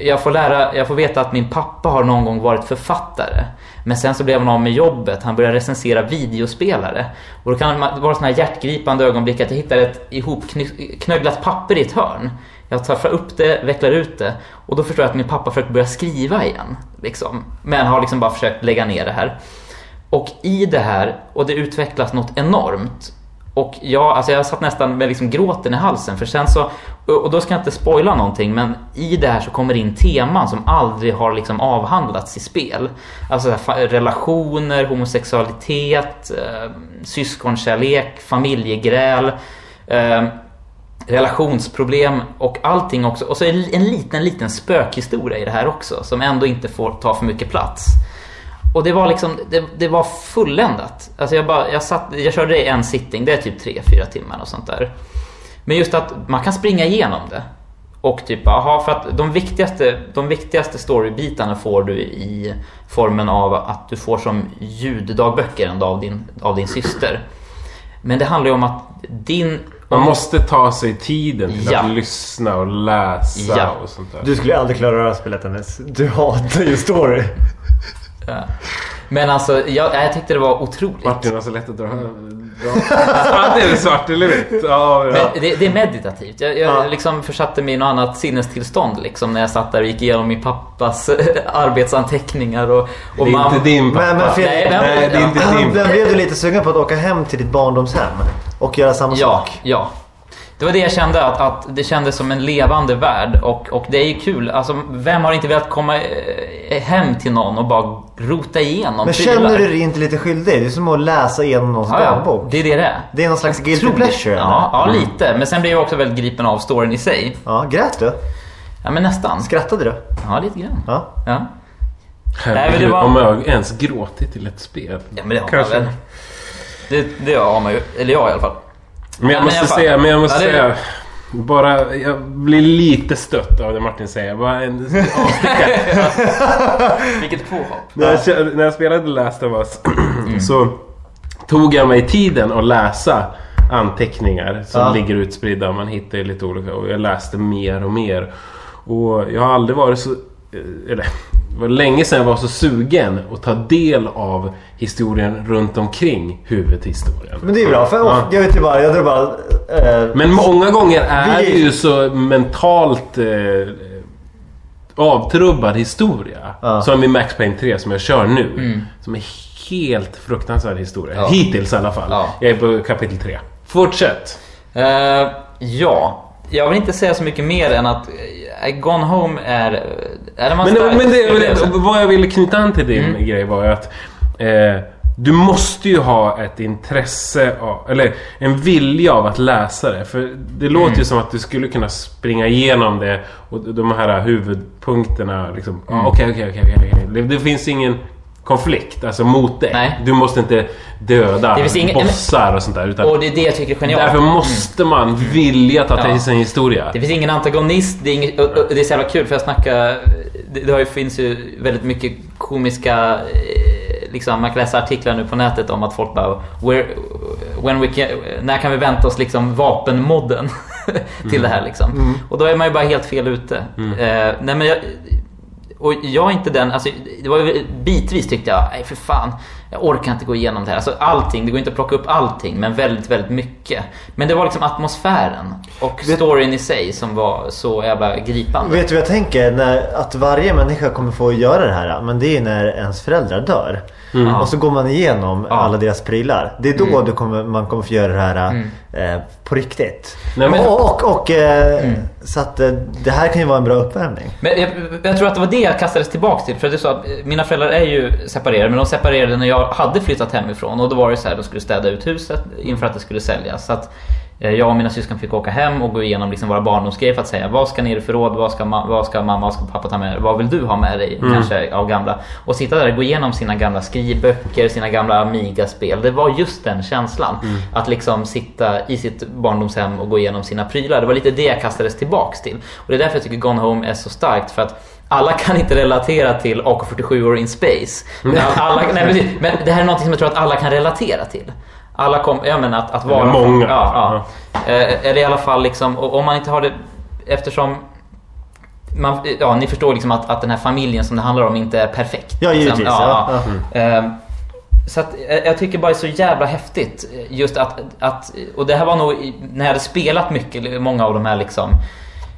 B: jag får, lära, jag får veta att min pappa har någon gång varit författare. Men sen så blev han av med jobbet. Han började recensera videospelare. Och då kan det vara sådana här hjärtgripande ögonblick att jag hittar ett ihopknögglat papper i ett hörn. Jag tar upp det, vecklar ut det och då förstår jag att min pappa försöker börja skriva igen. Liksom. Men har liksom bara försökt lägga ner det här. Och i det här, och det utvecklas något enormt. Och jag, alltså jag satt nästan med liksom gråten i halsen för sen så, och då ska jag inte spoila någonting men i det här så kommer det in teman som aldrig har liksom avhandlats i spel. Alltså här, relationer, homosexualitet, eh, syskonkärlek, familjegräl, eh, relationsproblem och allting också. Och så är det en liten, liten spökhistoria i det här också som ändå inte får ta för mycket plats. Och det var liksom, det, det var fulländat. Alltså jag, bara, jag, satt, jag körde det i en sitting, det är typ 3-4 timmar och sånt där. Men just att man kan springa igenom det. Och typ, aha, för att de viktigaste, de viktigaste storybitarna får du i formen av att du får som ljuddagböcker ändå av din, av din syster. Men det handlar ju om att din...
C: Man måste ta sig tiden till
B: Ja.
C: att lyssna och läsa
B: Ja.
C: och sånt där.
A: Du skulle aldrig klara det här spelet Dennis. Du hatar ju story.
B: Ja. Men alltså, jag, jag tyckte det var otroligt.
C: Martin har så lätt att dra... dra. Antingen svart eller vitt. Ja, ja.
B: Men det, det är meditativt. Jag, jag
A: Ja.
B: liksom försatte mig i något annat sinnestillstånd liksom, när jag satt där och gick igenom min pappas arbetsanteckningar. Och, och
C: Det är
B: mamma-
C: inte din pappa.
A: Men, men Fredrik,
B: Nej, men-
C: Nej, det är inte din.
A: men blev du lite sugen på att åka hem till ditt barndomshem? Och göra samma
B: Ja,
A: sak?
B: ja. Det var det jag kände, att, att det kändes som en levande värld. Och, och det är ju kul. Alltså, vem har inte velat komma eh, hem till någon och bara rota igenom
A: Men
B: prylar?
A: känner du dig inte lite skyldig? Det är som att läsa igenom någons
B: Ja, ja,
A: dagbok.
B: det är det det är.
A: Det är någon slags guilty pleasure?
B: Ja, ja, lite. Men sen blev jag också väldigt gripen av storyn i sig.
A: Ja, grät du?
B: Ja, men nästan.
A: Skrattade du?
B: Ja, lite grann.
A: Ja.
B: Ja.
C: Herregud,
B: det var-
C: om jag ens gråtit till ett spel.
B: Ja, men det har
C: Kanske.
B: man väl. Det, det har man ju. Eller jag i alla fall.
C: Men jag måste säga, men jag måste
B: Ja, det-
C: säga. Bara, jag blir lite stött av det Martin säger. Bara en avstickare.
B: Vilket påhopp.
C: när, jag, när jag spelade Last of Us
B: Mm.
C: så tog jag mig tiden att läsa anteckningar som
A: Ja.
C: ligger utspridda. Man hittar ju lite olika och jag läste mer och mer. Och jag har aldrig varit så... eh, Eller, det var länge sedan jag var så sugen att ta del av historien runt omkring huvudhistorien.
A: Men det är bra, för
C: Ja.
A: jag vet ju bara, jag tror bara... Eh,
C: Men många gånger är
A: Vi-
C: det ju så mentalt eh, avtrubbad historia.
A: Ja.
C: Som i Max Payne 3 som jag kör nu.
B: Mm.
C: Som är helt fruktansvärd historia.
B: Ja.
C: Hittills i alla fall.
B: Ja.
C: Jag är på kapitel 3. Fortsätt!
B: Eh, ja. Jag vill inte säga så mycket mer än att eh, Gone Home är... Är det man
C: Men,
B: stark
C: men det, men vad jag ville knyta an till din
B: Mm.
C: grej var ju att eh, du måste ju ha ett intresse av, eller en vilja av att läsa det. För det låter
B: Mm.
C: ju som att du skulle kunna springa igenom det och de här huvudpunkterna liksom.
B: Mm.
C: ah, Okej, okej, okej. okej, okej. Det- Det finns ingen konflikt alltså mot dig.
B: Nej.
C: Du måste inte döda
B: ingen-
C: bossar och sånt där. Utan
B: Och det är det jag tycker är genialt.
C: därför måste man vilja ta till
B: Ja.
C: sig en historia.
B: Det finns ingen antagonist, det är, inget, och- och det är så jävla kul för jag snackar... Det, det har ju, finns ju väldigt mycket komiska... eh, Liksom, man kan läsa artiklar nu på nätet om att folk bara... Where, when we can, när kan vi vänta oss liksom vapenmodden till det här liksom? Och då är man ju bara helt fel ute. Eh, nej men jag, Och jag är inte den, alltså det var bitvis tyckte jag, nej för fan, jag orkar inte gå igenom det här. Alltså allting, det går inte att plocka upp allting, men väldigt, väldigt mycket. Men det var liksom atmosfären och
A: Vet-
B: storyn i sig som var så jävla gripande.
A: Vet du vad jag tänker? När, att varje människa kommer få göra det här. Men det är när ens föräldrar dör. Och så går man igenom
B: Ja.
A: alla deras prylar. Det är då du kommer, man kommer få göra det här eh, på riktigt.
C: Nej, men-
A: och, och, och, eh, Så att eh, det här kan ju vara en bra uppvärmning.
B: Men jag, jag tror att det var det jag kastades tillbaks till. För det är så att eh, mina föräldrar är ju separerade, men de separerade när jag hade flyttat hemifrån. Och då var det så här, de skulle städa ut huset inför att det skulle säljas. Så att jag och mina syskon fick åka hem och gå igenom liksom våra barndomsgrejer för att säga vad ska ner i förråd, vad ska, vad ska mamma, vad ska pappa ta med Vad vill du ha med dig kanske av gamla? Och sitta där och gå igenom sina gamla skrivböcker, sina gamla Amiga-spel. Det var just den känslan. Att liksom sitta i sitt barndomshem och gå igenom sina prylar. Det var lite det jag kastades tillbaks till. Och det är därför jag tycker Gone Home är så starkt. För att alla kan inte relatera till AK47 or in space. Men, alla, nej, men det här är något som jag tror att alla kan relatera till. Alla kom, ja men att, att vara...
C: Många.
B: Ja, ja. Eh, Eller i alla fall liksom, och om man inte har det, eftersom man, ja, ni förstår liksom att, att den här familjen som det handlar om inte är perfekt.
A: Ja, givetvis,
B: Liksom,
A: ja,
B: Eh, Så att, eh, jag tycker bara det är så jävla häftigt eh, just att, att och det här var nog när jag hade spelat mycket, många av de här liksom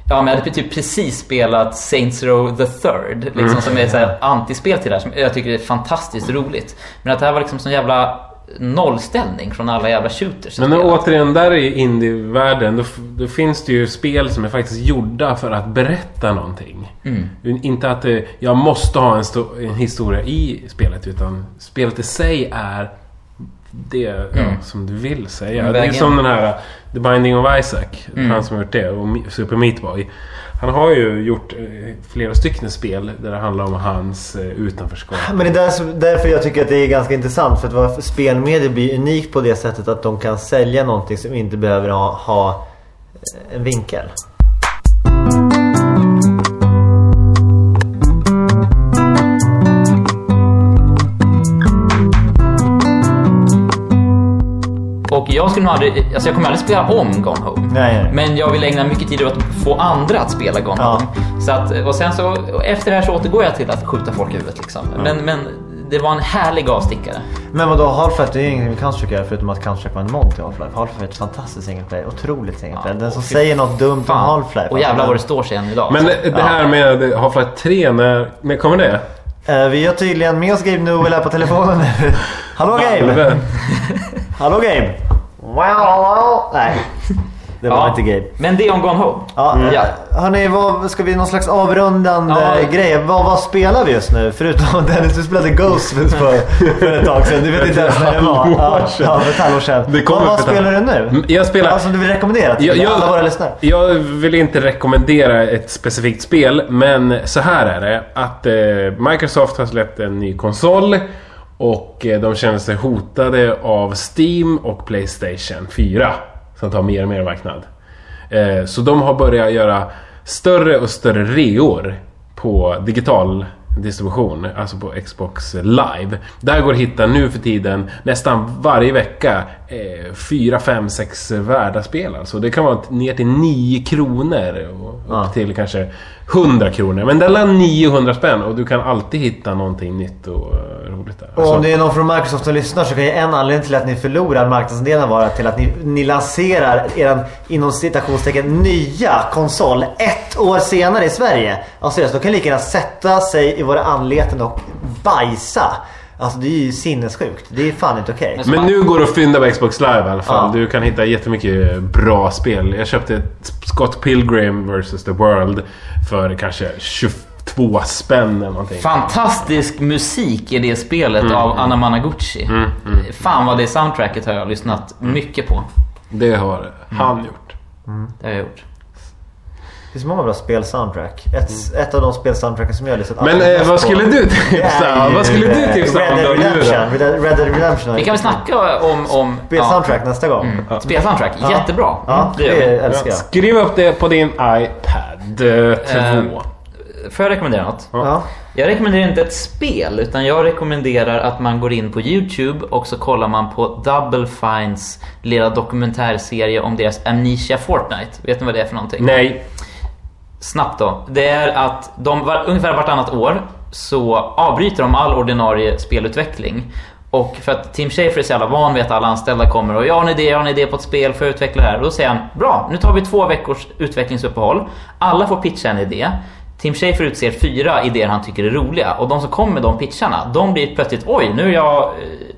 B: Ja men jag hade typ precis spelat Saints Row the Third liksom, som är ett antispel till det här som jag tycker är fantastiskt roligt. Men att det här var liksom sån jävla nollställning från alla jävla shooters.
C: Men återigen, där i indievärlden, då, då finns det ju spel som är faktiskt gjorda för att berätta någonting.
B: Mm.
C: Inte att det, jag måste ha en, en historia i spelet, utan spelet i sig är det ja, som du vill säga.
B: Mm,
C: det är som den här The Binding of Isaac,
B: Mm.
C: han som har gjort det, och Super Meat Boy. Han har ju gjort eh, flera stycken spel där det handlar om hans eh, utanförskap.
A: Ah, men det är därför jag tycker att det är ganska intressant. För att vara spelmedier blir unikt på det sättet att de kan sälja någonting som inte behöver ha, ha eh, en vinkel.
B: Och jag skulle nog aldrig, alltså jag kommer aldrig spela om Gone Home.
A: Nej, nej.
B: Men jag vill ägna mycket tid åt att få andra att spela Gone
A: Ja.
B: Home. Så att, och sen så, efter det här så återgår jag till att skjuta folk i huvudet liksom. Men, men det var en härlig avstickare.
A: Men vadå, Half-Life det är ingenting med Counter-Strike att göra förutom att Counter-Strike var en mod till Half-Life. Half-Life är ett fantastiskt single player, otroligt single player. Den som
B: fy
A: säger något dumt om
B: Fan.
A: Half-Life.
B: Och jävlar vad det står sig än idag.
C: Men
B: alltså.
C: det, det här med Half-Life 3, när, när kommer det?
A: Eh, vi har tydligen med oss Gabe Newell här på telefonen nu. Hallå Gabe! Hallå Gabe! Wow, Nej, det var
B: Ja.
A: inte Gabe.
B: Men det om Gone Home.
A: Ja,
B: Ja.
A: Hörni, vad, ska vi någon slags avrundande
B: Ja.
A: grej? Vad, vad spelar vi just nu? Förutom Dennis, du spelade Ghost för, för ett tag sedan. Du vet inte ens när det var. Ja, ja, för ett halvår sedan.
C: Det kommer
A: vad vad spelar du nu?
C: Mm, jag spelar-
A: Alltså du vill rekommendera till
C: Jag, jag,
A: alla våra lyssnare?
C: jag vill inte rekommendera ett specifikt spel, men så här är det. Att eh, Microsoft har släppt en ny konsol och eh, de känner sig hotade av Steam och Playstation 4. Som tar mer och mer marknad. Eh, så de har börjat göra större och större reor på digital distribution, alltså på Xbox live. Där går att hitta nu för tiden nästan varje vecka eh, 4, 5, 6 värda spel. Alltså det kan vara ner till 9 kronor och upp
A: Ja.
C: till kanske 100 kronor. Men det är 900 spänn och du kan alltid hitta någonting nytt och eh, roligt där.
A: Och
C: Alltså,
A: om det är någon från Microsoft som lyssnar så kan ju en anledning till att ni förlorar marknadsandelen vara till att ni, ni lanserar eran inom citationstecken nya konsol ett år senare i Sverige. Alltså seriöst, de kan lika gärna sätta sig i våra anleten och bajsa. Alltså det är ju sinnessjukt. Det är fan inte okej.
B: Men-
C: Men nu går det att fynda på Xbox Live i alla fall.
A: Ja.
C: Du kan hitta jättemycket bra spel. Jag köpte Scott Pilgrim vs. The World för kanske 22 spänn eller någonting.
B: Fantastisk musik i det spelet
C: Mm.
B: av Anna Managuchi. Fan vad det soundtracket har jag lyssnat mycket på.
C: Det har han gjort.
B: Det har jag gjort.
A: Det är så många bra spel-soundtrack. Ett, ett av de spel-soundtracken som jag har lyssnat
C: Men
A: allra
C: eh, vad skulle du
A: det
C: tipsa?
A: ju,
C: Vad skulle du
A: eh,
C: tipsa om
A: Red Dead Redemption. Red Dead Red Dead Redemption
B: Vi kan väl snacka om... om
A: Spel-soundtrack nästa gång.
B: Ja. Spelsoundtrack,
A: Ja.
B: jättebra.
A: Ja,
B: det gör vi.
A: det älskar
C: Ja,
A: jag.
C: skriv upp det på din iPad 2.
B: Ehm, Får jag rekommendera något?
A: Ja.
B: Jag rekommenderar inte ett spel, utan jag rekommenderar att man går in på YouTube och så kollar man på Double Fines lilla dokumentärserie om deras Amnesia Fortnite. Vet ni vad det är för någonting?
C: Nej
B: snabbt då. Det är att de var, ungefär vartannat år så avbryter de all ordinarie spelutveckling. Och för att Tim Schafer är så jävla van vid att alla anställda kommer och jag har en idé, jag har en idé på ett spel, för att utveckla det här? Och då säger han, bra, nu tar vi två veckors utvecklingsuppehåll. Alla får pitcha en idé. Tim Schafer utser fyra idéer han tycker är roliga och de som kommer med de pitcharna, de blir plötsligt oj, nu är jag eh,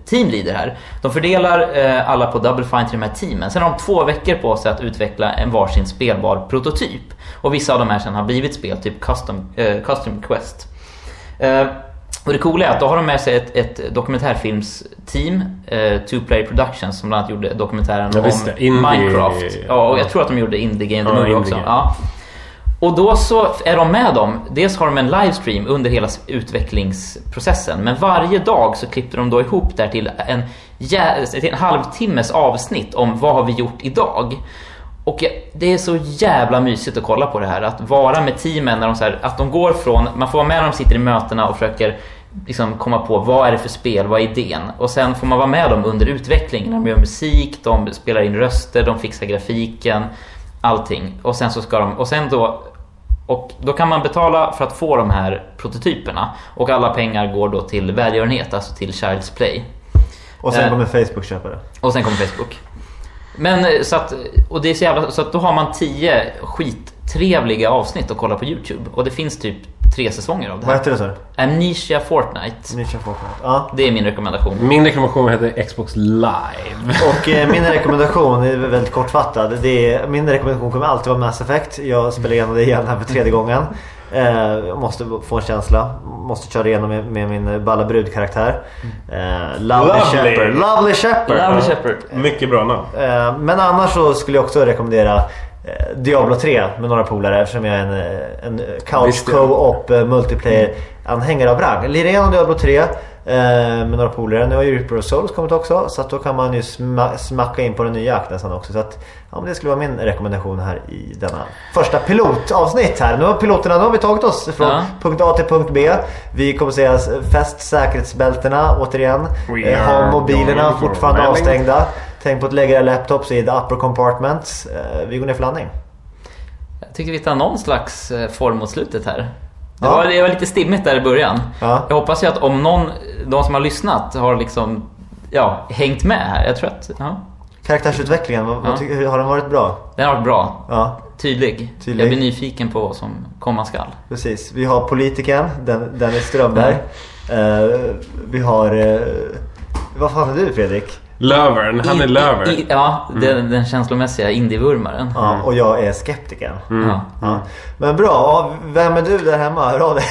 B: teamleader här. De fördelar eh, alla på Double Fine till de här teamen. Sen har de två veckor på sig att utveckla en varsin spelbar prototyp. Och vissa av de här sen har blivit spel, typ Custom, eh, custom Quest. Eh, och det coola är att då har de med sig ett, ett dokumentärfilmsteam, eh, Two Player Productions, som bland annat gjorde dokumentären
C: Ja,
B: om.
C: Indie-
B: Minecraft. Ja, och jag tror att de gjorde Indie Game the
C: Ja,
B: också. Ja. Och då så är de med dem. Dels har de en livestream under hela utvecklingsprocessen. Men varje dag så klippte de då ihop där till en, till en halvtimmes avsnitt om vad har vi gjort idag. Och det är så jävla mysigt att kolla på det här. Att vara med teamen när de så här, att de går från, man får vara med när de sitter i mötena och försöker liksom komma på vad är det för spel, vad är idén? Och sen får man vara med dem under utvecklingen. De gör musik, de spelar in röster, de fixar grafiken, allting. Och sen så ska de, och sen då och då kan man betala för att få de här prototyperna. Och alla pengar går då till välgörenhet, alltså till Child's Play.
A: Och sen
B: Eh.
A: kommer Facebook köpa det.
B: Och sen kommer Facebook. Men eh, så att, och det är så jävla, så att då har man tio skittrevliga avsnitt att kolla på YouTube. Och det finns typ tre säsonger av det
A: Vad
B: här.
A: heter det så?
B: Amnesia Fortnite.
A: Nisha Fortnite. Ja.
B: Det är min rekommendation.
C: Min rekommendation heter Xbox Live.
A: Och eh, min rekommendation är väldigt kortfattad. Det är, min rekommendation kommer alltid vara Mass Effect. Jag spelar igenom det igen här för tredje gången. Eh, jag måste få en känsla. Måste köra igenom med, med min balla brudkaraktär. Eh, Lovely
C: Lovely.
A: Shepard. Lovely Shepard.
B: Lovely Shepard.
C: Mycket bra namn.
A: Eh, men annars så skulle jag också rekommendera eh, Diablo 3 med några polare eftersom jag är en, eh, en couch co-op eh, multiplayer anhängare av rang. Lirar igenom Diablo 3 eh, med några polare. Nu har ju Reaper of Souls kommit också så att då kan man ju sma- smacka in på den nya akten sen också. Så att, ja, men det skulle vara min rekommendation här i denna första pilotavsnitt här. Nu har piloterna, nu har vi tagit oss från
B: Ja.
A: punkt A till punkt B. Vi kommer säga fäst säkerhetsbältena återigen. Eh, ha mobilerna fortfarande avstängda. Tänk på att lägga era laptops i the upper compartments. Eh, Vi går ner för landning.
B: Jag tycker vi tar någon slags eh, form mot slutet här. Det,
A: Ja.
B: var, det var lite stimmigt där i början.
A: Ja.
B: Jag hoppas ju att om någon, de som har lyssnat har liksom ja, hängt med här. Jag tror att ja,
A: Karaktärsutvecklingen, vad, vad tycker, har den varit bra?
B: den har varit bra.
A: Ja,
B: Tydlig.
A: Tydlig.
B: Jag blir nyfiken på vad som komma skall.
A: precis. Vi har politikern, Den, Dennis Strömberg. Eh, vi har... eh, vad fan är du Fredrik?
C: Lövern, han är
B: I-
C: löver.
B: i- Ja, den, den känslomässiga indievurmaren.
A: Ja, och jag är skeptikern.
B: Ja.
A: Ja. Men bra, ja, vem är du där hemma? Hör av dig.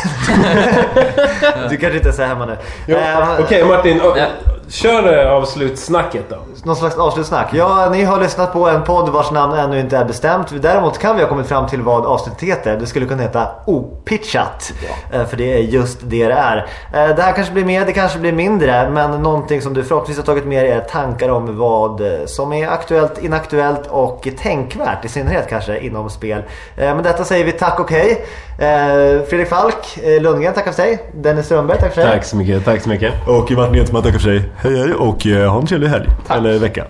A: du kanske inte är så hemma nu.
C: Jo,
A: Eh,
C: Okej Martin, ö-
B: Ja.
C: Kör eh, avslutsnacket då.
A: Någon slags avslutssnack. Ja, ni har lyssnat på en podd vars namn ännu inte är bestämt. Däremot kan vi ha kommit fram till vad avsnittet heter. Det skulle kunna heta Opitchat. Eh, För det är just det det är. Eh, Det här kanske blir mer, det kanske blir mindre. Men någonting som du förhoppningsvis har tagit med dig är tankar om vad som är aktuellt, inaktuellt och tänkvärt. I synnerhet kanske inom spel. Med detta säger vi tack och hej. Fredrik Falk, Lundgren tackar för sig. Dennis Strömberg tack för sig.
C: Tack så mycket, tack så mycket.
A: Och Martin Edman tackar för sig. Hej hej och eh, ha en trevlig helg. Eller vecka.